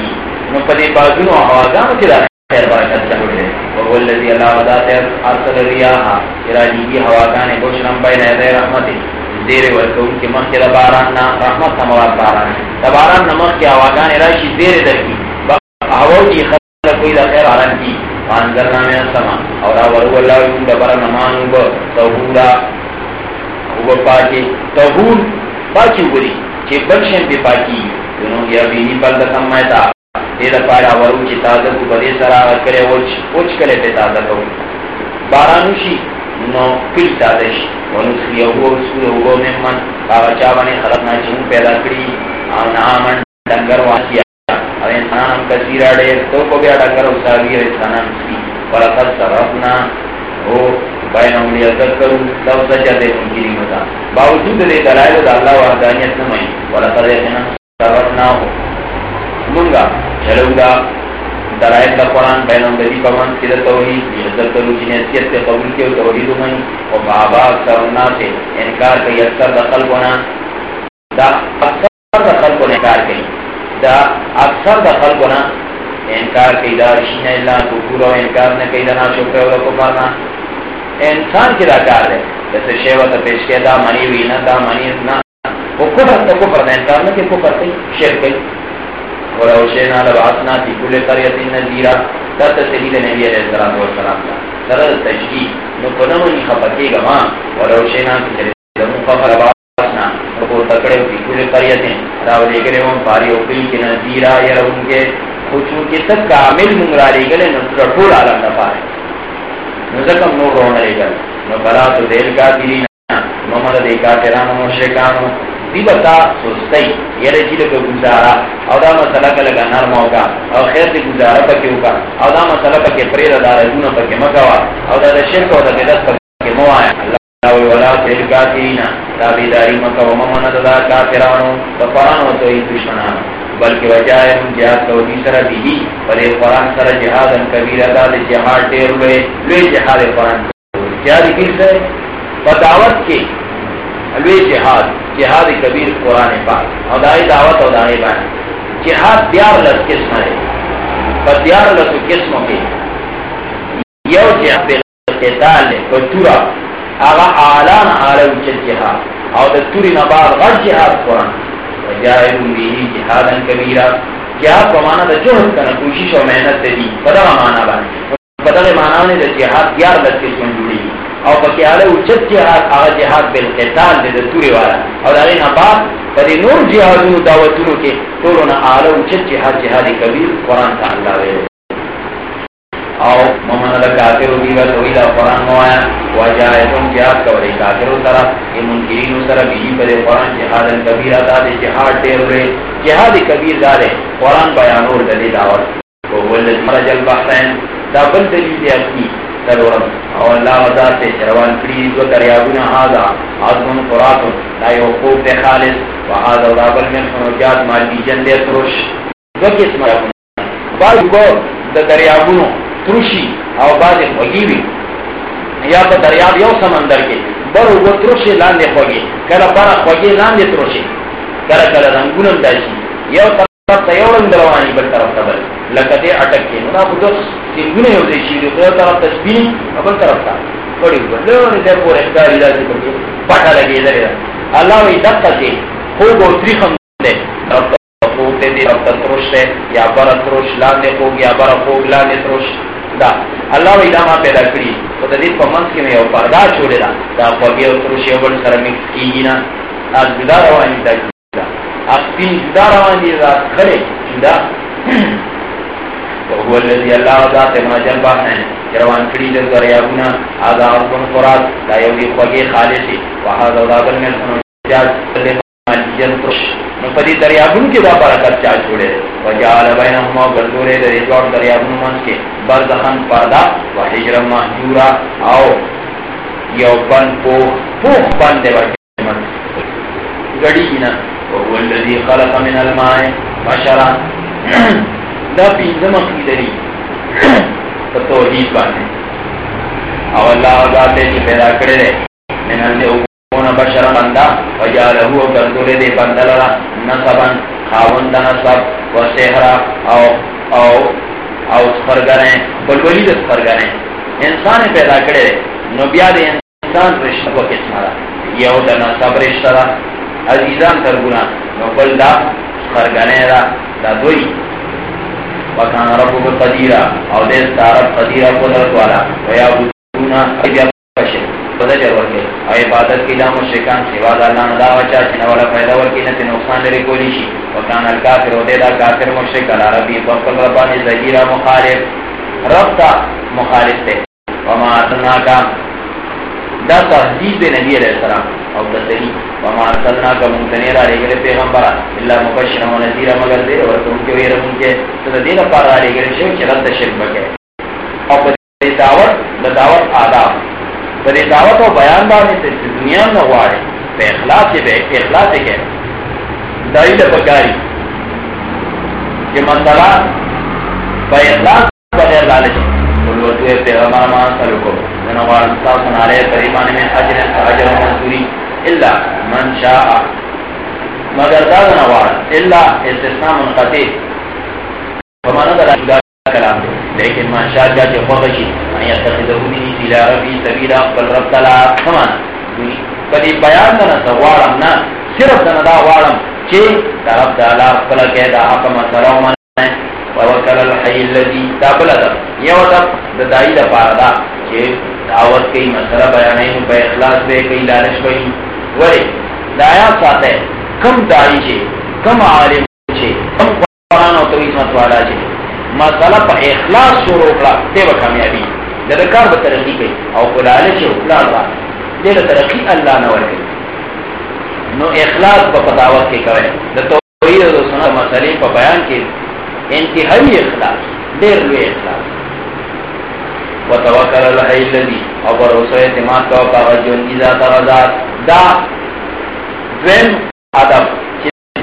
نو پدی بازونا حواجانو چرا خیر برکت چاہو دے وہ بل رضی اللہ ذات ارسل ریا چراجی کی حواجانے بشرم بین ایدے رحمت زیر ورکو ان کے مخی باران نا رحمت سموات باران. دباران نمخ کی حواجانے راشی زیر در کی کی خلق خیر عالم کی وانزلنا من السماء اور اورو اللہ یکم دبر نمانو با توہورا او پاکی توہور پاکی بری چی بلشن بی پاکی۔ دنو یا بینی بلد سمیتا دید پارا ورو چی تازہ کو بدی سرا کرے وچ کرے پی تازہ کو۔ بارانوشی، نو کل تازہ شی ونسلی اوگو سور اوگو ممن۔ آغا چاوانی خلقنا چون پیدا کری۔ آن آمن دنگر واسیا او انسان هم کثیر اڑے تو کو بیا ڈنگر او ساوی او انسان هم سی ولقد صرفنا او بین عملی عزت کرو لو سچا دے منکرین ہوتا۔ باوجود دے دلائل دا اللہ وحدانیت نمائی ولقد یقینا سبقنا ہو منگا چلو گا دلائل دا قرآن بین عملی پمان کی دا توحید۔ عزت کرو جن حیثیت کے قبول کے توحید مئی اور بابا اکثر الناس سے انکار کئی، اکثر دا خلقنا۔ دا اکثر دا خلقنا انکار کئی۔ دا اکثر دا خلقنا انکار کی دا رشین اللہ کفور و انکار نہ کی دا ناشکر و کفارنا انسان کی دا کار ہے۔ جیسے شیوہ تا پیش کے دا منی ہوئی نا دا منی نا وہ کفر تا کفر دا انکار نہ کہ کفر تی شیر کئی۔ اور اوشینا لبعثنا تی کل قریت نزیرہ تا تسلید نبی علیہ السلام و سلام دا۔ سرد تجدید نو کنمونی خفکی گا ماں۔ اور اوشینا تی جلیل مخفر باسنا کو تکڑے ہوئی کل قریت راو لے گرے ہوں پاری اوپی کی نزیرہ یا ان کے خوشو کی تک کامل منگرا لے گلے نو ٹھول عالم نہ پائے نو زکم نو رونا لے گل نو بلا تو دیل کا دیری نا محمد دے کا تیرانو مشرکانو دی بتا سستی یہ رجی لگا گزارا او دا مسئلہ کا لگا نرم ہوگا او خیر دی گزارا پکی ہوگا او دا مسئلہ پکی پریر دار دون پکی مکوا او دا دا شرک و دا بیدت پکی موایا اللہ ولا تیل کا دیرینا تابیداری مکوا محمد دا کا تیرانو دا قرآن تو ہی دشمنانو بلکہ وجہ ہے ہم جہاد کو بھی سر بھی پر قرآن سر جہاد ان کبیر ادا دے جہاد ٹیر ہوئے لوے جہاد قرآن کیا کس ہے بداوت کے لوے جہاد جہاد کبیر قرآن پاک ادائی دعوت ادائی بان جہاد دیار لس قسم ہے بدیار لس قسم کے یو جہاد قتال ہے کوئی تورا آغا اعلان عالم چل جہاد. اور توری نبار غر جہاد قرآن. وجاہدوا به جهادا كبيرا جہاد کو معنی دا جوہد کرنا کوشش و محنت دی بدغ معنی بانی بدغ معنی نے دا جہاد دیار لگ کے سن جوڑی. او پکی آلے اچت جہاد، آغا جہاد بالقتال دے دا توری والا. او اور آغی نبات پدی نور جہادون دعوتونو کے طولونا آلے اچت جہاد جہاد کبیر قرآن تا اللہ ویلے. او محمد اللہ کافر ہوگی گا تو ایدہ قرآن موایا وجائے تم جہاد کوری کافر سرا یہ منکرین سرا بیجی پر قرآن جہاد کبیر آتا دے جہاد دیر رہے۔ جہاد کبیر دارے قرآن بیانور دلی دعوت۔ وہ ولد مرجل بحثین دا بل دلیل دے اپنی سرورم او اللہ وزار سے شروان پریز و دریابون آزا۔ آزمون قرآتون لا یو خوب دے خالص و آزا و دابل من خنوجات، مالی جن دے تروش دو کس مرابون بعض گو دا دریابونو ترشی او باز خوگیوی یا په دریاب یو سمندر کې، بر و ترشی لاندې خوږي کله بر خوږي لاندې ترشی. کله کله رنگونه داشي یو طرف ته یو رنگ رواني، بل طرف ته بل. لکه دې اٹک کې. نو په دوس سیندونه یو دي شي یو طرف ته سپین او بل طرف ته پړي بل دې پورې ښکاری راځي په پټه لګي درې الله وي دقه دې. خو ګو تریخم دې. طرف ته خو دې دې ته ترش یا بر ترش، لاندې خوږ، یا بر خوږ، لاندې ترش. دا. الله وی دا ما پیدا کړی او د دې په منځ کې مې یو پردا جوړې ده. دا خوږی او ترشی او بل سره مکس کیږي نه. از جدا روان دي، دا اپین جدا روان دي، دا کړي جدا. او هو الذي الله ذات ما جنبا ہے روان کړی د دریابونه آزاد کوم قرات دا یو دی خوږی خالصي وهذا ذابل من جاز جن ترش نو پدی دریابون کی دا برکت چا چھوڑے وجعل بینہما گردورے در ایجوار دریابون منس کے برزخن پردا و حجر محجورا یو بند پوخ پوخ بند دے برکت من گڑی نا. خلق من الماء بشرا. دا پینزم اقیدری توحید بانے او اللہ ذات نے پیدا کرے من النے کون بشر بندہ وجالہ گردولے دے بندہ لرا نصبا خاوند نصب و سحرا او او او سفرگریں بلولی دے سفرگریں انسان پیدا کرے نو بیا دے انسان رشتہ کو کس مارا یہ دا نصب رشتہ دا عزیزان ترگونا نو بل دا سفرگریں دا دا دوئی وکان ربو قدیرہ او دے ستارب قدیرہ قدرت والا ویا بودونا ایدیا بدجر ورکے۔ او عبادت کی دام و شکان سوا دا اللہ ندا وچا چنا والا پیدا ورکی، نتی نقصان لرے کولی شی۔ وکان الکافر و دیدا کافر مشرک علا ربی فقل ربانی زہیرہ مخالف۔ رب تا مخالف تے۔ وما ارسلنا کا دا تحجیب نبی علیہ السلام او تسلی وما ارسلنا کا منتنیرہ لے گلے پیغمبرہ اللہ مبشرہ و نزیرہ مگر دے اور تم کے ویر منکے تو دین پارا لے گلے شرک چلت شرک بکے۔ او دعوت دعوت آداب۔ پر دعوت و بیان بانے سے دنیا میں غواړي په اخلاص به اخلاص کې دای د پکاري چې مسله په اخلاص بغیر لالچ ولوته پیغمبر ما سره کو نو غواړم تاسو نه لري پریمانه میں اجر اجر منصوری الا من شاء۔ مگر دا نه غواړ الا استثناء منقطع۔ فمانه دا کلام دے۔ لیکن ما شاء اللہ جو خوشی جی۔ ان یتخذه من الى ربی سبیلا قل رب تعالی سمان کدی بیان نہ سوارم نہ صرف نہ دا وارم چی؟ طرف تعالی قل کہ دا حکم سلام ووکل الحی الذی تابلد یو دا دای دا پاردا چی دعوت کی مسئلہ بیانیں پہ اخلاص بے کئی، لالچ بئی۔ وری دایا ساتے کم دائی چی، کم عالم چی، کم قرآن و تویز متوالا چی۔ مطلب مسئلہ پا اخلاص شروع کلا تے با کامیابی دا کار با ترقی کئی او کلاله چه اخلاص با دے ترقی اللہ نور کئی نو اخلاص با پتاوت کے کوئے دا توحید و سنت مسئلے پا بیان کے انتہائی اخلاص دیر لوی اخلاص. و توکل اللہ اللذی او بروسو اعتماد کا وقا غجون ازا تغذات دا دویم ادب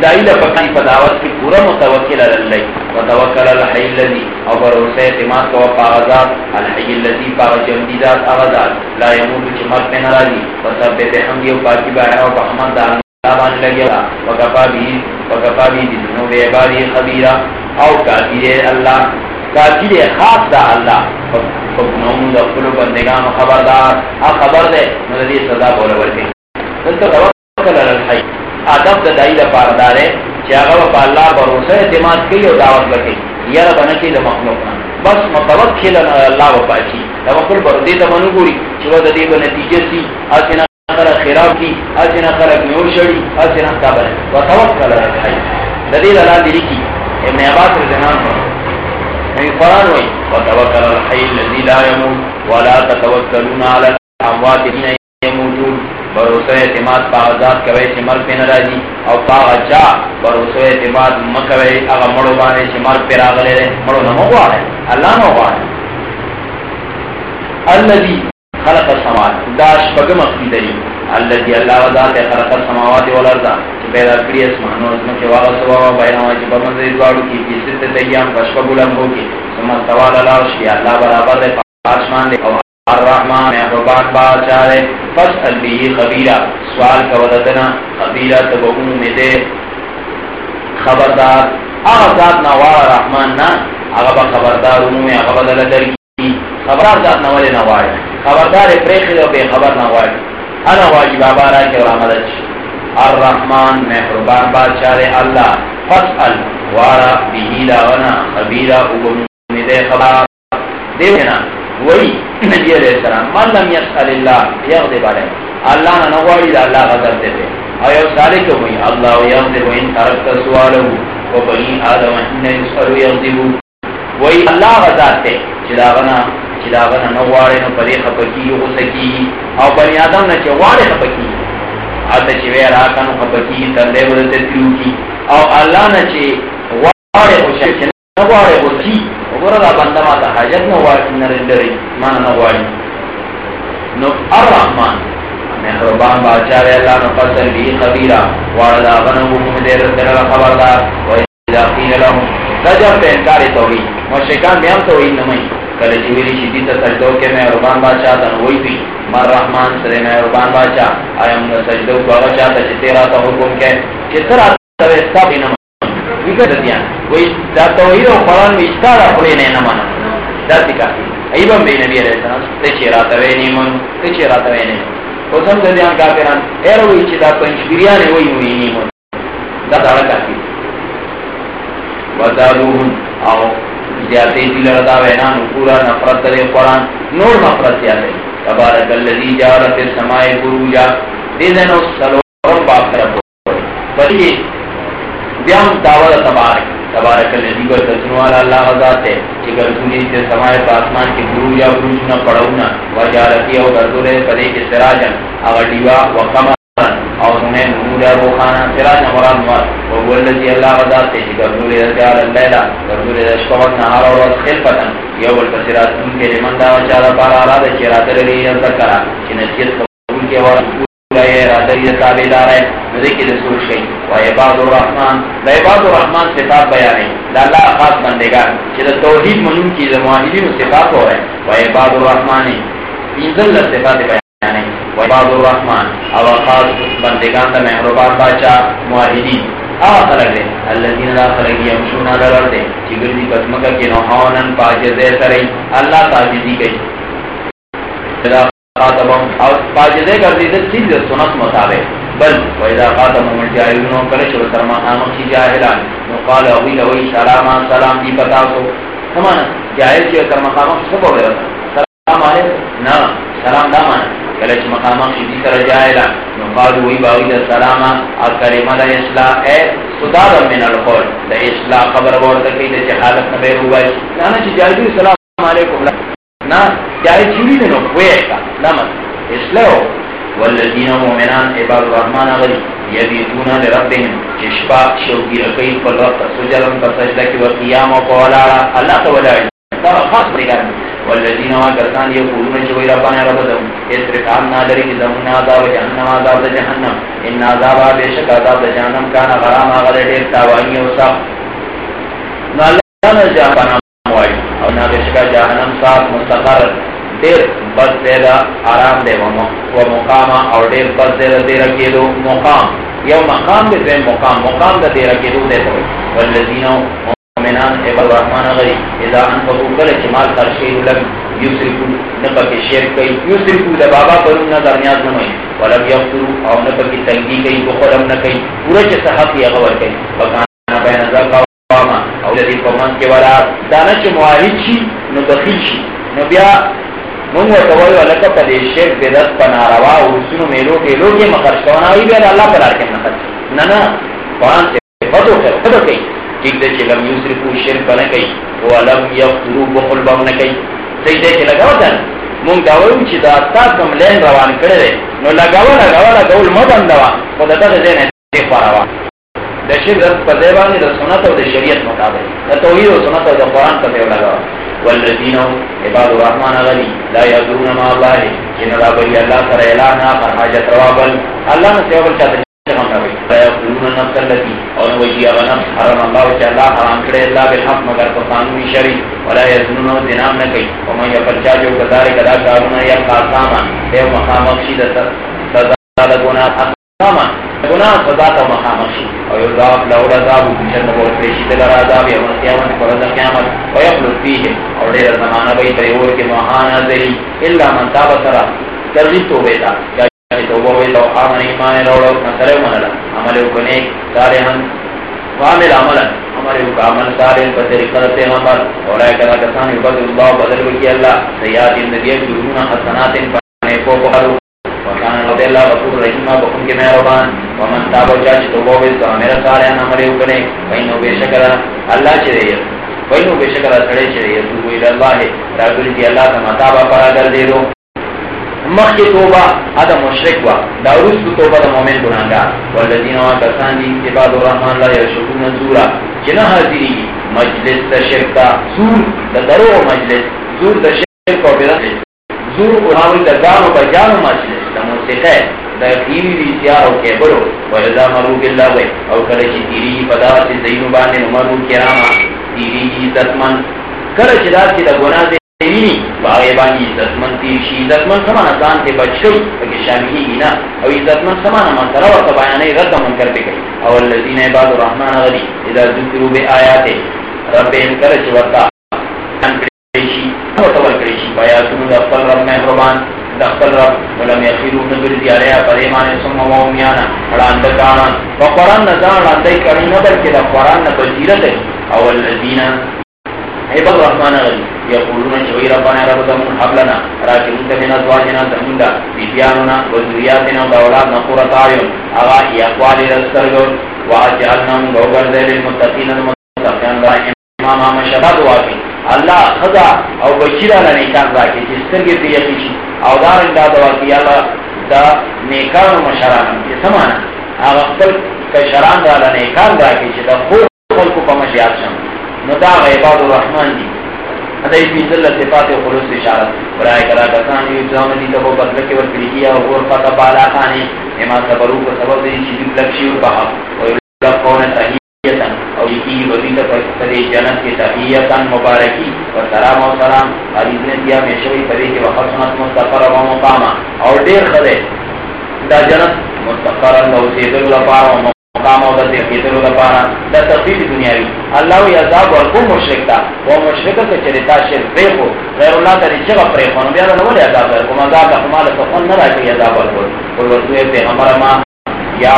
دایله پکې په دعوت کې پورا متوکل الله. او توکل الحی الذی. او بروسه اعتماد کو کاغذات الحی الذی باغ جمدیدات اغذات لا يموت چې مرګ نه راځي. او سب به هم یو پاکي بیان او محمد الله باندې لګیا. وکفا بی وکفا بی نو به باری خبیرا او کافر الله. کافر خاص دا الله. په نوم د خپل بندگانو خبردار. ا خبر ده نو دې سزا بوله ورته دلته توکل الحی. ادب د دای د پاردار چې هغه په الله باور اعتماد کوي او دعوت کوي یاره باندې د مخلوق بس مطلب متوکل الله و پاچی دا خپل پر دې ته منو ګوري چې د دې په نتیجه سي اسنه خلق خراب کی اسنه خلق نور شړي اسنه کابل و توکل علی الحی د دې لاندې لیکي ابن عباس رضی الله عنه نبی قرآن وی وتوکل علی الحی الذی لا يموت ولا تتوکلون علی الاموات الذین يموتون بروسو اعتماد پا آزاد کوئی چی مرگ پی نراجی او پا غچا بروسو اعتماد مکوئی اغا مڑو بانے چی مرگ پی راغلے رے. مڑو نمو گوارے اللہ نمو گوارے اللذی خلق السماوات. داش بگم اقتی دری اللذی اللہ وزاد خلق السماوات والارضا چی پیدا کری اسمانو اسمو چی واغا سوا بیناوا چی بمنزی دوارو کی. جی کی ست تیام پشپگولم ہو کی. سمت سوال اللہ وشی اللہ برابر دے پاسمان دے. الرحمن محبوبان بادشاہ ہے۔ فصل بھی خبیرہ سوال کا ودتنا خبیرہ تبعون میں دے۔ خبردار۔ آغا ذات نوار رحمان نا۔ آغا با خبردار انو میں، آغا بدل در کی۔ خبردار ذات نوار نوار خبردار پریخی دو بے خبر نوار انا واجب آبارا کے ورحمدش الرحمن محبوبان بادشاہ ہے اللہ۔ فصل وارا بھی داغنا خبیرہ اگم میں دے۔ خبر دیونا وہی نبی علیہ السلام۔ من لم یسأل اللہ یغضب علیہ۔ اللہ نہ نغواری دا اللہ غضب دے دے۔ او دیتے آیا سالک ہوئی۔ اللہ یغضب ان ترکت سوالہ و بنی آدم ان یسأل یغضب۔ وہی اللہ غضب تے چلاغنا چلاغنا نغواری نو پدی خپکی غسکی او بنی آدم نا چواری خپکی۔ آتا چوی راکانو خپکی تردے بدتے تیو کی او اللہ نا چی غواری غسکی نغواری غسکی وګوره دا بنده ما ته حاجت نه وایي نه لري ما نه وایي نو الرحمن مهربان بادشاہ ہے اللہ نو فصل بھی خبیرہ وعلا غنو مدیر در خبردار و اذا قیل لهم رجب پہ انکار توحید مشرکان بھی ہم توحید نمائی کل جویلی شدید سجدو کے مہربان بادشاہ تن وہی بھی مر رحمان سر مہربان بادشاہ آیا ہم سجدو کو بادشاہ تا چھ تیرا تا حکم کے چھ ترا تا سب نمائی ویکت دیا وی دا توحید و قرآن وی ستارا خلی نینا مانا دا تکا ایبا بی نبی علیہ السلام تچی راتوی نیمون تچی راتوی نیمون خصم دا دیان کافران ایرو وی چی دا پنچ بریانی وی وی نیمون دا دارا کافی وزادوہن آو زیادتی دیل ردا وینان پورا نفرت دے قرآن نور نفرت زیادتی تبارک اللذی جارت السمائی بروجا دیدنو سلورم باپ کرب بلی بیام دعوت تبارک. تبارک الذی جی کو تسنو علی اللہ ذات ہے. کہ گردونی سے سمائے آسمان کے گرو یا گروج نہ پڑھونا وجارتی او گردورے پدے کے سراجن. اگر دیوا و قمرن اور انہیں نور ابو خانہ سراج مراد نور وہ الذي اللہ وذات تے کہ نور رجال اللیلہ نور اشقوت نهار اور خلفتا. یو البصرات ان کے لمن دا چارا بار اراد چرا درلی ذکر کہ نسیت قبول کے اور پورا یہ ہے ذکر رسول شی و عباد الرحمن عباد الرحمن صفات بیان ہے اللہ خاص بندگان کہ توحید منون کی زمانیوں صفات ہو ہے و عباد الرحمن انزل صفات بیان وعباد الرحمن او خاص بندگان دا محروبان باچا معاہدین آوا خلق دے اللذین دا خلق یمشون لرر دے چگر دی قسمکا کی نوحاونن پاجزے سرئی اللہ تاجزی گئی۔ خاطبهم او پاجزے کر دی چیز سنت مطابق۔ بل، وإذا خاطبهم الجاہلون کلش رسرما آمکی جاہلان۔ نقال اوی لوی سلاما سلام سلام دی پتا پتاسو سمانا جاہل چیز رسرما آمکی سبو لے سلام علیکم۔ نا، سلام دا مان دامانا کلچ مقام شدی سر جائلا نقال وی باوی دا سلاما اور کلمہ دا اصلاح، اے صدار من القول۔ دا اصلاح خبر بورتا کی، دا جہالت نبیر ہوئی لانا چی جی، جائزی سلام علیکم۔ نا جائز چیوی دنو کوئی ایسا نمت اصلاح ہو والذین مومنان عباد الرحمن غلی یبیتونا لربهم چشپا شوکی رقیب پر وقت سجلن پر سجدہ کی وقیام و قولالا اللہ تو ولائی خاص بریگار والذین وکرتان یقولون شوی ربنا ربدهم اسرف عنا درک زمنا عذاب جہنم عذاب جہنم ان عذاب بیشک عذاب جہنم کان غرام غد دیر تاوانی اوسا نالان جہنم وائی او نا بیشک جہنم صاحب مستقر، دیر بس دیدا آرام دے و مقام اور دیر بس دیدا دیر اکیدو مقام۔ یو مقام دے مقام مقام دا دیر اکیدو دے تو والذین مومنان، اے الرحمن غری، اذا انفقوا کل جمال خرشی لگ یسرفو نپا کی شیر کئی یسرفو دا بابا کرون نظر نیاز نمائی ولم یفترو، او نپا کی تنگی کئی بخورم نکئی پورا چسا حق یا غور کئی۔ فکانا بین ذکا واما او لدی فمان کے ورا دانا چه معاہد شی نو دخیل شی نو بیا مونږ ورته وایو، لکه په دې شرک بدعت، په ناروا او سونو میلو ټیلو کې مخرج کوونه وی بیا الله پر لار کې نه خرج نه نه. قرآن ته پدو ته پدو کوي ٹھیک دے چلم یسرفو شرک نہ کئی ولم یفترو بخل بم نہ کئی صحیح دے چلا گا وطن مونږ دا وایو چې دا تاسو کوم لین روان کړی نو لګاو لګاو لګول مو بندوا خو دا ته نه دی خوروا د شرک په ځای باندې د سنت او د شریعت مطابق. د توحید او سنت او د قران په ځای لګاو والذین عباد الرحمن غنی. لا یذرون ما الله. ان لا بری الله سره اعلان پر حاجت روا بل الله نے سیول چاہتے فیقولون نفس اللتی اور وجی اغنم حرم اللہ وچا اللہ حرام کرے اللہ بالحق، مگر قرآنوی شری ولا یزنون دنام نکی ومن یفرچا جو کدار کدا کارونا یا قاساما دیو مقام اخشی سزا لگونا قاساما گناہ سزا تا مقام اخشی اور یضاف لہو رضاب بشن نبول پریشی دلر عذاب یوم قیامت پر فرد قیامت و ویقلت فیه اور دیر زمانہ بی تریور کے مہانا زری اللہ من تاب سرا ترغیب تو بیتا یعنی توبہ ہوئی تو آمن ایمان روڑو نصرے منلا عمل کنے سارے ہم وعمل عملا ہمارے عمل سارے پر طریقہ سے ہمار اور کلا کسان یبد اللہ بدل بکی اللہ سیاد اندگی جرون حسنات پانے کو بخارو وکان رضی اللہ غفور رحیمہ بکن کے مہربان۔ ومن تاب و چاچ توبہ ہوئی تو میرا سارے ہم عمل کنے وینو بے شکر اللہ چرے وینو بے شکر سڑے چرے تو کوئی اللہ۔ ہے راگل کی اللہ کا مطابع پر اگر دے دو۔ مخی توبہ ادا مشرک وا داروس تو توبہ دا مومن گناہگا والذین وا کسان دی عباد الرحمن لا یشکون زورا جنا حاضری مجلس دا شرک زور، دا درو مجلس، زور دا شرک و برد زور قرآن دا گانو بجانو مجلس۔ دا موسیقی دا خیوی دی سیارو کے برو ولذا مرو باللہ وی او کرشی تیری پدا سے زینو بانے مرو کراما تیری عزت من کرشی دا سی دا گناہ دے باغی بانی عزتمن تیرشی عزتمن سمان ازان تے بچشو اگر شاملی ہی نا او عزتمن سمان امان سروا سبایانی رد منکر بے گئی او اللذین عباد الرحمن غلی اذا ذکرو بے آیاتے رب انکر چورتا کریشی او تول کریشی بیاتون دفل رب محربان دخل رب، ولم یخیرو نبر دیاریا پر ایمان سم و مومیانا دکانا فقران نزان لاندائی کرنی نبر کے دا قرآن نبزیرت او اللذین عباد الرحمن غلی يقولون شوي ربنا رب زمون حبلنا راكي من ازواجنا زموندا بيبياننا وذرياتنا وأولادنا قرة أعين أغا يقوال رسرغون وأجعلنا من غوغر ذيل المتقين المتقين الله امام آم شباد واقعي اللہ خدا او بشیرہ لنکان راکی جس طرح کی یقیشی او دا دار انداد واقعی اللہ دا نیکانو مشران. یہ سمانا. هغه خپل کشران را نیکان دا کې چې دا خو خلکو په مشیات شم. نو دا عباد الرحمن دي دا یې په ځل صفات او خلوص اشاره برای کرا کسان یو ځان دي ته په بدل کې ورکړي کیه او پتا بالا خاني اما صبرو کو سبب دې چې دې لکشي او بها او لکون تحیتا او یکی وزید جنت کی تحیتا مبارکی۔ و سلام و سلام، حدیث نے دیا، میں شوی پدے کہ وحسنت مستقر و مقاما اور دیر خدے، دا جنت مستقر و سیدل لپارا و مقام او د تقیدلو لپاره د تفصیل دنیاوی۔ الله وی عذاب ورکو مشرک تا، و مشرک ته چې شرک پرې کو غیر الله ته چې پرې کو نو بیا نو ولې عذاب ورکو عذاب ته مال ته خون نه راځي عذاب ورکو ول ورته پیغمبر ما، یا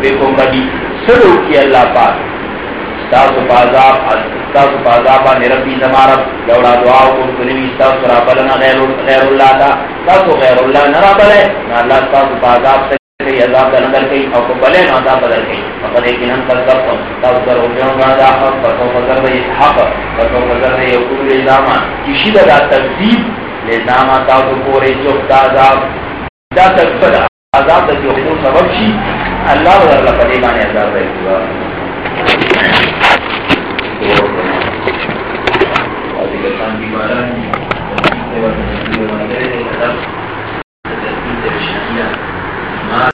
به کوم کدي سلو کی الله پاک۔ تاسو پازاب تاسو پازابا نربی زمارب لوڑا دعا کو کنوی تاسو را بلنا غیر غیر اللہ تا تاسو غیر اللہ نرا بلے۔ نا اللہ تاسو پازاب سے عذاب در اندر کئی او کو نا عذاب بدل کئی فقد ایک انہم قد کرتم تاسو در حجرم کا دا حق فتو فضر دا حق فتو فضر دا یکول لزاما کشی دا دا تقزیب لزاما تاسو پورے چوک دا عذاب، دا تقزیب عذاب دا جو سبب شی اللہ در اللہ قدیبانی عذاب دا یکول بیماران